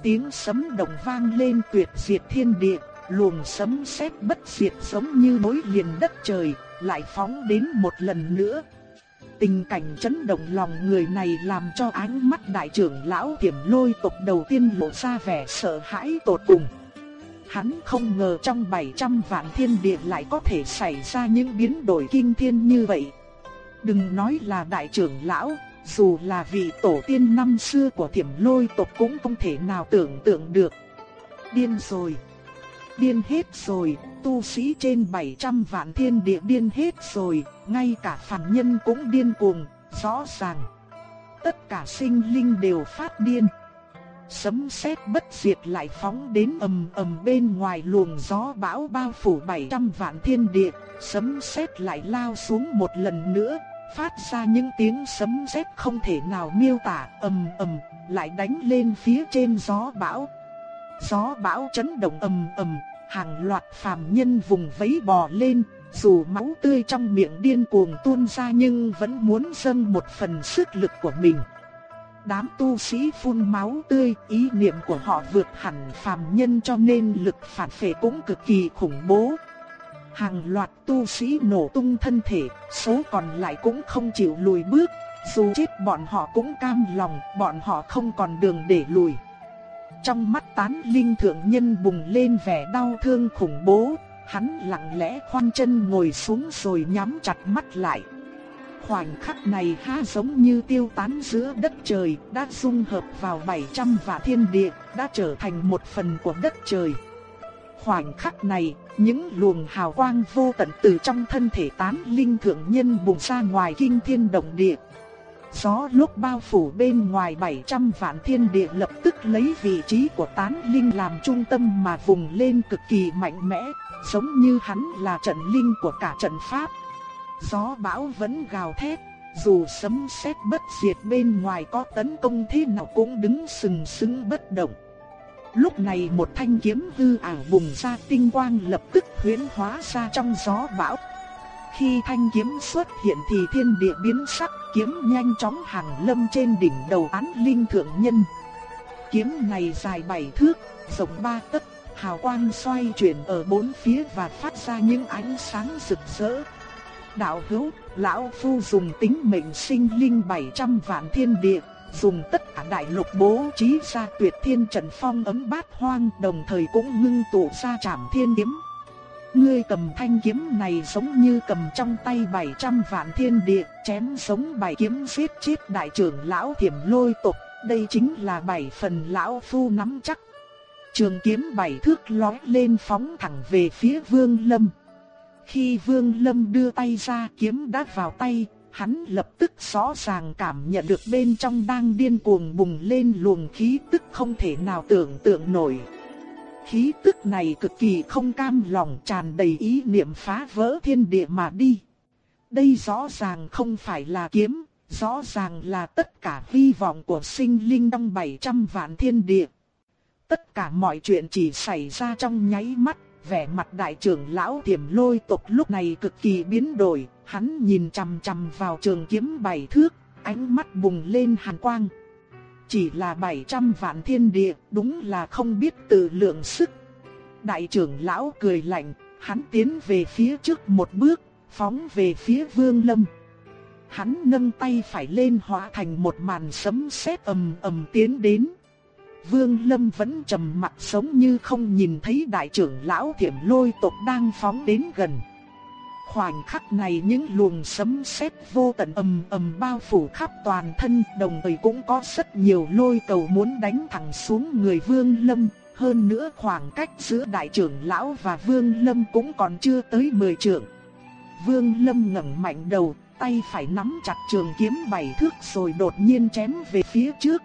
tiếng sấm động vang lên tuyệt diệt thiên địa, luồng sấm sét bất diệt giống như nối liền đất trời, lại phóng đến một lần nữa. Tình cảnh chấn động lòng người này làm cho ánh mắt đại trưởng lão tiềm lôi tộc đầu tiên lộ ra vẻ sợ hãi tột cùng. Hắn không ngờ trong 700 vạn thiên địa lại có thể xảy ra những biến đổi kinh thiên như vậy. Đừng nói là đại trưởng lão, dù là vị tổ tiên năm xưa của thiểm lôi tộc cũng không thể nào tưởng tượng được. Điên rồi. Điên hết rồi, tu sĩ trên 700 vạn thiên địa điên hết rồi, ngay cả phàm nhân cũng điên cuồng, rõ ràng. Tất cả sinh linh đều phát điên. Sấm sét bất diệt lại phóng đến ầm ầm bên ngoài luồng gió bão bao phủ 700 vạn thiên địa, sấm sét lại lao xuống một lần nữa, phát ra những tiếng sấm sét không thể nào miêu tả, ầm ầm, lại đánh lên phía trên gió bão. Gió bão chấn động ầm ầm, hàng loạt phàm nhân vùng vẫy bò lên, dù máu tươi trong miệng điên cuồng tuôn ra nhưng vẫn muốn dâng một phần sức lực của mình. Đám tu sĩ phun máu tươi, ý niệm của họ vượt hẳn phàm nhân cho nên lực phản phệ cũng cực kỳ khủng bố. Hàng loạt tu sĩ nổ tung thân thể, số còn lại cũng không chịu lùi bước, dù chết bọn họ cũng cam lòng, bọn họ không còn đường để lùi. Trong mắt tán linh thượng nhân bùng lên vẻ đau thương khủng bố, hắn lặng lẽ khoanh chân ngồi xuống rồi nhắm chặt mắt lại. Khoảnh khắc này ha giống như tiêu tán giữa đất trời, đã dung hợp vào 700 vạn thiên địa, đã trở thành một phần của đất trời. Khoảnh khắc này, những luồng hào quang vô tận từ trong thân thể tán linh thượng nhân bùng ra ngoài kinh thiên động địa. Gió lúc bao phủ bên ngoài 700 vạn thiên địa lập tức lấy vị trí của tán linh làm trung tâm mà vùng lên cực kỳ mạnh mẽ, giống như hắn là trận linh của cả trận pháp. Gió bão vẫn gào thét, dù sấm sét bất diệt bên ngoài có tấn công thế nào cũng đứng sừng sững bất động. Lúc này một thanh kiếm hư ảo bùng ra tinh quang lập tức huyễn hóa ra trong gió bão. Khi thanh kiếm xuất hiện thì thiên địa biến sắc, kiếm nhanh chóng hàng lâm trên đỉnh đầu án linh thượng nhân. Kiếm này dài bảy thước, rộng ba tấc, hào quang xoay chuyển ở bốn phía và phát ra những ánh sáng rực rỡ. Đạo hữu, lão phu dùng tính mệnh sinh linh 700 vạn thiên địa, dùng tất cả đại lục bố trí ra tuyệt thiên trận phong ấm bát hoang, đồng thời cũng ngưng tụ ra trảm thiên kiếm. Ngươi cầm thanh kiếm này giống như cầm trong tay 700 vạn thiên địa, chém sống bảy kiếm giết chết đại trưởng lão thiểm lôi tộc, đây chính là bảy phần lão phu nắm chắc. Trường kiếm bảy thước lói lên phóng thẳng về phía Vương Lâm. Khi Vương Lâm đưa tay ra kiếm đã vào tay, hắn lập tức rõ ràng cảm nhận được bên trong đang điên cuồng bùng lên luồng khí tức không thể nào tưởng tượng nổi. Khí tức này cực kỳ không cam lòng tràn đầy ý niệm phá vỡ thiên địa mà đi. Đây rõ ràng không phải là kiếm, rõ ràng là tất cả hy vọng của sinh linh trong 700 vạn thiên địa. Tất cả mọi chuyện chỉ xảy ra trong nháy mắt, vẻ mặt đại trưởng lão tiềm lôi tộc lúc này cực kỳ biến đổi, hắn nhìn chằm chằm vào trường kiếm bảy thước, ánh mắt bùng lên hàn quang. Chỉ là 700 vạn thiên địa, đúng là không biết tự lượng sức. Đại trưởng lão cười lạnh, hắn tiến về phía trước một bước, phóng về phía vương lâm. Hắn nâng tay phải lên hóa thành một màn sấm sét ầm ầm tiến đến. Vương Lâm vẫn trầm mặt sống như không nhìn thấy đại trưởng lão thiểm lôi tộc đang phóng đến gần. Khoảnh khắc này những luồng sấm sét vô tận ầm ầm bao phủ khắp toàn thân, đồng thời cũng có rất nhiều lôi cầu muốn đánh thẳng xuống người Vương Lâm. Hơn nữa khoảng cách giữa đại trưởng lão và Vương Lâm cũng còn chưa tới 10 trượng. Vương Lâm ngẩng mạnh đầu, tay phải nắm chặt trường kiếm bảy thước rồi đột nhiên chém về phía trước.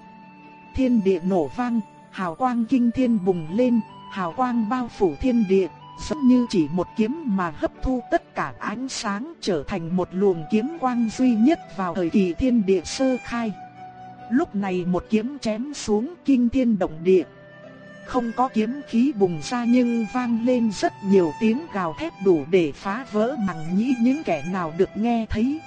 Thiên địa nổ vang, hào quang kinh thiên bùng lên, hào quang bao phủ thiên địa, giống như chỉ một kiếm mà hấp thu tất cả ánh sáng trở thành một luồng kiếm quang duy nhất vào thời kỳ thiên địa sơ khai. Lúc này một kiếm chém xuống kinh thiên động địa. Không có kiếm khí bùng ra nhưng vang lên rất nhiều tiếng gào thét đủ để phá vỡ màng nhĩ những kẻ nào được nghe thấy.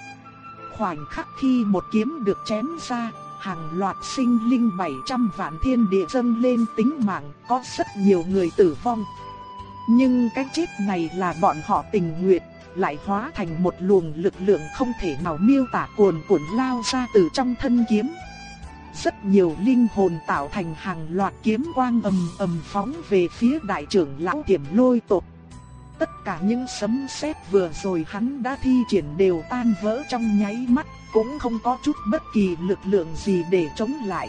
Khoảnh khắc khi một kiếm được chém ra, hàng loạt sinh linh 700 vạn thiên địa dâng lên tính mạng, có rất nhiều người tử vong. Nhưng cái chết này là bọn họ tình nguyện, lại hóa thành một luồng lực lượng không thể nào miêu tả cuồn cuộn lao ra từ trong thân kiếm. Rất nhiều linh hồn tạo thành hàng loạt kiếm quang ầm ầm phóng về phía đại trưởng lão tiềm lôi tộc. Tất cả những sấm sét vừa rồi hắn đã thi triển đều tan vỡ trong nháy mắt, cũng không có chút bất kỳ lực lượng gì để chống lại.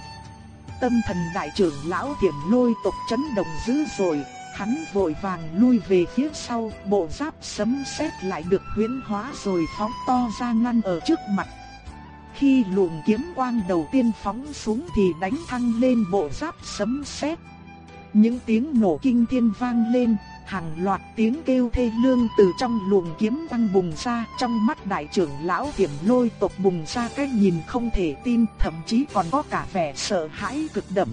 Tâm thần đại trưởng lão tiềm lôi tộc chấn động dữ dội, hắn vội vàng lui về phía sau, bộ giáp sấm sét lại được huyễn hóa rồi phóng to ra ngăn ở trước mặt. Khi luồng kiếm quang đầu tiên phóng xuống thì đánh thăng lên bộ giáp sấm sét. Những tiếng nổ kinh thiên vang lên, hàng loạt tiếng kêu thê lương từ trong luồng kiếm quang bùng ra, trong mắt đại trưởng lão Tiểm Lôi tộc bùng ra cái nhìn không thể tin, thậm chí còn có cả vẻ sợ hãi cực đậm.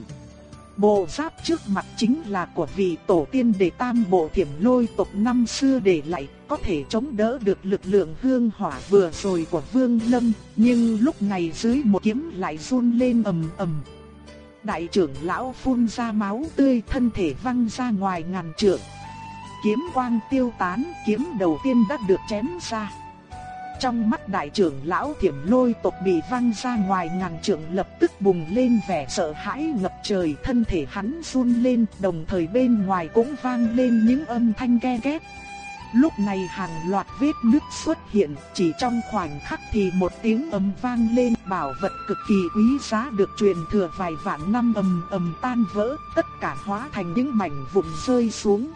Bộ giáp trước mặt chính là của vị tổ tiên đệ tam bộ thiểm lôi tộc năm xưa để lại, có thể chống đỡ được lực lượng hương hỏa vừa rồi của Vương Lâm, nhưng lúc này dưới một kiếm lại run lên ầm ầm. Đại trưởng lão phun ra máu tươi thân thể văng ra ngoài ngàn trượng. Kiếm quang tiêu tán, kiếm đầu tiên đã được chém ra. Trong mắt đại trưởng lão thiểm lôi tộc bị văng ra ngoài ngàn trưởng lập tức bùng lên vẻ sợ hãi ngập trời, thân thể hắn run lên, đồng thời bên ngoài cũng vang lên những âm thanh ke ghét. Lúc này hàng loạt vết nứt xuất hiện, chỉ trong khoảnh khắc thì một tiếng ầm vang lên, bảo vật cực kỳ quý giá được truyền thừa vài vạn năm ầm ầm tan vỡ, tất cả hóa thành những mảnh vụn rơi xuống.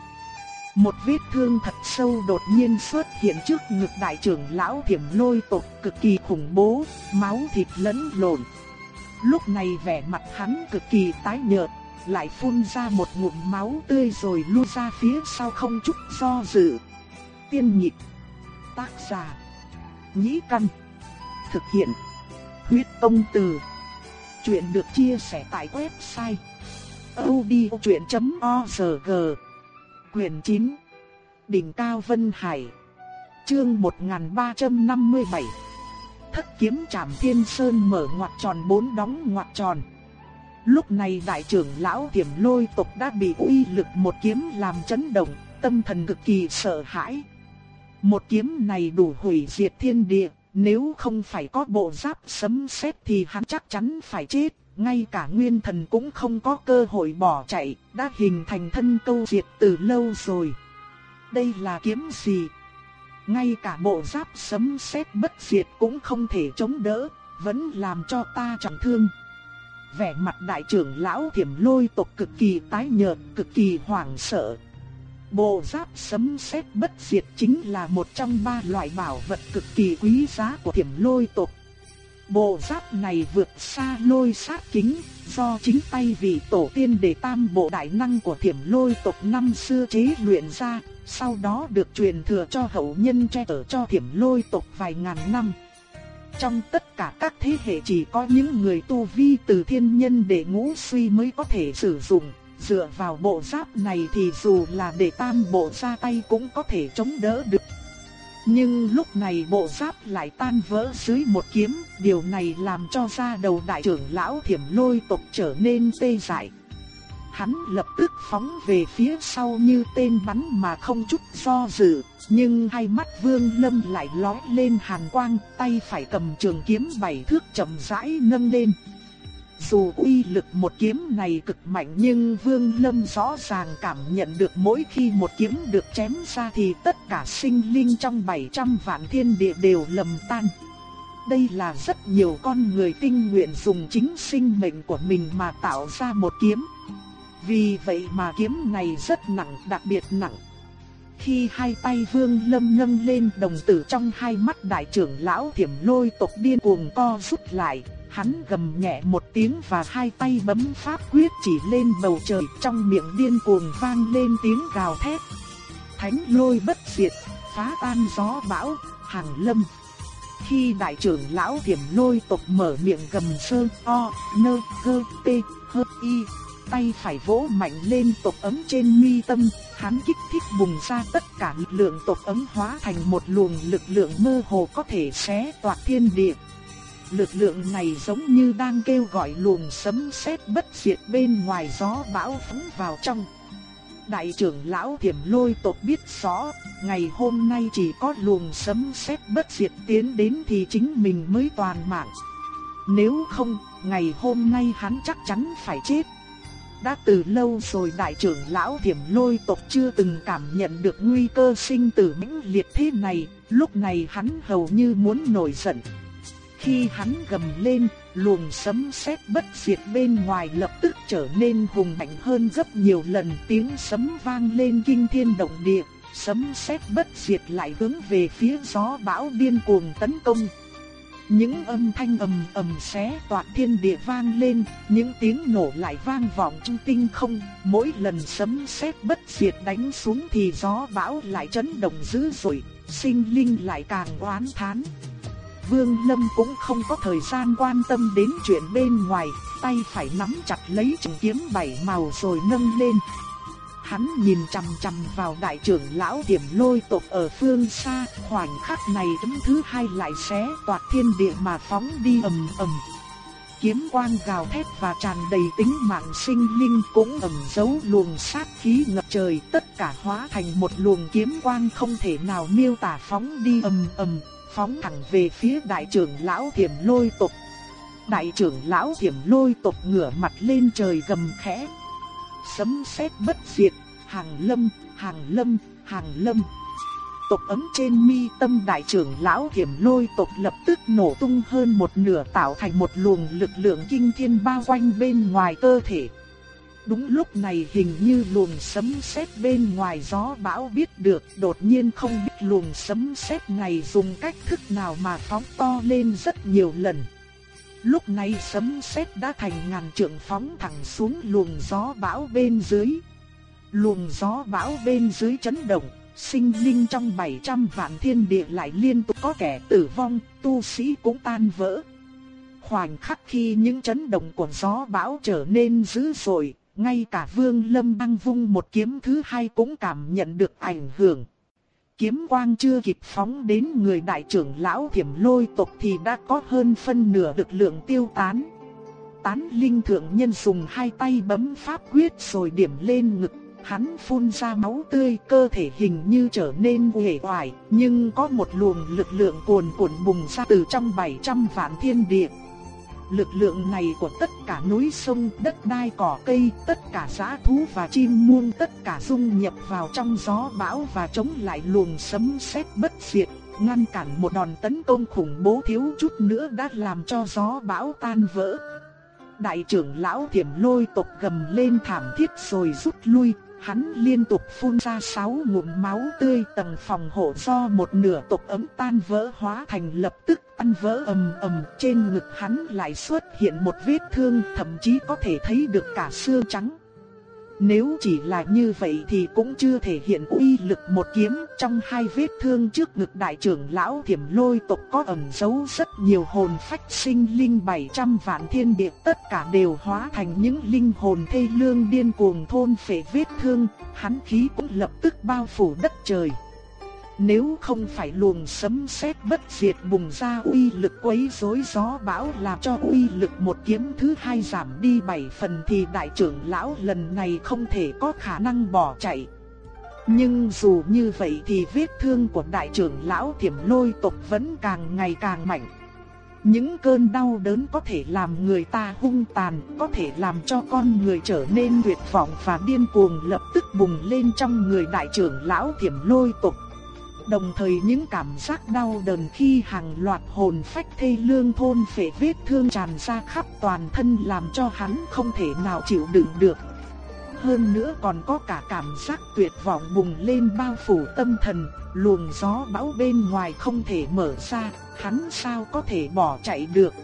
Một vết thương thật sâu đột nhiên xuất hiện trước ngực đại trưởng lão thiểm lôi tộc cực kỳ khủng bố, máu thịt lẫn lộn. Lúc này vẻ mặt hắn cực kỳ tái nhợt, lại phun ra một ngụm máu tươi rồi lui ra phía sau không chút do dự. Tiên nhịp, tác giả, nhĩ căn, thực hiện, huyết công từ. Chuyện được chia sẻ tại website odchuyện.org Quyền 9 Đỉnh Cao Vân Hải. Chương 1357 Thất kiếm trảm thiên sơn mở ngoặt tròn bốn đóng ngoặt tròn. Lúc này đại trưởng lão tiềm lôi tộc đã bị uy lực một kiếm làm chấn động, tâm thần cực kỳ sợ hãi. Một kiếm này đủ hủy diệt thiên địa, nếu không phải có bộ giáp sấm sét thì hắn chắc chắn phải chết ngay cả nguyên thần cũng không có cơ hội bỏ chạy, đã hình thành thân câu diệt từ lâu rồi. Đây là kiếm gì? Ngay cả bộ giáp sấm sét bất diệt cũng không thể chống đỡ, vẫn làm cho ta trọng thương. Vẻ mặt đại trưởng lão thiểm lôi tộc cực kỳ tái nhợt, cực kỳ hoảng sợ. Bộ giáp sấm sét bất diệt chính là một trong ba loại bảo vật cực kỳ quý giá của thiểm lôi tộc. Bộ giáp này vượt xa lôi sát kính, do chính tay vị tổ tiên để tam bộ đại năng của thiểm lôi tộc năm xưa chế luyện ra, sau đó được truyền thừa cho hậu nhân che chở cho thiểm lôi tộc vài ngàn năm. Trong tất cả các thế hệ chỉ có những người tu vi từ thiên nhân để ngũ suy mới có thể sử dụng, dựa vào bộ giáp này thì dù là để tam bộ ra tay cũng có thể chống đỡ được. Nhưng lúc này bộ giáp lại tan vỡ dưới một kiếm, điều này làm cho da đầu đại trưởng lão thiểm lôi tộc trở nên tê dại. Hắn lập tức phóng về phía sau như tên bắn mà không chút do dự, nhưng hai mắt vương lâm lại lóe lên hàn quang, tay phải cầm trường kiếm bảy thước chậm rãi nâng lên. Dù uy lực một kiếm này cực mạnh nhưng Vương Lâm rõ ràng cảm nhận được mỗi khi một kiếm được chém ra thì tất cả sinh linh trong 700 vạn thiên địa đều lầm tan. Đây là rất nhiều con người tinh nguyện dùng chính sinh mệnh của mình mà tạo ra một kiếm. Vì vậy mà kiếm này rất nặng, đặc biệt nặng. Khi hai tay Vương Lâm nâng lên đồng tử trong hai mắt đại trưởng lão thiểm lôi tộc điên cuồng co rút lại, Hắn gầm nhẹ một tiếng và hai tay bấm pháp quyết chỉ lên bầu trời trong miệng điên cuồng vang lên tiếng gào thét. Thánh lôi bất diệt, phá tan gió bão, hàng lâm. Khi đại trưởng lão thiểm lôi tộc mở miệng gầm sơn o, nơ, cơ, tê, hơ, y, tay phải vỗ mạnh lên tộc ấm trên mi tâm, hắn kích thích bùng ra tất cả lực lượng tộc ấm hóa thành một luồng lực lượng mơ hồ có thể xé toạc thiên địa. Lực lượng này giống như đang kêu gọi luồng sấm sét bất diệt bên ngoài gió bão phóng vào trong. Đại trưởng lão thiểm lôi tộc biết rõ, ngày hôm nay chỉ có luồng sấm sét bất diệt tiến đến thì chính mình mới toàn mạng. Nếu không, ngày hôm nay hắn chắc chắn phải chết. Đã từ lâu rồi đại trưởng lão thiểm lôi tộc chưa từng cảm nhận được nguy cơ sinh tử mãnh liệt thế này, lúc này hắn hầu như muốn nổi giận. Khi hắn gầm lên, luồng sấm sét bất diệt bên ngoài lập tức trở nên hùng mạnh hơn gấp nhiều lần tiếng sấm vang lên kinh thiên động địa, sấm sét bất diệt lại hướng về phía gió bão điên cuồng tấn công. Những âm thanh ầm ầm xé toạc thiên địa vang lên, những tiếng nổ lại vang vọng trong tinh không, mỗi lần sấm sét bất diệt đánh xuống thì gió bão lại chấn động dữ dội, sinh linh lại càng oán thán. Vương Lâm cũng không có thời gian quan tâm đến chuyện bên ngoài, tay phải nắm chặt lấy trường kiếm bảy màu rồi nâng lên. Hắn nhìn chằm chằm vào đại trưởng lão điểm lôi tộc ở phương xa, khoảnh khắc này thứ thứ hai lại xé toạc thiên địa mà phóng đi ầm ầm. Kiếm quang gào thét và tràn đầy tính mạng sinh linh cũng ẩn giấu luồng sát khí ngập trời, tất cả hóa thành một luồng kiếm quang không thể nào miêu tả phóng đi ầm ầm, phóng thẳng về phía đại trưởng lão thiểm lôi tộc. Đại trưởng lão thiểm lôi tộc ngửa mặt lên trời gầm khẽ. Sấm sét bất diệt, hàng lâm, hàng lâm, hàng lâm. Tộc ấm trên mi tâm đại trưởng lão thiểm lôi tộc lập tức nổ tung hơn một nửa tạo thành một luồng lực lượng kinh thiên bao quanh bên ngoài cơ thể. Đúng lúc này hình như luồng sấm sét bên ngoài gió bão biết được đột nhiên không biết luồng sấm sét này dùng cách thức nào mà phóng to lên rất nhiều lần. Lúc này sấm sét đã thành ngàn trượng phóng thẳng xuống luồng gió bão bên dưới. Luồng gió bão bên dưới chấn động, sinh linh trong 700 vạn thiên địa lại liên tục có kẻ tử vong, tu sĩ cũng tan vỡ. Khoảnh khắc khi những chấn động của gió bão trở nên dữ dội, ngay cả Vương Lâm đang vung một kiếm thứ hai cũng cảm nhận được ảnh hưởng. Kiếm quang chưa kịp phóng đến người đại trưởng lão thiểm lôi tộc thì đã có hơn phân nửa lực lượng tiêu tán. Tán linh thượng nhân dùng hai tay bấm pháp quyết rồi điểm lên ngực, hắn phun ra máu tươi cơ thể hình như trở nên uể oải, nhưng có một luồng lực lượng cuồn cuộn bùng ra từ trong 700 vạn thiên địa. Lực lượng này của tất cả núi sông, đất đai cỏ cây, tất cả giã thú và chim muôn tất cả dung nhập vào trong gió bão và chống lại luồng sấm sét bất diệt, ngăn cản một đòn tấn công khủng bố thiếu chút nữa đã làm cho gió bão tan vỡ. Đại trưởng lão thiểm lôi tộc gầm lên thảm thiết rồi rút lui, Hắn liên tục phun ra sáu ngụm máu tươi tầng phòng hộ do một nửa tộc ấm tan vỡ hóa thành lập tức ăn vỡ ầm ầm trên ngực hắn lại xuất hiện một vết thương, thậm chí có thể thấy được cả xương trắng. Nếu chỉ là như vậy thì cũng chưa thể hiện uy lực một kiếm trong hai vết thương trước ngực đại trưởng lão thiểm lôi tộc có ẩn giấu rất nhiều hồn phách sinh linh 700 vạn thiên địa tất cả đều hóa thành những linh hồn thê lương điên cuồng thôn phệ vết thương, hắn khí cũng lập tức bao phủ đất trời. Nếu không phải luồng sấm sét bất diệt bùng ra uy lực quấy rối gió bão làm cho uy lực một kiếm thứ hai giảm đi bảy phần thì đại trưởng lão lần này không thể có khả năng bỏ chạy. Nhưng dù như vậy thì vết thương của đại trưởng lão thiểm lôi tộc vẫn càng ngày càng mạnh. Những cơn đau đớn có thể làm người ta hung tàn, có thể làm cho con người trở nên tuyệt vọng và điên cuồng lập tức bùng lên trong người đại trưởng lão thiểm lôi tộc. Đồng thời những cảm giác đau đớn khi hàng loạt hồn phách thê lương thôn phệ vết thương tràn ra khắp toàn thân làm cho hắn không thể nào chịu đựng được. Hơn nữa còn có cả cảm giác tuyệt vọng bùng lên bao phủ tâm thần, luồng gió bão bên ngoài không thể mở ra, hắn sao có thể bỏ chạy được.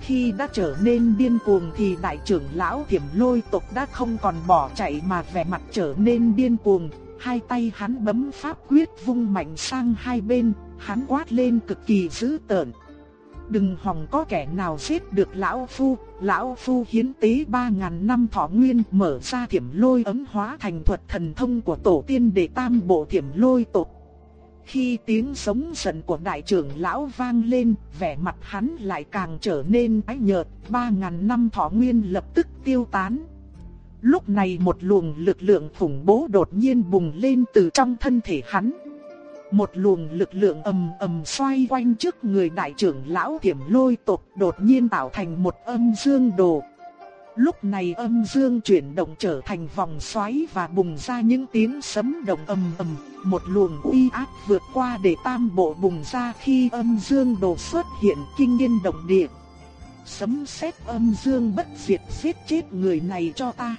Khi đã trở nên điên cuồng thì đại trưởng lão thiểm lôi tộc đã không còn bỏ chạy mà vẻ mặt trở nên điên cuồng, hai tay hắn bấm pháp quyết vung mạnh sang hai bên, hắn quát lên cực kỳ dữ tợn. Đừng hòng có kẻ nào giết được lão phu, lão phu hiến tế ba ngàn năm thọ nguyên mở ra thiểm lôi ấm hóa thành thuật thần thông của tổ tiên để tam bộ thiểm lôi tộc. Khi tiếng sống giận của đại trưởng lão vang lên, vẻ mặt hắn lại càng trở nên tái nhợt, ba ngàn năm thọ nguyên lập tức tiêu tán. Lúc này một luồng lực lượng khủng bố đột nhiên bùng lên từ trong thân thể hắn. Một luồng lực lượng ầm ầm xoay quanh trước người đại trưởng lão tiềm lôi tộc đột nhiên tạo thành một âm dương đồ. Lúc này âm dương chuyển động trở thành vòng xoáy và bùng ra những tiếng sấm động ầm ầm, một luồng uy áp vượt qua để tam bộ bùng ra khi âm dương đồ xuất hiện kinh thiên động địa. Sấm sét âm dương bất diệt giết chết người này cho ta.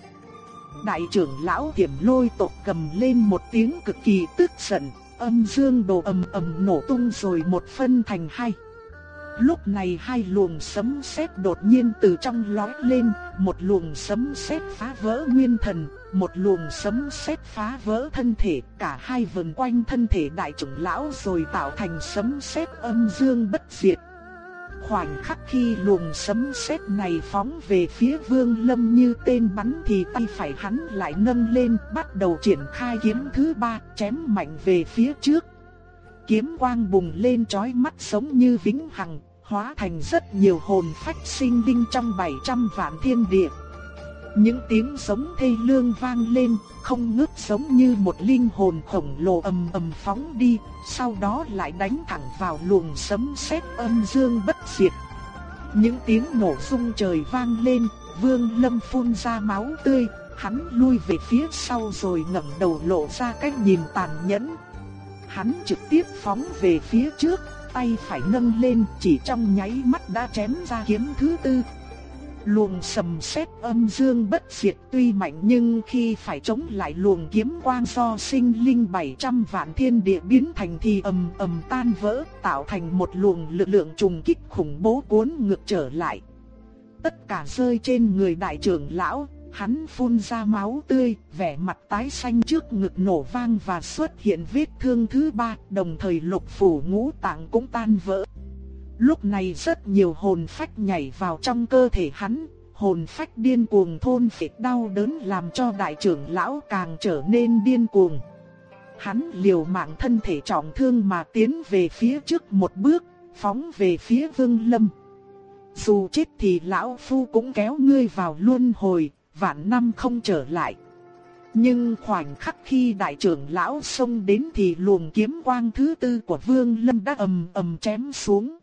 Đại trưởng lão tiềm lôi tộc cầm lên một tiếng cực kỳ tức giận, âm dương đồ ầm ầm nổ tung rồi một phân thành hai. Lúc này hai luồng sấm sét đột nhiên từ trong lóe lên, một luồng sấm sét phá vỡ nguyên thần, một luồng sấm sét phá vỡ thân thể, cả hai vần quanh thân thể đại trưởng lão rồi tạo thành sấm sét âm dương bất diệt. Khoảnh khắc khi luồng sấm sét này phóng về phía Vương Lâm như tên bắn thì tay phải hắn lại nâng lên, bắt đầu triển khai kiếm thứ ba, chém mạnh về phía trước. Kiếm quang bùng lên chói mắt giống như vĩnh hằng, hóa thành rất nhiều hồn phách sinh linh trong 700 vạn thiên địa. Những tiếng sống thê lương vang lên, không ngớt giống như một linh hồn khổng lồ ầm ầm phóng đi, sau đó lại đánh thẳng vào luồng sấm sét âm dương bất diệt. Những tiếng nổ rung trời vang lên, Vương Lâm phun ra máu tươi, hắn lui về phía sau rồi ngẩng đầu lộ ra cái nhìn tàn nhẫn. Hắn trực tiếp phóng về phía trước, tay phải nâng lên, chỉ trong nháy mắt đã chém ra kiếm thứ tư, Luồng sầm sét âm dương bất diệt tuy mạnh nhưng khi phải chống lại luồng kiếm quang do sinh linh 700 vạn thiên địa biến thành thì ầm ầm tan vỡ, tạo thành một luồng lực lượng trùng kích khủng bố cuốn ngược trở lại. Tất cả rơi trên người đại trưởng lão, hắn phun ra máu tươi, vẻ mặt tái xanh trước ngực nổ vang và xuất hiện vết thương thứ ba, đồng thời lục phủ ngũ tạng cũng tan vỡ. Lúc này rất nhiều hồn phách nhảy vào trong cơ thể hắn, hồn phách điên cuồng thôn phệ đau đớn làm cho đại trưởng lão càng trở nên điên cuồng. Hắn liều mạng thân thể trọng thương mà tiến về phía trước một bước, phóng về phía Vương Lâm. Dù chết thì lão phu cũng kéo ngươi vào luân hồi, vạn năm không trở lại. Nhưng khoảnh khắc khi đại trưởng lão xông đến thì luồng kiếm quang thứ tư của Vương Lâm đã ầm ầm chém xuống.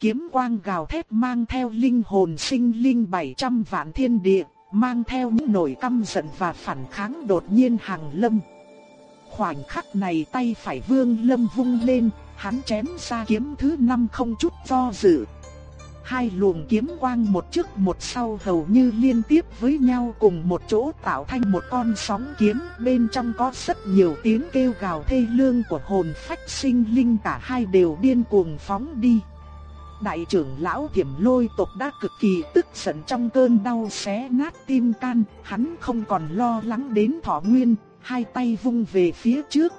Kiếm quang gào thét mang theo linh hồn sinh linh 700 vạn thiên địa, mang theo những nỗi căm giận và phản kháng đột nhiên hàng lâm. Khoảnh khắc này tay phải vương lâm vung lên, hắn chém ra kiếm thứ năm không chút do dự. Hai luồng kiếm quang một trước một sau hầu như liên tiếp với nhau cùng một chỗ tạo thành một con sóng kiếm, bên trong có rất nhiều tiếng kêu gào thê lương của hồn phách sinh linh cả hai đều điên cuồng phóng đi. Đại trưởng lão thiểm lôi tộc đã cực kỳ tức giận trong cơn đau xé nát tim can, hắn không còn lo lắng đến thọ nguyên, hai tay vung về phía trước.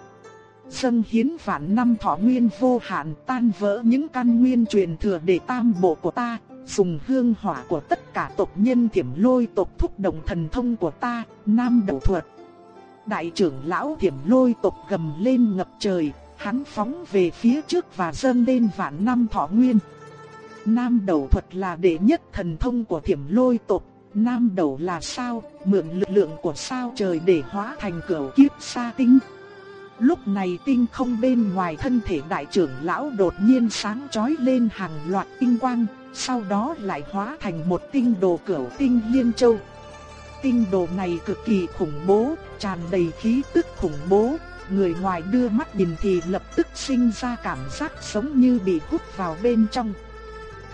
Dân hiến vạn năm thọ nguyên vô hạn tan vỡ những căn nguyên truyền thừa để tam bộ của ta, dùng hương hỏa của tất cả tộc nhân thiểm lôi tộc thúc động thần thông của ta, nam đầu thuật. Đại trưởng lão thiểm lôi tộc gầm lên ngập trời, hắn phóng về phía trước và dâng lên vạn năm thọ nguyên. Nam đầu thuật là đệ nhất thần thông của thiểm lôi tộc. Nam đầu là sao, mượn lực lượng của sao trời để hóa thành cửu kiếp sa tinh. Lúc này tinh không bên ngoài thân thể đại trưởng lão đột nhiên sáng chói lên hàng loạt tinh quang, sau đó lại hóa thành một tinh đồ cửu tinh liên châu. Tinh đồ này cực kỳ khủng bố, tràn đầy khí tức khủng bố, người ngoài đưa mắt nhìn thì lập tức sinh ra cảm giác sống như bị hút vào bên trong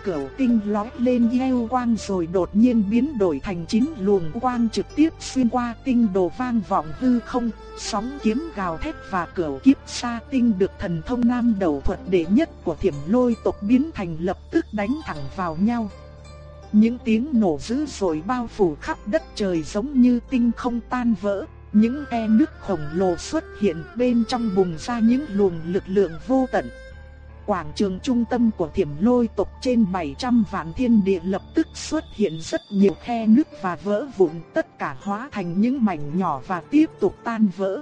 cửu tinh lói lên yêu quang rồi đột nhiên biến đổi thành chín luồng quang trực tiếp xuyên qua tinh đồ vang vọng hư không, sóng kiếm gào thét và cửu kiếp sa tinh được thần thông nam đầu thuật đệ nhất của thiểm lôi tộc biến thành lập tức đánh thẳng vào nhau. Những tiếng nổ dữ dội bao phủ khắp đất trời giống như tinh không tan vỡ, những e nước khổng lồ xuất hiện bên trong bùng ra những luồng lực lượng vô tận. Quảng trường trung tâm của thiểm lôi tộc trên 700 vạn thiên địa lập tức xuất hiện rất nhiều khe nước và vỡ vụn, tất cả hóa thành những mảnh nhỏ và tiếp tục tan vỡ.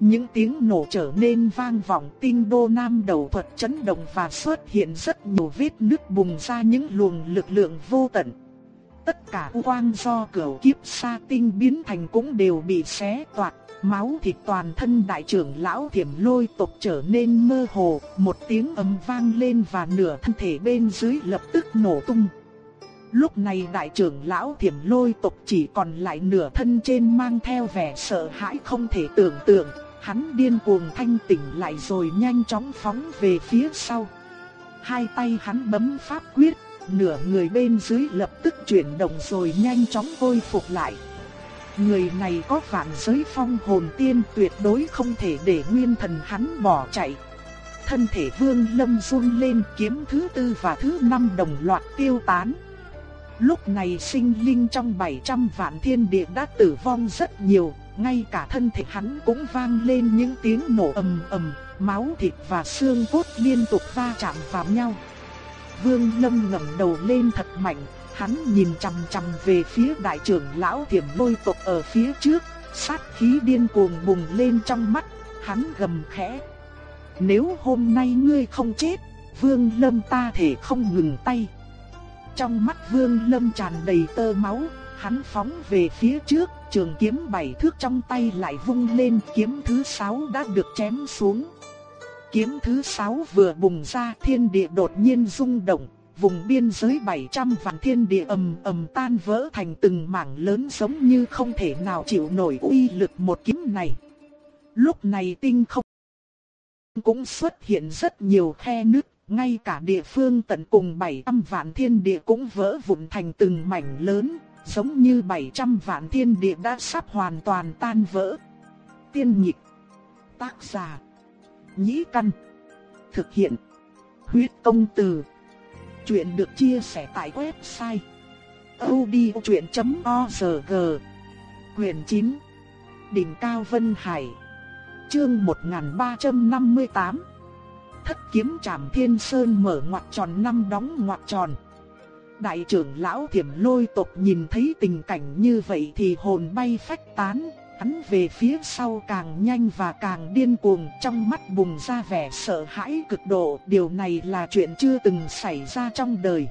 Những tiếng nổ trở nên vang vọng tinh đô nam đầu thuật chấn động và xuất hiện rất nhiều vết nước bùng ra những luồng lực lượng vô tận. Tất cả quang do cửa kiếp sa tinh biến thành cũng đều bị xé toạc Máu thịt toàn thân đại trưởng lão thiểm lôi tộc trở nên mơ hồ, một tiếng ầm vang lên và nửa thân thể bên dưới lập tức nổ tung. Lúc này đại trưởng lão thiểm lôi tộc chỉ còn lại nửa thân trên mang theo vẻ sợ hãi không thể tưởng tượng, hắn điên cuồng thanh tỉnh lại rồi nhanh chóng phóng về phía sau. Hai tay hắn bấm pháp quyết, nửa người bên dưới lập tức chuyển động rồi nhanh chóng khôi phục lại. Người này có vạn giới phong hồn tiên tuyệt đối không thể để nguyên thần hắn bỏ chạy. Thân thể vương lâm run lên kiếm thứ tư và thứ năm đồng loạt tiêu tán. Lúc này sinh linh trong 700 vạn thiên địa đã tử vong rất nhiều, ngay cả thân thể hắn cũng vang lên những tiếng nổ ầm ầm, máu thịt và xương cốt liên tục va chạm vào nhau. Vương Lâm ngẩng đầu lên thật mạnh, hắn nhìn chằm chằm về phía đại trưởng lão Thiểm Lôi tộc ở phía trước, sát khí điên cuồng bùng lên trong mắt, hắn gầm khẽ: "Nếu hôm nay ngươi không chết, Vương Lâm ta thể không ngừng tay." Trong mắt Vương Lâm tràn đầy tơ máu, hắn phóng về phía trước, trường kiếm bảy thước trong tay lại vung lên, kiếm thứ sáu đã được chém xuống. Kiếm thứ sáu vừa bùng ra, thiên địa đột nhiên rung động, vùng biên giới 700 vạn thiên địa ầm ầm tan vỡ thành từng mảng lớn giống như không thể nào chịu nổi uy lực một kiếm này. Lúc này tinh không cũng xuất hiện rất nhiều khe nứt, ngay cả địa phương tận cùng 700 vạn thiên địa cũng vỡ vụn thành từng mảnh lớn, giống như 700 vạn thiên địa đã sắp hoàn toàn tan vỡ. Tiên nhịp, tác giả, nhĩ căn, thực hiện, huyết công từ. Chuyện được chia sẻ tại website odchuyện.org, quyền 9, đỉnh cao Vân Hải, chương 1358 thất kiếm trảm thiên sơn mở ngoặt tròn năm đóng ngoặt tròn. Đại trưởng lão thiểm lôi tộc nhìn thấy tình cảnh như vậy thì hồn bay phách tán, hắn về phía sau càng nhanh và càng điên cuồng trong mắt bùng ra vẻ sợ hãi cực độ. Điều này là chuyện chưa từng xảy ra trong đời.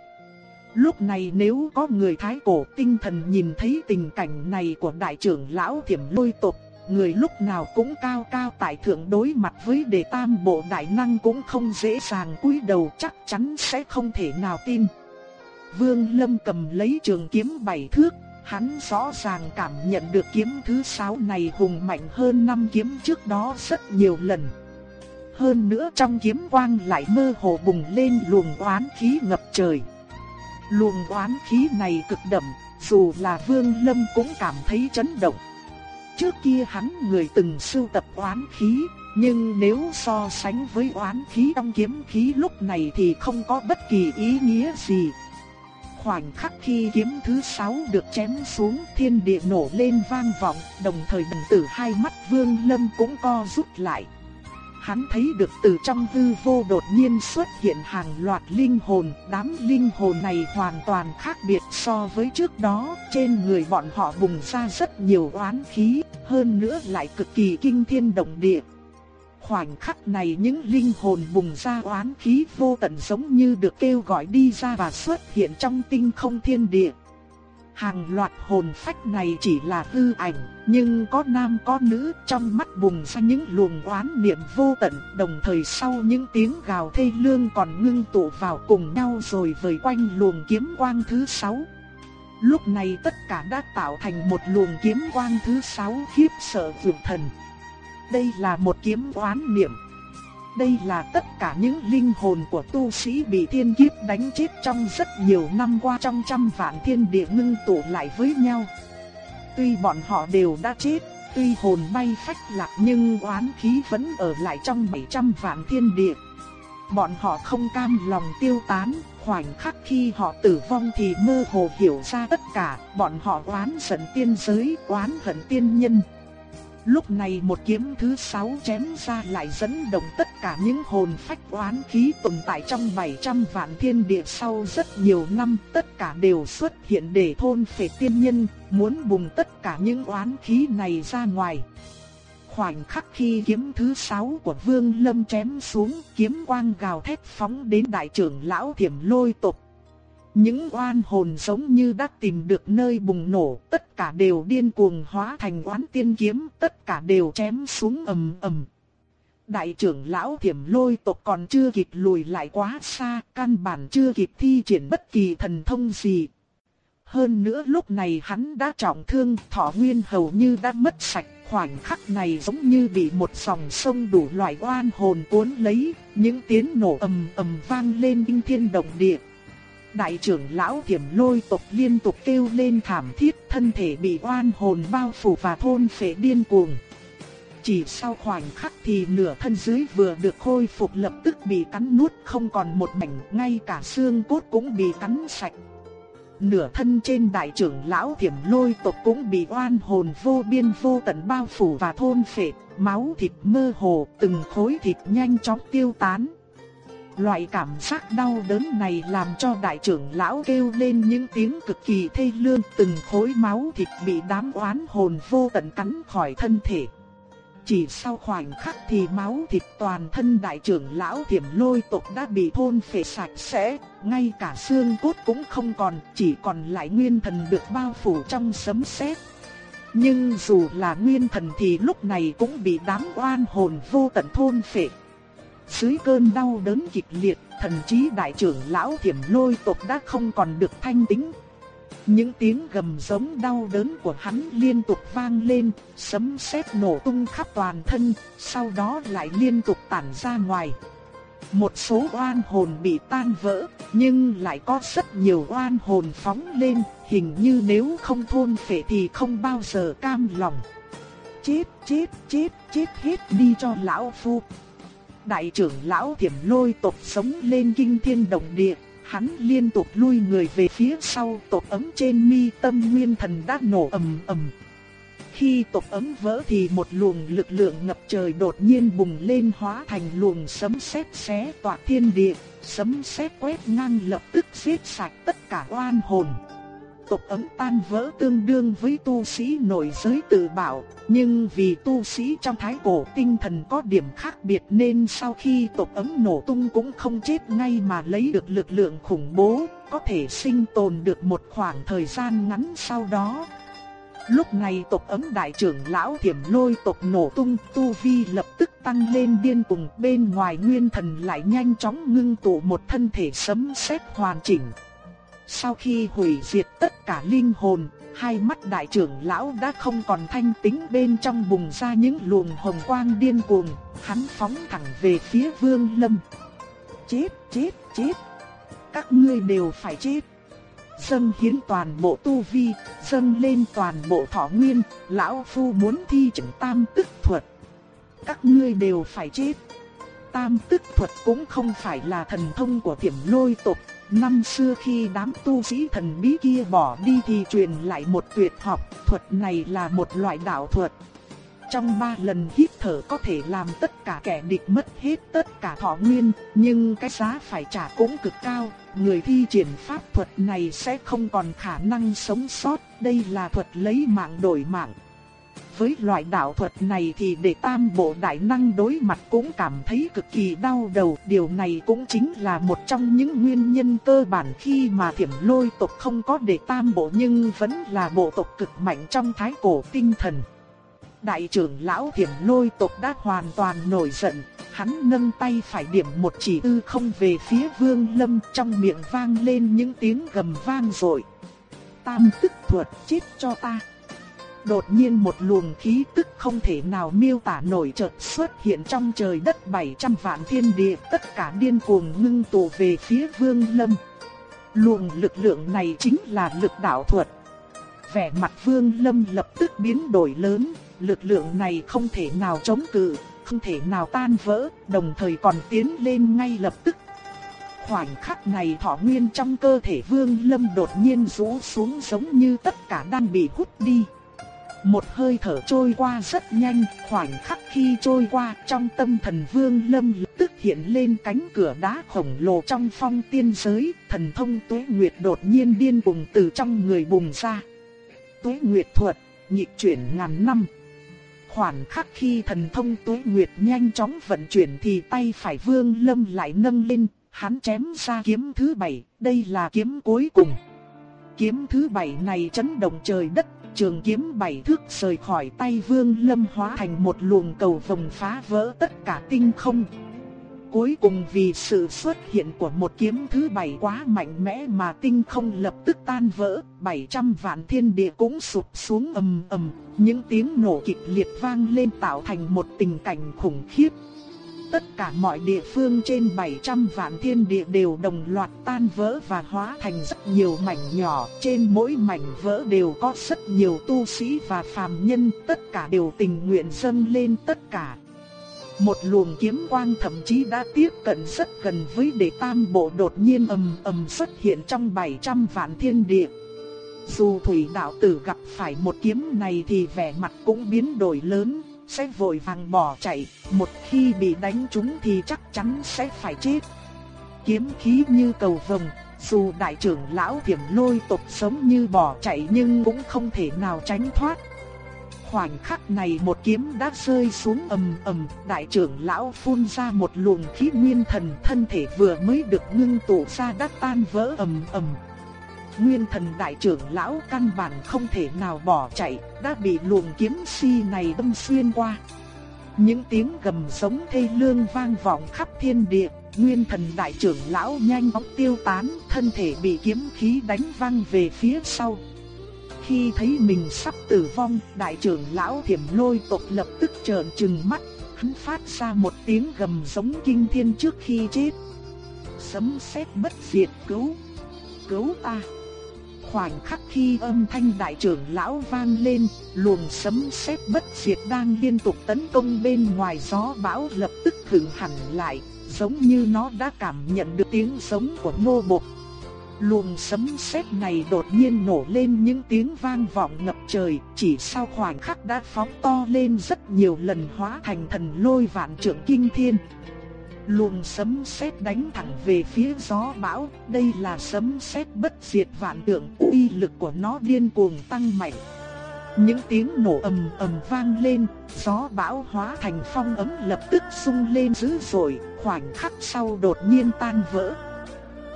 Lúc này nếu có người thái cổ tinh thần nhìn thấy tình cảnh này của đại trưởng lão thiểm lôi tộc người lúc nào cũng cao cao tại thượng đối mặt với đề tam bộ đại năng cũng không dễ dàng cúi đầu chắc chắn sẽ không thể nào tin. Vương Lâm cầm lấy trường kiếm bảy thước, hắn rõ ràng cảm nhận được kiếm thứ sáu này hùng mạnh hơn năm kiếm trước đó rất nhiều lần. Hơn nữa trong kiếm quang lại mơ hồ bùng lên luồng oán khí ngập trời. Luồng oán khí này cực đậm, dù là Vương Lâm cũng cảm thấy chấn động. Trước kia hắn người từng sưu tập oán khí, nhưng nếu so sánh với oán khí trong kiếm khí lúc này thì không có bất kỳ ý nghĩa gì. Khoảnh khắc khi kiếm thứ sáu được chém xuống thiên địa nổ lên vang vọng, đồng thời đồng tử hai mắt vương lâm cũng co rút lại hắn thấy được từ trong hư vô đột nhiên xuất hiện hàng loạt linh hồn, đám linh hồn này hoàn toàn khác biệt so với trước đó, trên người bọn họ bùng ra rất nhiều oán khí, hơn nữa lại cực kỳ kinh thiên động địa. Khoảnh khắc này những linh hồn bùng ra oán khí vô tận giống như được kêu gọi đi ra và xuất hiện trong tinh không thiên địa. Hàng loạt hồn phách này chỉ là hư ảnh, nhưng có nam có nữ trong mắt bùng ra những luồng oán niệm vô tận, đồng thời sau những tiếng gào thê lương còn ngưng tụ vào cùng nhau rồi vời quanh luồng kiếm quang thứ sáu. Lúc này tất cả đã tạo thành một luồng kiếm quang thứ sáu khiếp sợ vượt thần. Đây là một kiếm oán niệm. Đây là tất cả những linh hồn của tu sĩ bị thiên kiếp đánh chết trong rất nhiều năm qua trong trăm vạn thiên địa ngưng tụ lại với nhau. Tuy bọn họ đều đã chết, tuy hồn bay phách lạc nhưng oán khí vẫn ở lại trong 700 vạn thiên địa. Bọn họ không cam lòng tiêu tán, khoảnh khắc khi họ tử vong thì mơ hồ hiểu ra tất cả, bọn họ oán giận tiên giới, oán hận tiên nhân. Lúc này một kiếm thứ sáu chém ra lại dẫn động tất cả những hồn phách oán khí tồn tại trong 700 vạn thiên địa sau rất nhiều năm, tất cả đều xuất hiện để thôn phệ tiên nhân, muốn bùng tất cả những oán khí này ra ngoài. Khoảnh khắc khi kiếm thứ sáu của Vương Lâm chém xuống, kiếm quang gào thét phóng đến đại trưởng lão Thiểm Lôi tộc những oan hồn giống như đã tìm được nơi bùng nổ, tất cả đều điên cuồng hóa thành oán tiên kiếm, tất cả đều chém xuống ầm ầm. Đại trưởng lão thiểm lôi tộc còn chưa kịp lùi lại quá xa, căn bản chưa kịp thi triển bất kỳ thần thông gì. hơn nữa lúc này hắn đã trọng thương, thọ nguyên hầu như đã mất sạch, khoảnh khắc này giống như bị một dòng sông đủ loại oan hồn cuốn lấy, những tiếng nổ ầm ầm vang lên kinh thiên động địa. Đại trưởng lão thiểm lôi tộc liên tục kêu lên thảm thiết, thân thể bị oan hồn bao phủ và thôn phệ điên cuồng. Chỉ sau khoảnh khắc thì nửa thân dưới vừa được khôi phục lập tức bị cắn nuốt không còn một mảnh, ngay cả xương cốt cũng bị cắn sạch. Nửa thân trên đại trưởng lão thiểm lôi tộc cũng bị oan hồn vô biên vô tận bao phủ và thôn phệ, máu thịt mơ hồ, từng khối thịt nhanh chóng tiêu tán. Loại cảm giác đau đớn này làm cho đại trưởng lão kêu lên những tiếng cực kỳ thê lương, từng khối máu thịt bị đám oán hồn vô tận cắn khỏi thân thể. Chỉ sau khoảnh khắc thì máu thịt toàn thân đại trưởng lão thiểm lôi tộc đã bị thôn phệ sạch sẽ, ngay cả xương cốt cũng không còn, chỉ còn lại nguyên thần được bao phủ trong sấm sét. Nhưng dù là nguyên thần thì lúc này cũng bị đám oan hồn vô tận thôn phệ. Dưới cơn đau đớn kịch liệt, thần trí đại trưởng lão thiểm lôi tộc đã không còn được thanh tĩnh, những tiếng gầm giống đau đớn của hắn liên tục vang lên, sấm sét nổ tung khắp toàn thân, sau đó lại liên tục tản ra ngoài. Một số oan hồn bị tan vỡ, nhưng lại có rất nhiều oan hồn phóng lên, hình như nếu không thôn phệ thì không bao giờ cam lòng. Chết, chết, chết, chết hết đi cho lão phu. Đại trưởng lão thiểm lôi tộc sống lên kinh thiên động địa, hắn liên tục lui người về phía sau, tộc ấm trên mi tâm nguyên thần đã nổ ầm ầm. Khi tộc ấm vỡ thì một luồng lực lượng ngập trời đột nhiên bùng lên hóa thành luồng sấm sét xé toạc thiên địa, sấm sét quét ngang lập tức giết sạch tất cả oan hồn tộc ấm tan vỡ tương đương với tu sĩ nổi giới tự bảo, nhưng vì tu sĩ trong thái cổ tinh thần có điểm khác biệt nên sau khi tộc ấm nổ tung cũng không chết ngay mà lấy được lực lượng khủng bố, có thể sinh tồn được một khoảng thời gian ngắn sau đó. Lúc này tộc ấm đại trưởng lão thiểm lôi tộc nổ tung tu vi lập tức tăng lên điên cùng bên ngoài nguyên thần lại nhanh chóng ngưng tụ một thân thể sấm sét hoàn chỉnh. Sau khi hủy diệt tất cả linh hồn, hai mắt đại trưởng lão đã không còn thanh tính bên trong bùng ra những luồng hồng quang điên cuồng, hắn phóng thẳng về phía Vương Lâm. Chết, chết, chết. Các ngươi đều phải chết. Dâng hiến toàn bộ tu vi, dâng lên toàn bộ thọ nguyên, lão phu muốn thi triển tam tức thuật. Các ngươi đều phải chết. Tam tức thuật cũng không phải là thần thông của thiểm lôi tộc, Năm xưa khi đám tu sĩ thần bí kia bỏ đi thì truyền lại một tuyệt học, thuật này là một loại đạo thuật. Trong ba lần hít thở có thể làm tất cả kẻ địch mất hết tất cả thọ nguyên, nhưng cái giá phải trả cũng cực cao, người thi triển pháp thuật này sẽ không còn khả năng sống sót, đây là thuật lấy mạng đổi mạng với loại đạo thuật này thì để tam bộ đại năng đối mặt cũng cảm thấy cực kỳ đau đầu. Điều này cũng chính là một trong những nguyên nhân cơ bản khi mà thiểm lôi tộc không có để tam bộ nhưng vẫn là bộ tộc cực mạnh trong thái cổ tinh thần. Đại trưởng lão thiểm lôi tộc đã hoàn toàn nổi giận, hắn nâng tay phải điểm một chỉ tư không về phía vương lâm trong miệng vang lên những tiếng gầm vang rội. Tam tức thuật chết cho ta. Đột nhiên một luồng khí tức không thể nào miêu tả nổi chợt xuất hiện trong trời đất 700 vạn thiên địa, tất cả điên cuồng ngưng tụ về phía Vương Lâm. Luồng lực lượng này chính là lực đạo thuật. Vẻ mặt Vương Lâm lập tức biến đổi lớn, lực lượng này không thể nào chống cự, không thể nào tan vỡ, đồng thời còn tiến lên ngay lập tức. Khoảnh khắc này thọ nguyên trong cơ thể Vương Lâm đột nhiên rũ xuống giống như tất cả đang bị hút đi. Một hơi thở trôi qua rất nhanh, khoảnh khắc khi trôi qua trong tâm thần vương lâm lập tức hiện lên cánh cửa đá khổng lồ trong phong tiên giới, thần thông tuế nguyệt đột nhiên điên cuồng từ trong người bùng ra. Tuế nguyệt thuật, nhịp chuyển ngàn năm. Khoảnh khắc khi thần thông tuế nguyệt nhanh chóng vận chuyển thì tay phải vương lâm lại nâng lên, hắn chém ra kiếm thứ bảy, đây là kiếm cuối cùng. Kiếm thứ bảy này chấn động trời đất trường kiếm bảy thước rời khỏi tay Vương Lâm hóa thành một luồng cầu vồng phá vỡ tất cả tinh không. cuối cùng vì sự xuất hiện của một kiếm thứ bảy quá mạnh mẽ mà tinh không lập tức tan vỡ, 700 vạn thiên địa cũng sụp xuống ầm ầm, những tiếng nổ kịch liệt vang lên tạo thành một tình cảnh khủng khiếp. Tất cả mọi địa phương trên 700 vạn thiên địa đều đồng loạt tan vỡ và hóa thành rất nhiều mảnh nhỏ, trên mỗi mảnh vỡ đều có rất nhiều tu sĩ và phàm nhân, tất cả đều tình nguyện dâng lên tất cả. Một luồng kiếm quang thậm chí đã tiếp cận rất gần với đệ tam bộ đột nhiên ầm ầm xuất hiện trong 700 vạn thiên địa. Dù thủy đạo tử gặp phải một kiếm này thì vẻ mặt cũng biến đổi lớn, sẽ vội vàng bỏ chạy, một khi bị đánh trúng thì chắc chắn sẽ phải chết. Kiếm khí như cầu vồng, dù đại trưởng lão thiểm lôi tộc sống như bỏ chạy nhưng cũng không thể nào tránh thoát, khoảnh khắc này một kiếm đã rơi xuống ầm ầm, đại trưởng lão phun ra một luồng khí nguyên thần, thân thể vừa mới được ngưng tụ ra đã tan vỡ ầm ầm. Nguyên thần đại trưởng lão căn bản không thể nào bỏ chạy, đã bị luồng kiếm si này đâm xuyên qua. Những tiếng gầm sống thê lương vang vọng khắp thiên địa, nguyên thần đại trưởng lão nhanh chóng tiêu tán, thân thể bị kiếm khí đánh văng về phía sau. Khi thấy mình sắp tử vong, đại trưởng lão thiểm lôi tộc lập tức trợn trừng mắt, hắn phát ra một tiếng gầm giống kinh thiên trước khi chết. Sấm sét bất diệt cứu, cứu ta. Khoảnh khắc khi âm thanh đại trưởng lão vang lên, luồng sấm sét bất diệt đang liên tục tấn công bên ngoài gió bão lập tức thượng hẳn lại, giống như nó đã cảm nhận được tiếng sống của nô bộc. Luồng sấm sét này đột nhiên nổ lên những tiếng vang vọng ngập trời, chỉ sau khoảnh khắc đã phóng to lên rất nhiều lần hóa thành thần lôi vạn trượng kinh thiên. Luồng sấm sét đánh thẳng về phía gió bão, đây là sấm sét bất diệt vạn tượng, uy lực của nó điên cuồng tăng mạnh. Những tiếng nổ ầm ầm vang lên, gió bão hóa thành phong ấm lập tức sung lên dữ dội, khoảnh khắc sau đột nhiên tan vỡ,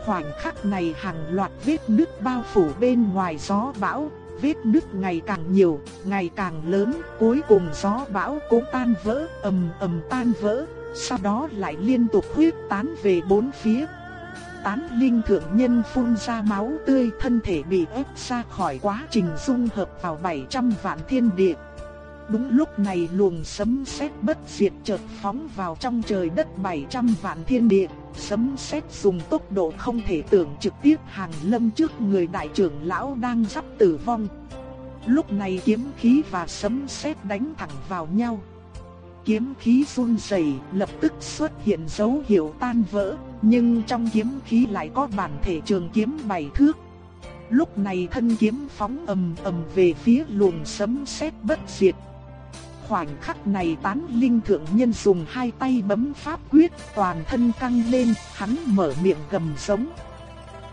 khoảnh khắc này hàng loạt vết nứt bao phủ bên ngoài gió bão, vết nứt ngày càng nhiều, ngày càng lớn, cuối cùng gió bão cũng tan vỡ, ầm ầm tan vỡ, sau đó lại liên tục huyết tán về bốn phía. Tán linh thượng nhân phun ra máu tươi thân thể bị ép ra khỏi quá trình dung hợp vào 700 vạn thiên địa. Đúng lúc này luồng sấm sét bất diệt chợt phóng vào trong trời đất 700 vạn thiên địa, sấm sét dùng tốc độ không thể tưởng trực tiếp hàng lâm trước người đại trưởng lão đang sắp tử vong. Lúc này kiếm khí và sấm sét đánh thẳng vào nhau. Kiếm khí run rẩy, lập tức xuất hiện dấu hiệu tan vỡ, nhưng trong kiếm khí lại có bản thể trường kiếm bảy thước. Lúc này thân kiếm phóng ầm ầm về phía luồng sấm sét bất diệt, khoảnh khắc này tán linh thượng nhân dùng hai tay bấm pháp quyết toàn thân căng lên, hắn mở miệng gầm giống.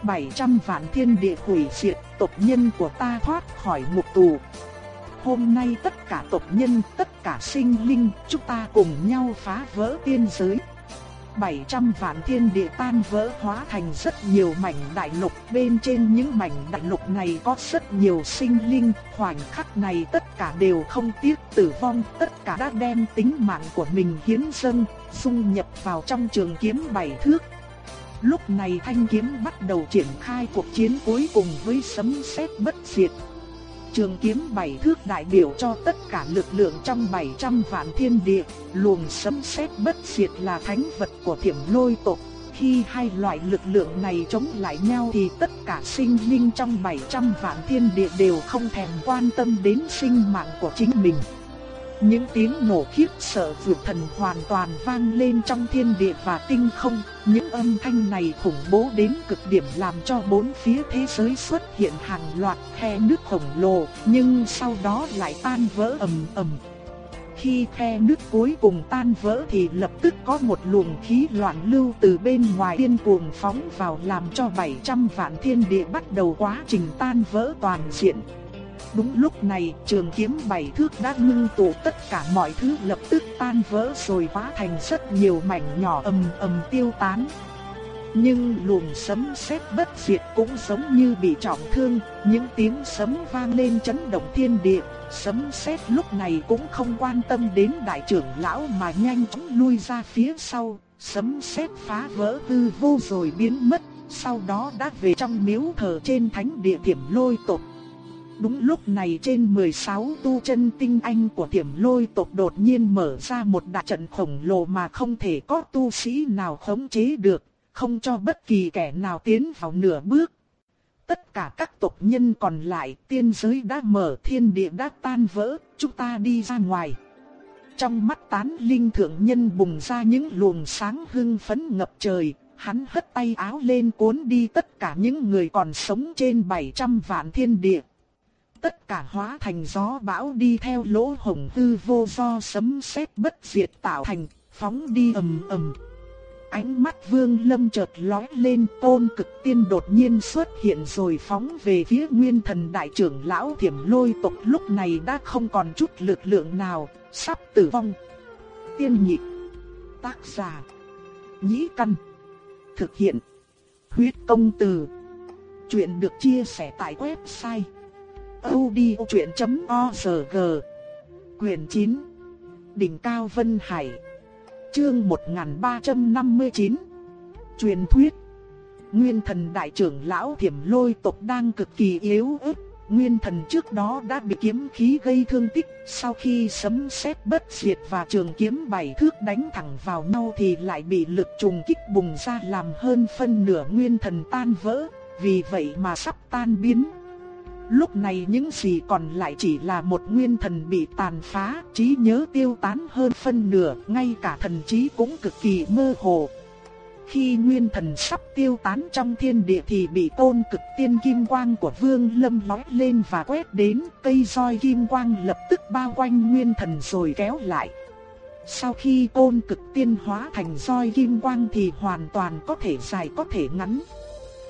700 vạn thiên địa hủy diệt, tộc nhân của ta thoát khỏi ngục tù. Hôm nay tất cả tộc nhân, tất cả sinh linh, chúng ta cùng nhau phá vỡ tiên giới. 700 vạn thiên địa tan vỡ hóa thành rất nhiều mảnh đại lục, bên trên những mảnh đại lục này có rất nhiều sinh linh, khoảnh khắc này tất cả đều không tiếc tử vong, tất cả đã đem tính mạng của mình hiến dâng, dung nhập vào trong trường kiếm bảy thước. Lúc này thanh kiếm bắt đầu triển khai cuộc chiến cuối cùng với sấm sét bất diệt, Trường kiếm bảy thước đại biểu cho tất cả lực lượng trong 700 vạn thiên địa, luồng sấm sét bất diệt là thánh vật của thiểm lôi tộc. Khi hai loại lực lượng này chống lại nhau thì tất cả sinh linh trong 700 vạn thiên địa đều không thèm quan tâm đến sinh mạng của chính mình. Những tiếng nổ khiếp sợ vượt thần hoàn toàn vang lên trong thiên địa và tinh không, những âm thanh này khủng bố đến cực điểm làm cho bốn phía thế giới xuất hiện hàng loạt khe nước khổng lồ, nhưng sau đó lại tan vỡ ầm ầm. Khi khe nước cuối cùng tan vỡ thì lập tức có một luồng khí loạn lưu từ bên ngoài điên cuồng phóng vào làm cho 700 vạn thiên địa bắt đầu quá trình tan vỡ toàn diện. Đúng lúc này, trường kiếm bảy thước đã ngưng tụ tất cả mọi thứ lập tức tan vỡ rồi hóa thành rất nhiều mảnh nhỏ ầm ầm tiêu tán. Nhưng luồng sấm sét bất diệt cũng giống như bị trọng thương, những tiếng sấm vang lên chấn động thiên địa, sấm sét lúc này cũng không quan tâm đến đại trưởng lão mà nhanh chóng lui ra phía sau, Sấm sét phá vỡ hư vô rồi biến mất, sau đó đã về trong miếu thờ trên thánh địa tiềm lôi tộc. Đúng lúc này trên 16 tu chân tinh anh của tiềm lôi tộc đột nhiên mở ra một đại trận khổng lồ mà không thể có tu sĩ nào khống chế được, không cho bất kỳ kẻ nào tiến vào nửa bước. Tất cả các tộc nhân còn lại tiên giới đã mở thiên địa đã tan vỡ, chúng ta đi ra ngoài. Trong mắt tán linh thượng nhân bùng ra những luồng sáng hưng phấn ngập trời, hắn hất tay áo lên cuốn đi tất cả những người còn sống trên 700 vạn thiên địa. Tất cả hóa thành gió bão đi theo lỗ hồng hư vô do sấm sét bất diệt tạo thành, phóng đi ầm ầm. Ánh mắt vương lâm chợt lóe lên tôn cực tiên đột nhiên xuất hiện rồi phóng về phía nguyên thần đại trưởng lão thiểm lôi tộc lúc này đã không còn chút lực lượng nào, sắp tử vong. Tiên nhị Tác giả. Nhĩ căn. Thực hiện. Huyết công từ. Chuyện được chia sẻ tại website odchuyện.org Quyền 9 Đỉnh Cao Vân Hải Chương 1359 Truyền thuyết Nguyên thần đại trưởng lão thiểm lôi tộc đang cực kỳ yếu ớt Nguyên thần trước đó đã bị kiếm khí gây thương tích, sau khi sấm sét bất diệt và trường kiếm bảy thước đánh thẳng vào nhau thì lại bị lực trùng kích bùng ra làm hơn phân nửa nguyên thần tan vỡ, vì vậy mà sắp tan biến. Lúc này những gì còn lại chỉ là một nguyên thần bị tàn phá, trí nhớ tiêu tán hơn phân nửa, ngay cả thần trí cũng cực kỳ mơ hồ. Khi nguyên thần sắp tiêu tán trong thiên địa thì bị tôn cực tiên kim quang của vương lâm lói lên và quét đến, cây roi kim quang lập tức bao quanh nguyên thần rồi kéo lại. Sau khi tôn cực tiên hóa thành roi kim quang thì hoàn toàn có thể dài có thể ngắn.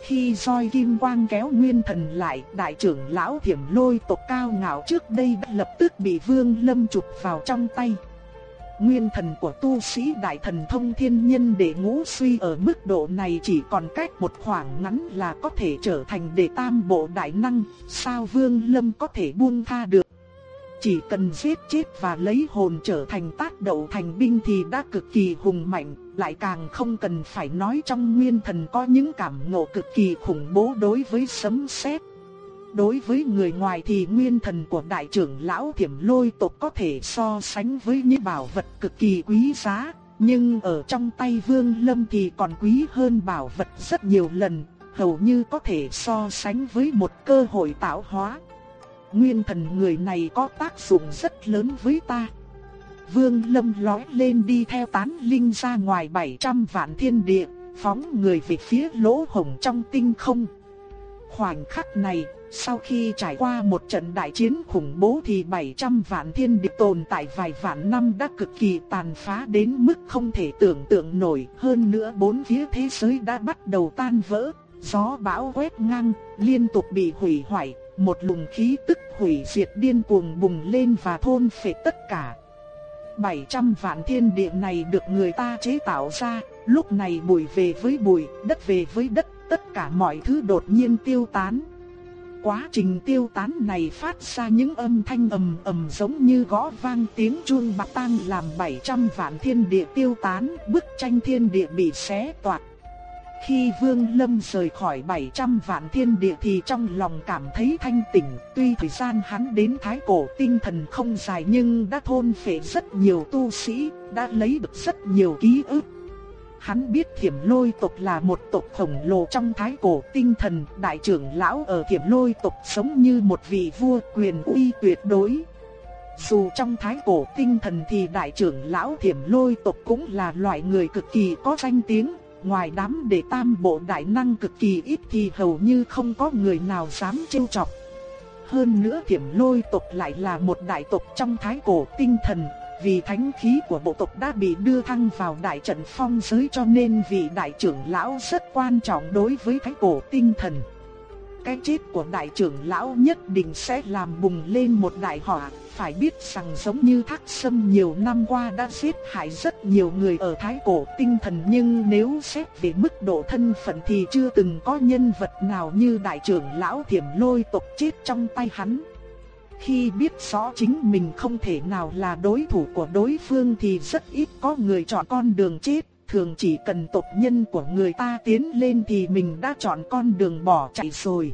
Khi roi kim quang kéo nguyên thần lại, đại trưởng lão thiểm lôi tộc cao ngạo trước đây đã lập tức bị vương lâm chụp vào trong tay. Nguyên thần của tu sĩ đại thần thông thiên nhân để ngũ suy ở mức độ này chỉ còn cách một khoảng ngắn là có thể trở thành đệ tam bộ đại năng, sao vương lâm có thể buông tha được. Chỉ cần giết chết và lấy hồn trở thành tác đậu thành binh thì đã cực kỳ hùng mạnh, lại càng không cần phải nói trong nguyên thần có những cảm ngộ cực kỳ khủng bố đối với sấm sét. Đối với người ngoài thì nguyên thần của đại trưởng lão thiểm lôi tộc có thể so sánh với những bảo vật cực kỳ quý giá, nhưng ở trong tay vương lâm thì còn quý hơn bảo vật rất nhiều lần, hầu như có thể so sánh với một cơ hội tạo hóa. Nguyên thần người này có tác dụng rất lớn với ta. Vương lâm lói lên đi theo tán linh ra ngoài 700 vạn thiên địa, phóng người về phía lỗ hồng trong tinh không. Khoảnh khắc này, sau khi trải qua một trận đại chiến khủng bố thì 700 vạn thiên địa tồn tại vài vạn năm đã cực kỳ tàn phá đến mức không thể tưởng tượng nổi. Hơn nữa bốn phía thế giới đã bắt đầu tan vỡ, gió bão quét ngang, liên tục bị hủy hoại. Một luồng khí tức hủy diệt điên cuồng bùng lên và thôn phệ tất cả. 700 vạn thiên địa này được người ta chế tạo ra, lúc này bụi về với bụi, đất về với đất, tất cả mọi thứ đột nhiên tiêu tán quá trình tiêu tán này phát ra những âm thanh ầm ầm giống như gõ vang tiếng chuông bạc tang làm 700 vạn thiên địa tiêu tán, bức tranh thiên địa bị xé toạc. Khi Vương Lâm rời khỏi 700 vạn thiên địa thì trong lòng cảm thấy thanh tỉnh, tuy thời gian hắn đến thái cổ tinh thần không dài nhưng đã thôn phệ rất nhiều tu sĩ, đã lấy được rất nhiều ký ức. Hắn biết thiểm lôi tộc là một tộc khổng lồ trong thái cổ tinh thần, đại trưởng lão ở thiểm lôi tộc sống như một vị vua quyền uy tuyệt đối. Dù trong thái cổ tinh thần thì đại trưởng lão thiểm lôi tộc cũng là loại người cực kỳ có danh tiếng, ngoài đám đệ tam bộ đại năng cực kỳ ít thì hầu như không có người nào dám trêu chọc. Hơn nữa thiểm lôi tộc lại là một đại tộc trong thái cổ tinh thần, vì thánh khí của bộ tộc đã bị đưa thăng vào đại trận phong giới cho nên vị đại trưởng lão rất quan trọng đối với thái cổ tinh thần. Cái chết của đại trưởng lão nhất định sẽ làm bùng lên một đại họa, phải biết rằng giống như thác sâm nhiều năm qua đã giết hại rất nhiều người ở thái cổ tinh thần nhưng nếu xét về mức độ thân phận thì chưa từng có nhân vật nào như đại trưởng lão thiểm lôi tộc chết trong tay hắn. Khi biết rõ chính mình không thể nào là đối thủ của đối phương thì rất ít có người chọn con đường chết, thường chỉ cần tộc nhân của người ta tiến lên thì mình đã chọn con đường bỏ chạy rồi.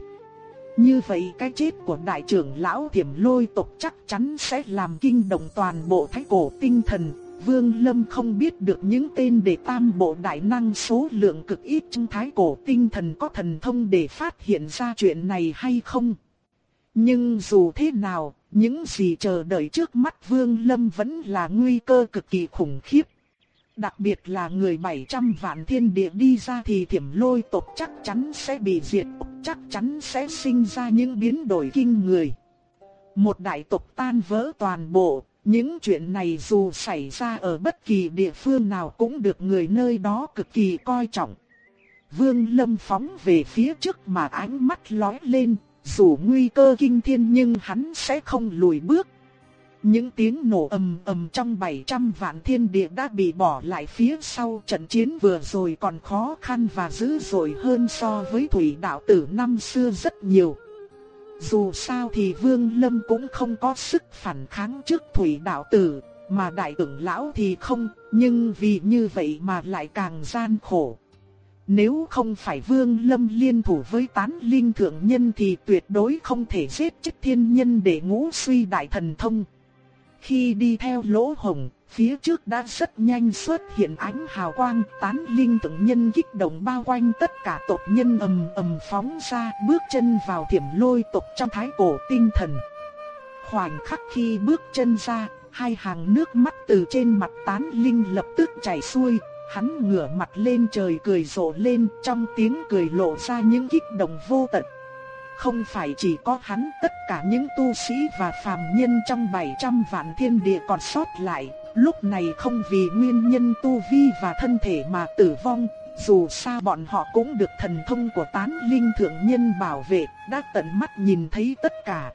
Như vậy cái chết của đại trưởng lão thiểm lôi tộc chắc chắn sẽ làm kinh động toàn bộ thái cổ tinh thần. Vương Lâm không biết được những tên để tam bộ đại năng số lượng cực ít trong thái cổ tinh thần có thần thông để phát hiện ra chuyện này hay không. Nhưng dù thế nào, những gì chờ đợi trước mắt Vương Lâm vẫn là nguy cơ cực kỳ khủng khiếp. Đặc biệt là người 700 vạn thiên địa đi ra thì thiểm lôi tộc chắc chắn sẽ bị diệt, chắc chắn sẽ sinh ra những biến đổi kinh người. Một đại tộc tan vỡ toàn bộ, những chuyện này dù xảy ra ở bất kỳ địa phương nào cũng được người nơi đó cực kỳ coi trọng. Vương Lâm phóng về phía trước mà ánh mắt lóe lên, dù nguy cơ kinh thiên nhưng hắn sẽ không lùi bước. Những tiếng nổ ầm ầm trong 700 vạn thiên địa đã bị bỏ lại phía sau trận chiến vừa rồi còn khó khăn và dữ dội hơn so với thủy đạo tử năm xưa rất nhiều. Dù sao thì Vương Lâm cũng không có sức phản kháng trước thủy đạo tử, mà đại trưởng lão thì không, nhưng vì như vậy mà lại càng gian khổ. Nếu không phải Vương Lâm liên thủ với tán linh thượng nhân thì tuyệt đối không thể giết chết thiên nhân để ngũ suy đại thần thông. Khi đi theo lỗ hồng, phía trước đã rất nhanh xuất hiện ánh hào quang, tán linh tượng nhân kích động bao quanh tất cả tộc nhân ầm ầm phóng ra, bước chân vào thiểm lôi tộc trong thái cổ tinh thần. Khoảnh khắc khi bước chân ra, hai hàng nước mắt từ trên mặt tán linh lập tức chảy xuôi, hắn ngửa mặt lên trời cười rộ lên, trong tiếng cười lộ ra những kích động vô tận. Không phải chỉ có hắn, tất cả những tu sĩ và phàm nhân trong 700 vạn thiên địa còn sót lại, lúc này không vì nguyên nhân tu vi và thân thể mà tử vong, dù sao bọn họ cũng được thần thông của tán linh thượng nhân bảo vệ, đã tận mắt nhìn thấy tất cả.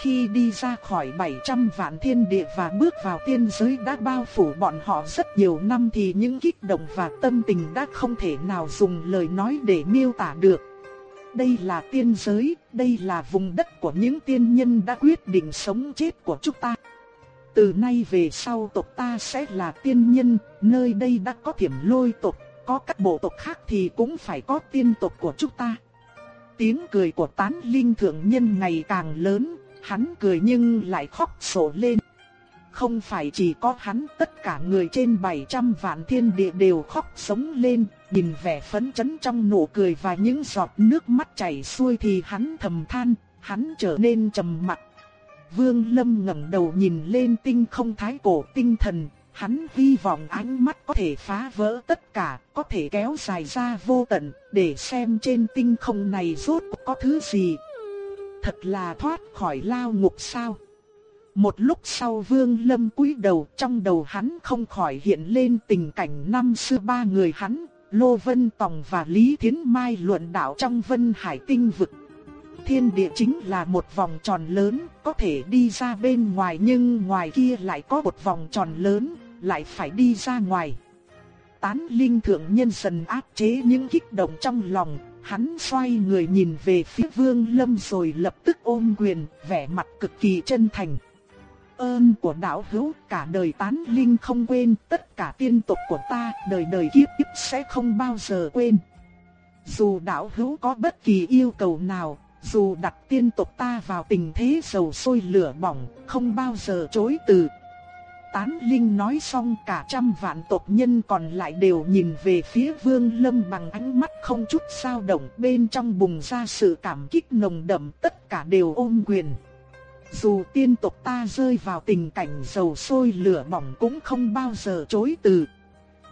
Khi đi ra khỏi 700 vạn thiên địa và bước vào tiên giới đã bao phủ bọn họ rất nhiều năm thì những kích động và tâm tình đã không thể nào dùng lời nói để miêu tả được. Đây là tiên giới, đây là vùng đất của những tiên nhân đã quyết định sống chết của chúng ta. Từ nay về sau tộc ta sẽ là tiên nhân, nơi đây đã có thiểm lôi tộc, có các bộ tộc khác thì cũng phải có tiên tộc của chúng ta. Tiếng cười của tán linh thượng nhân ngày càng lớn, hắn cười nhưng lại khóc sổ lên. Không phải chỉ có hắn, tất cả người trên 700 vạn thiên địa đều khóc sống lên, nhìn vẻ phấn chấn trong nụ cười và những giọt nước mắt chảy xuôi thì hắn thầm than, hắn trở nên trầm mặc. Vương Lâm ngẩng đầu nhìn lên tinh không thái cổ tinh thần, hắn hy vọng ánh mắt có thể phá vỡ tất cả, có thể kéo dài ra vô tận, để xem trên tinh không này rốt có thứ gì. Thật là thoát khỏi lao ngục sao? Một lúc sau Vương Lâm cúi đầu, trong đầu hắn không khỏi hiện lên tình cảnh năm xưa ba người hắn, Lô Vân Tòng và Lý Thiến Mai luận đạo trong Vân Hải Tinh vực. Thiên địa chính là một vòng tròn lớn, có thể đi ra bên ngoài nhưng ngoài kia lại có một vòng tròn lớn, lại phải đi ra ngoài. Tán linh thượng nhân dần áp chế những kích động trong lòng, hắn xoay người nhìn về phía Vương Lâm rồi lập tức ôm quyền, vẻ mặt cực kỳ chân thành ơn của đạo hữu cả đời tán linh không quên, tất cả tiên tộc của ta đời đời kiếp kiếp sẽ không bao giờ quên. Dù đạo hữu có bất kỳ yêu cầu nào, dù đặt tiên tộc ta vào tình thế sầu sôi lửa bỏng, không bao giờ chối từ. Tán Linh nói xong cả trăm vạn tộc nhân còn lại đều nhìn về phía Vương Lâm bằng ánh mắt không chút sao động bên trong bùng ra sự cảm kích nồng đậm tất cả đều ôm quyền. Dù tiên tộc ta rơi vào tình cảnh dầu sôi lửa bỏng cũng không bao giờ chối từ.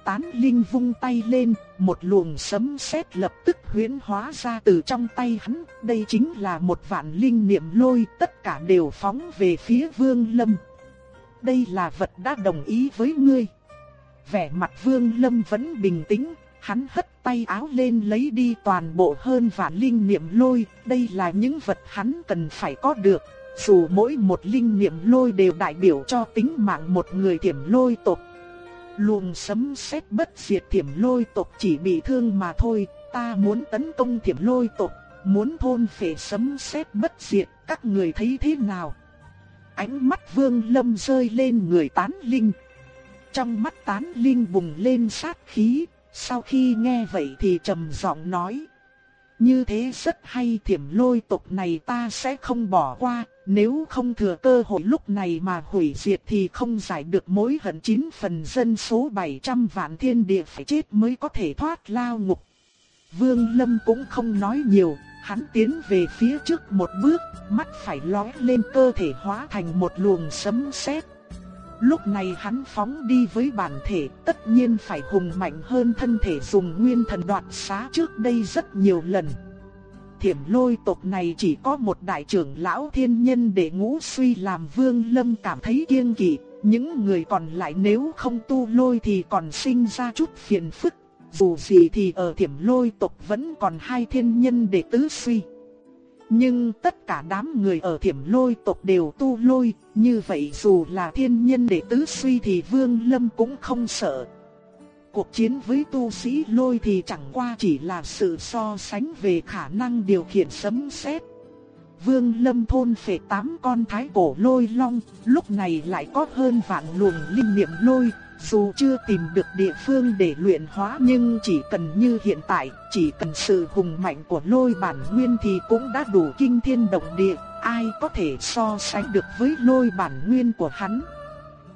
Tán Linh vung tay lên, một luồng sấm sét lập tức huyễn hóa ra từ trong tay hắn. Đây chính là một vạn linh niệm lôi, tất cả đều phóng về phía Vương Lâm. Đây là vật đã đồng ý với ngươi. Vẻ mặt Vương Lâm vẫn bình tĩnh, hắn hất tay áo lên lấy đi toàn bộ hơn vạn linh niệm lôi. Đây là những vật hắn cần phải có được. Dù mỗi một linh niệm lôi đều đại biểu cho tính mạng một người thiểm lôi tộc. Luồng sấm sét bất diệt thiểm lôi tộc chỉ bị thương mà thôi, ta muốn tấn công thiểm lôi tộc, muốn thôn phệ sấm sét bất diệt, các người thấy thế nào? Ánh mắt vương lâm rơi lên người tán linh. trong mắt tán linh bùng lên sát khí, sau khi nghe vậy thì trầm giọng nói. Như thế rất hay thiểm lôi tộc này ta sẽ không bỏ qua, nếu không thừa cơ hội lúc này mà hủy diệt thì không giải được mối hận chín phần dân số 700 vạn thiên địa phải chết mới có thể thoát lao ngục. Vương Lâm cũng không nói nhiều, hắn tiến về phía trước một bước, mắt phải lóe lên cơ thể hóa thành một luồng sấm sét. Lúc này hắn phóng đi với bản thể tất nhiên phải hùng mạnh hơn thân thể dùng nguyên thần đoạt xá trước đây rất nhiều lần. Thiểm lôi tộc này chỉ có một đại trưởng lão thiên nhân để ngũ suy làm vương lâm cảm thấy kiêng kỵ, những người còn lại nếu không tu lôi thì còn sinh ra chút phiền phức. Dù gì thì ở thiểm lôi tộc vẫn còn hai thiên nhân để tứ suy. Nhưng tất cả đám người ở thiểm lôi tộc đều tu lôi, như vậy dù là thiên nhân đệ tứ suy thì Vương Lâm cũng không sợ. Cuộc chiến với tu sĩ lôi thì chẳng qua chỉ là sự so sánh về khả năng điều khiển sấm sét. Vương Lâm thôn phệ tám con thái cổ lôi long, lúc này lại có hơn vạn luồng linh niệm lôi, dù chưa tìm được địa phương để luyện hóa nhưng chỉ cần như hiện tại, chỉ cần sự hùng mạnh của lôi bản nguyên thì cũng đã đủ kinh thiên động địa, ai có thể so sánh được với lôi bản nguyên của hắn.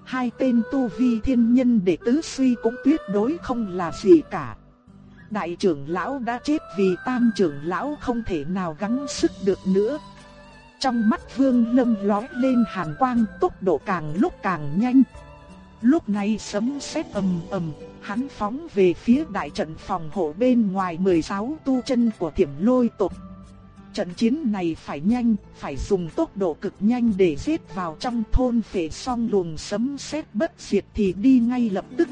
Hai tên tu vi thiên nhân đệ tứ suy cũng tuyệt đối không là gì cả. Đại trưởng lão đã chết vì tam trưởng lão không thể nào gắng sức được nữa. Trong mắt vương lâm lói lên hàn quang tốc độ càng lúc càng nhanh. Lúc này sấm sét ầm ầm, hắn phóng về phía đại trận phòng hộ bên ngoài 16 tu chân của Tiểm Lôi tộc. Trận chiến này phải nhanh, phải dùng tốc độ cực nhanh để giết vào trong thôn phệ xong luồng sấm sét bất diệt thì đi ngay lập tức.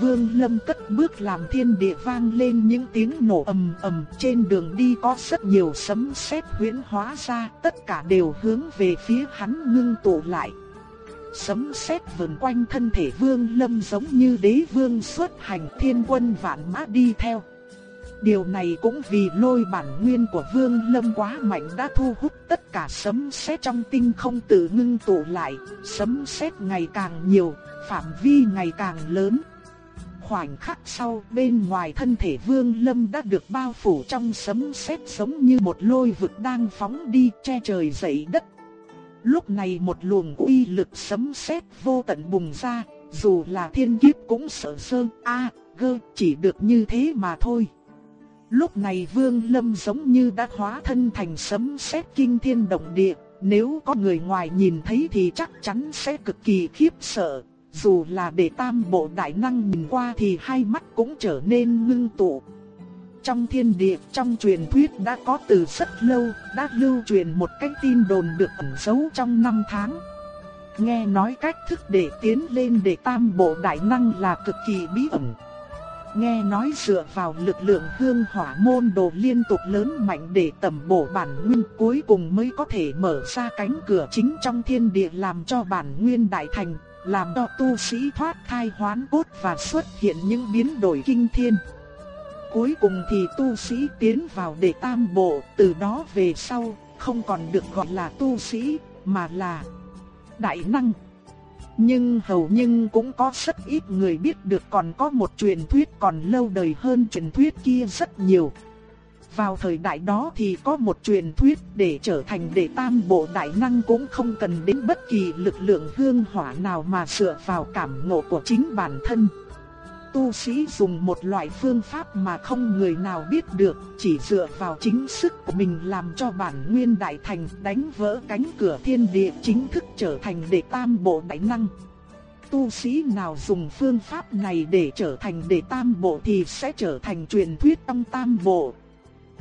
Vương Lâm cất bước làm thiên địa vang lên những tiếng nổ ầm ầm, trên đường đi có rất nhiều sấm sét huyễn hóa ra, tất cả đều hướng về phía hắn ngưng tụ lại. Sấm sét vần quanh thân thể Vương Lâm giống như đế vương xuất hành thiên quân vạn mã đi theo. Điều này cũng vì lôi bản nguyên của Vương Lâm quá mạnh đã thu hút tất cả sấm sét trong tinh không tự ngưng tụ lại, sấm sét ngày càng nhiều, phạm vi ngày càng lớn. Khoảnh khắc sau, bên ngoài thân thể Vương Lâm đã được bao phủ trong sấm sét giống như một lôi vực đang phóng đi che trời dậy đất. Lúc này một luồng uy lực sấm sét vô tận bùng ra, dù là thiên kiếp cũng sợ sơn a, gơ, chỉ được như thế mà thôi. Lúc này Vương Lâm giống như đã hóa thân thành sấm sét kinh thiên động địa, nếu có người ngoài nhìn thấy thì chắc chắn sẽ cực kỳ khiếp sợ. Dù là để tam bộ đại năng nhìn qua thì hai mắt cũng trở nên ngưng tụ. Trong thiên địa, trong truyền thuyết đã có từ rất lâu, đã lưu truyền một cái tin đồn được ẩn giấu trong năm tháng. Nghe nói cách thức để tiến lên để tam bộ đại năng là cực kỳ bí ẩn. Nghe nói dựa vào lực lượng hương hỏa môn đồ liên tục lớn mạnh để tầm bổ bản nguyên cuối cùng mới có thể mở ra cánh cửa chính trong thiên địa làm cho bản nguyên đại thành, làm cho tu sĩ thoát thai hoán cốt và xuất hiện những biến đổi kinh thiên. Cuối cùng thì tu sĩ tiến vào để tam bộ, từ đó về sau, không còn được gọi là tu sĩ, mà là đại năng. Nhưng hầu như cũng có rất ít người biết được còn có một truyền thuyết còn lâu đời hơn truyền thuyết kia rất nhiều. Vào thời đại đó thì có một truyền thuyết để trở thành đệ tam bộ đại năng cũng không cần đến bất kỳ lực lượng hương hỏa nào mà dựa vào cảm ngộ của chính bản thân tu sĩ dùng một loại phương pháp mà không người nào biết được, chỉ dựa vào chính sức của mình làm cho bản nguyên đại thành đánh vỡ cánh cửa thiên địa chính thức trở thành đệ tam bộ đại năng. Tu sĩ nào dùng phương pháp này để trở thành đệ tam bộ thì sẽ trở thành truyền thuyết trong tam bộ.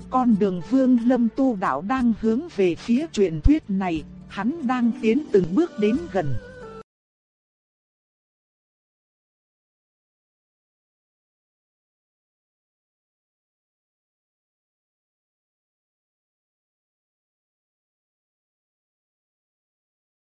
Con đường vương lâm tu đạo đang hướng về phía truyền thuyết này, hắn đang tiến từng bước đến gần.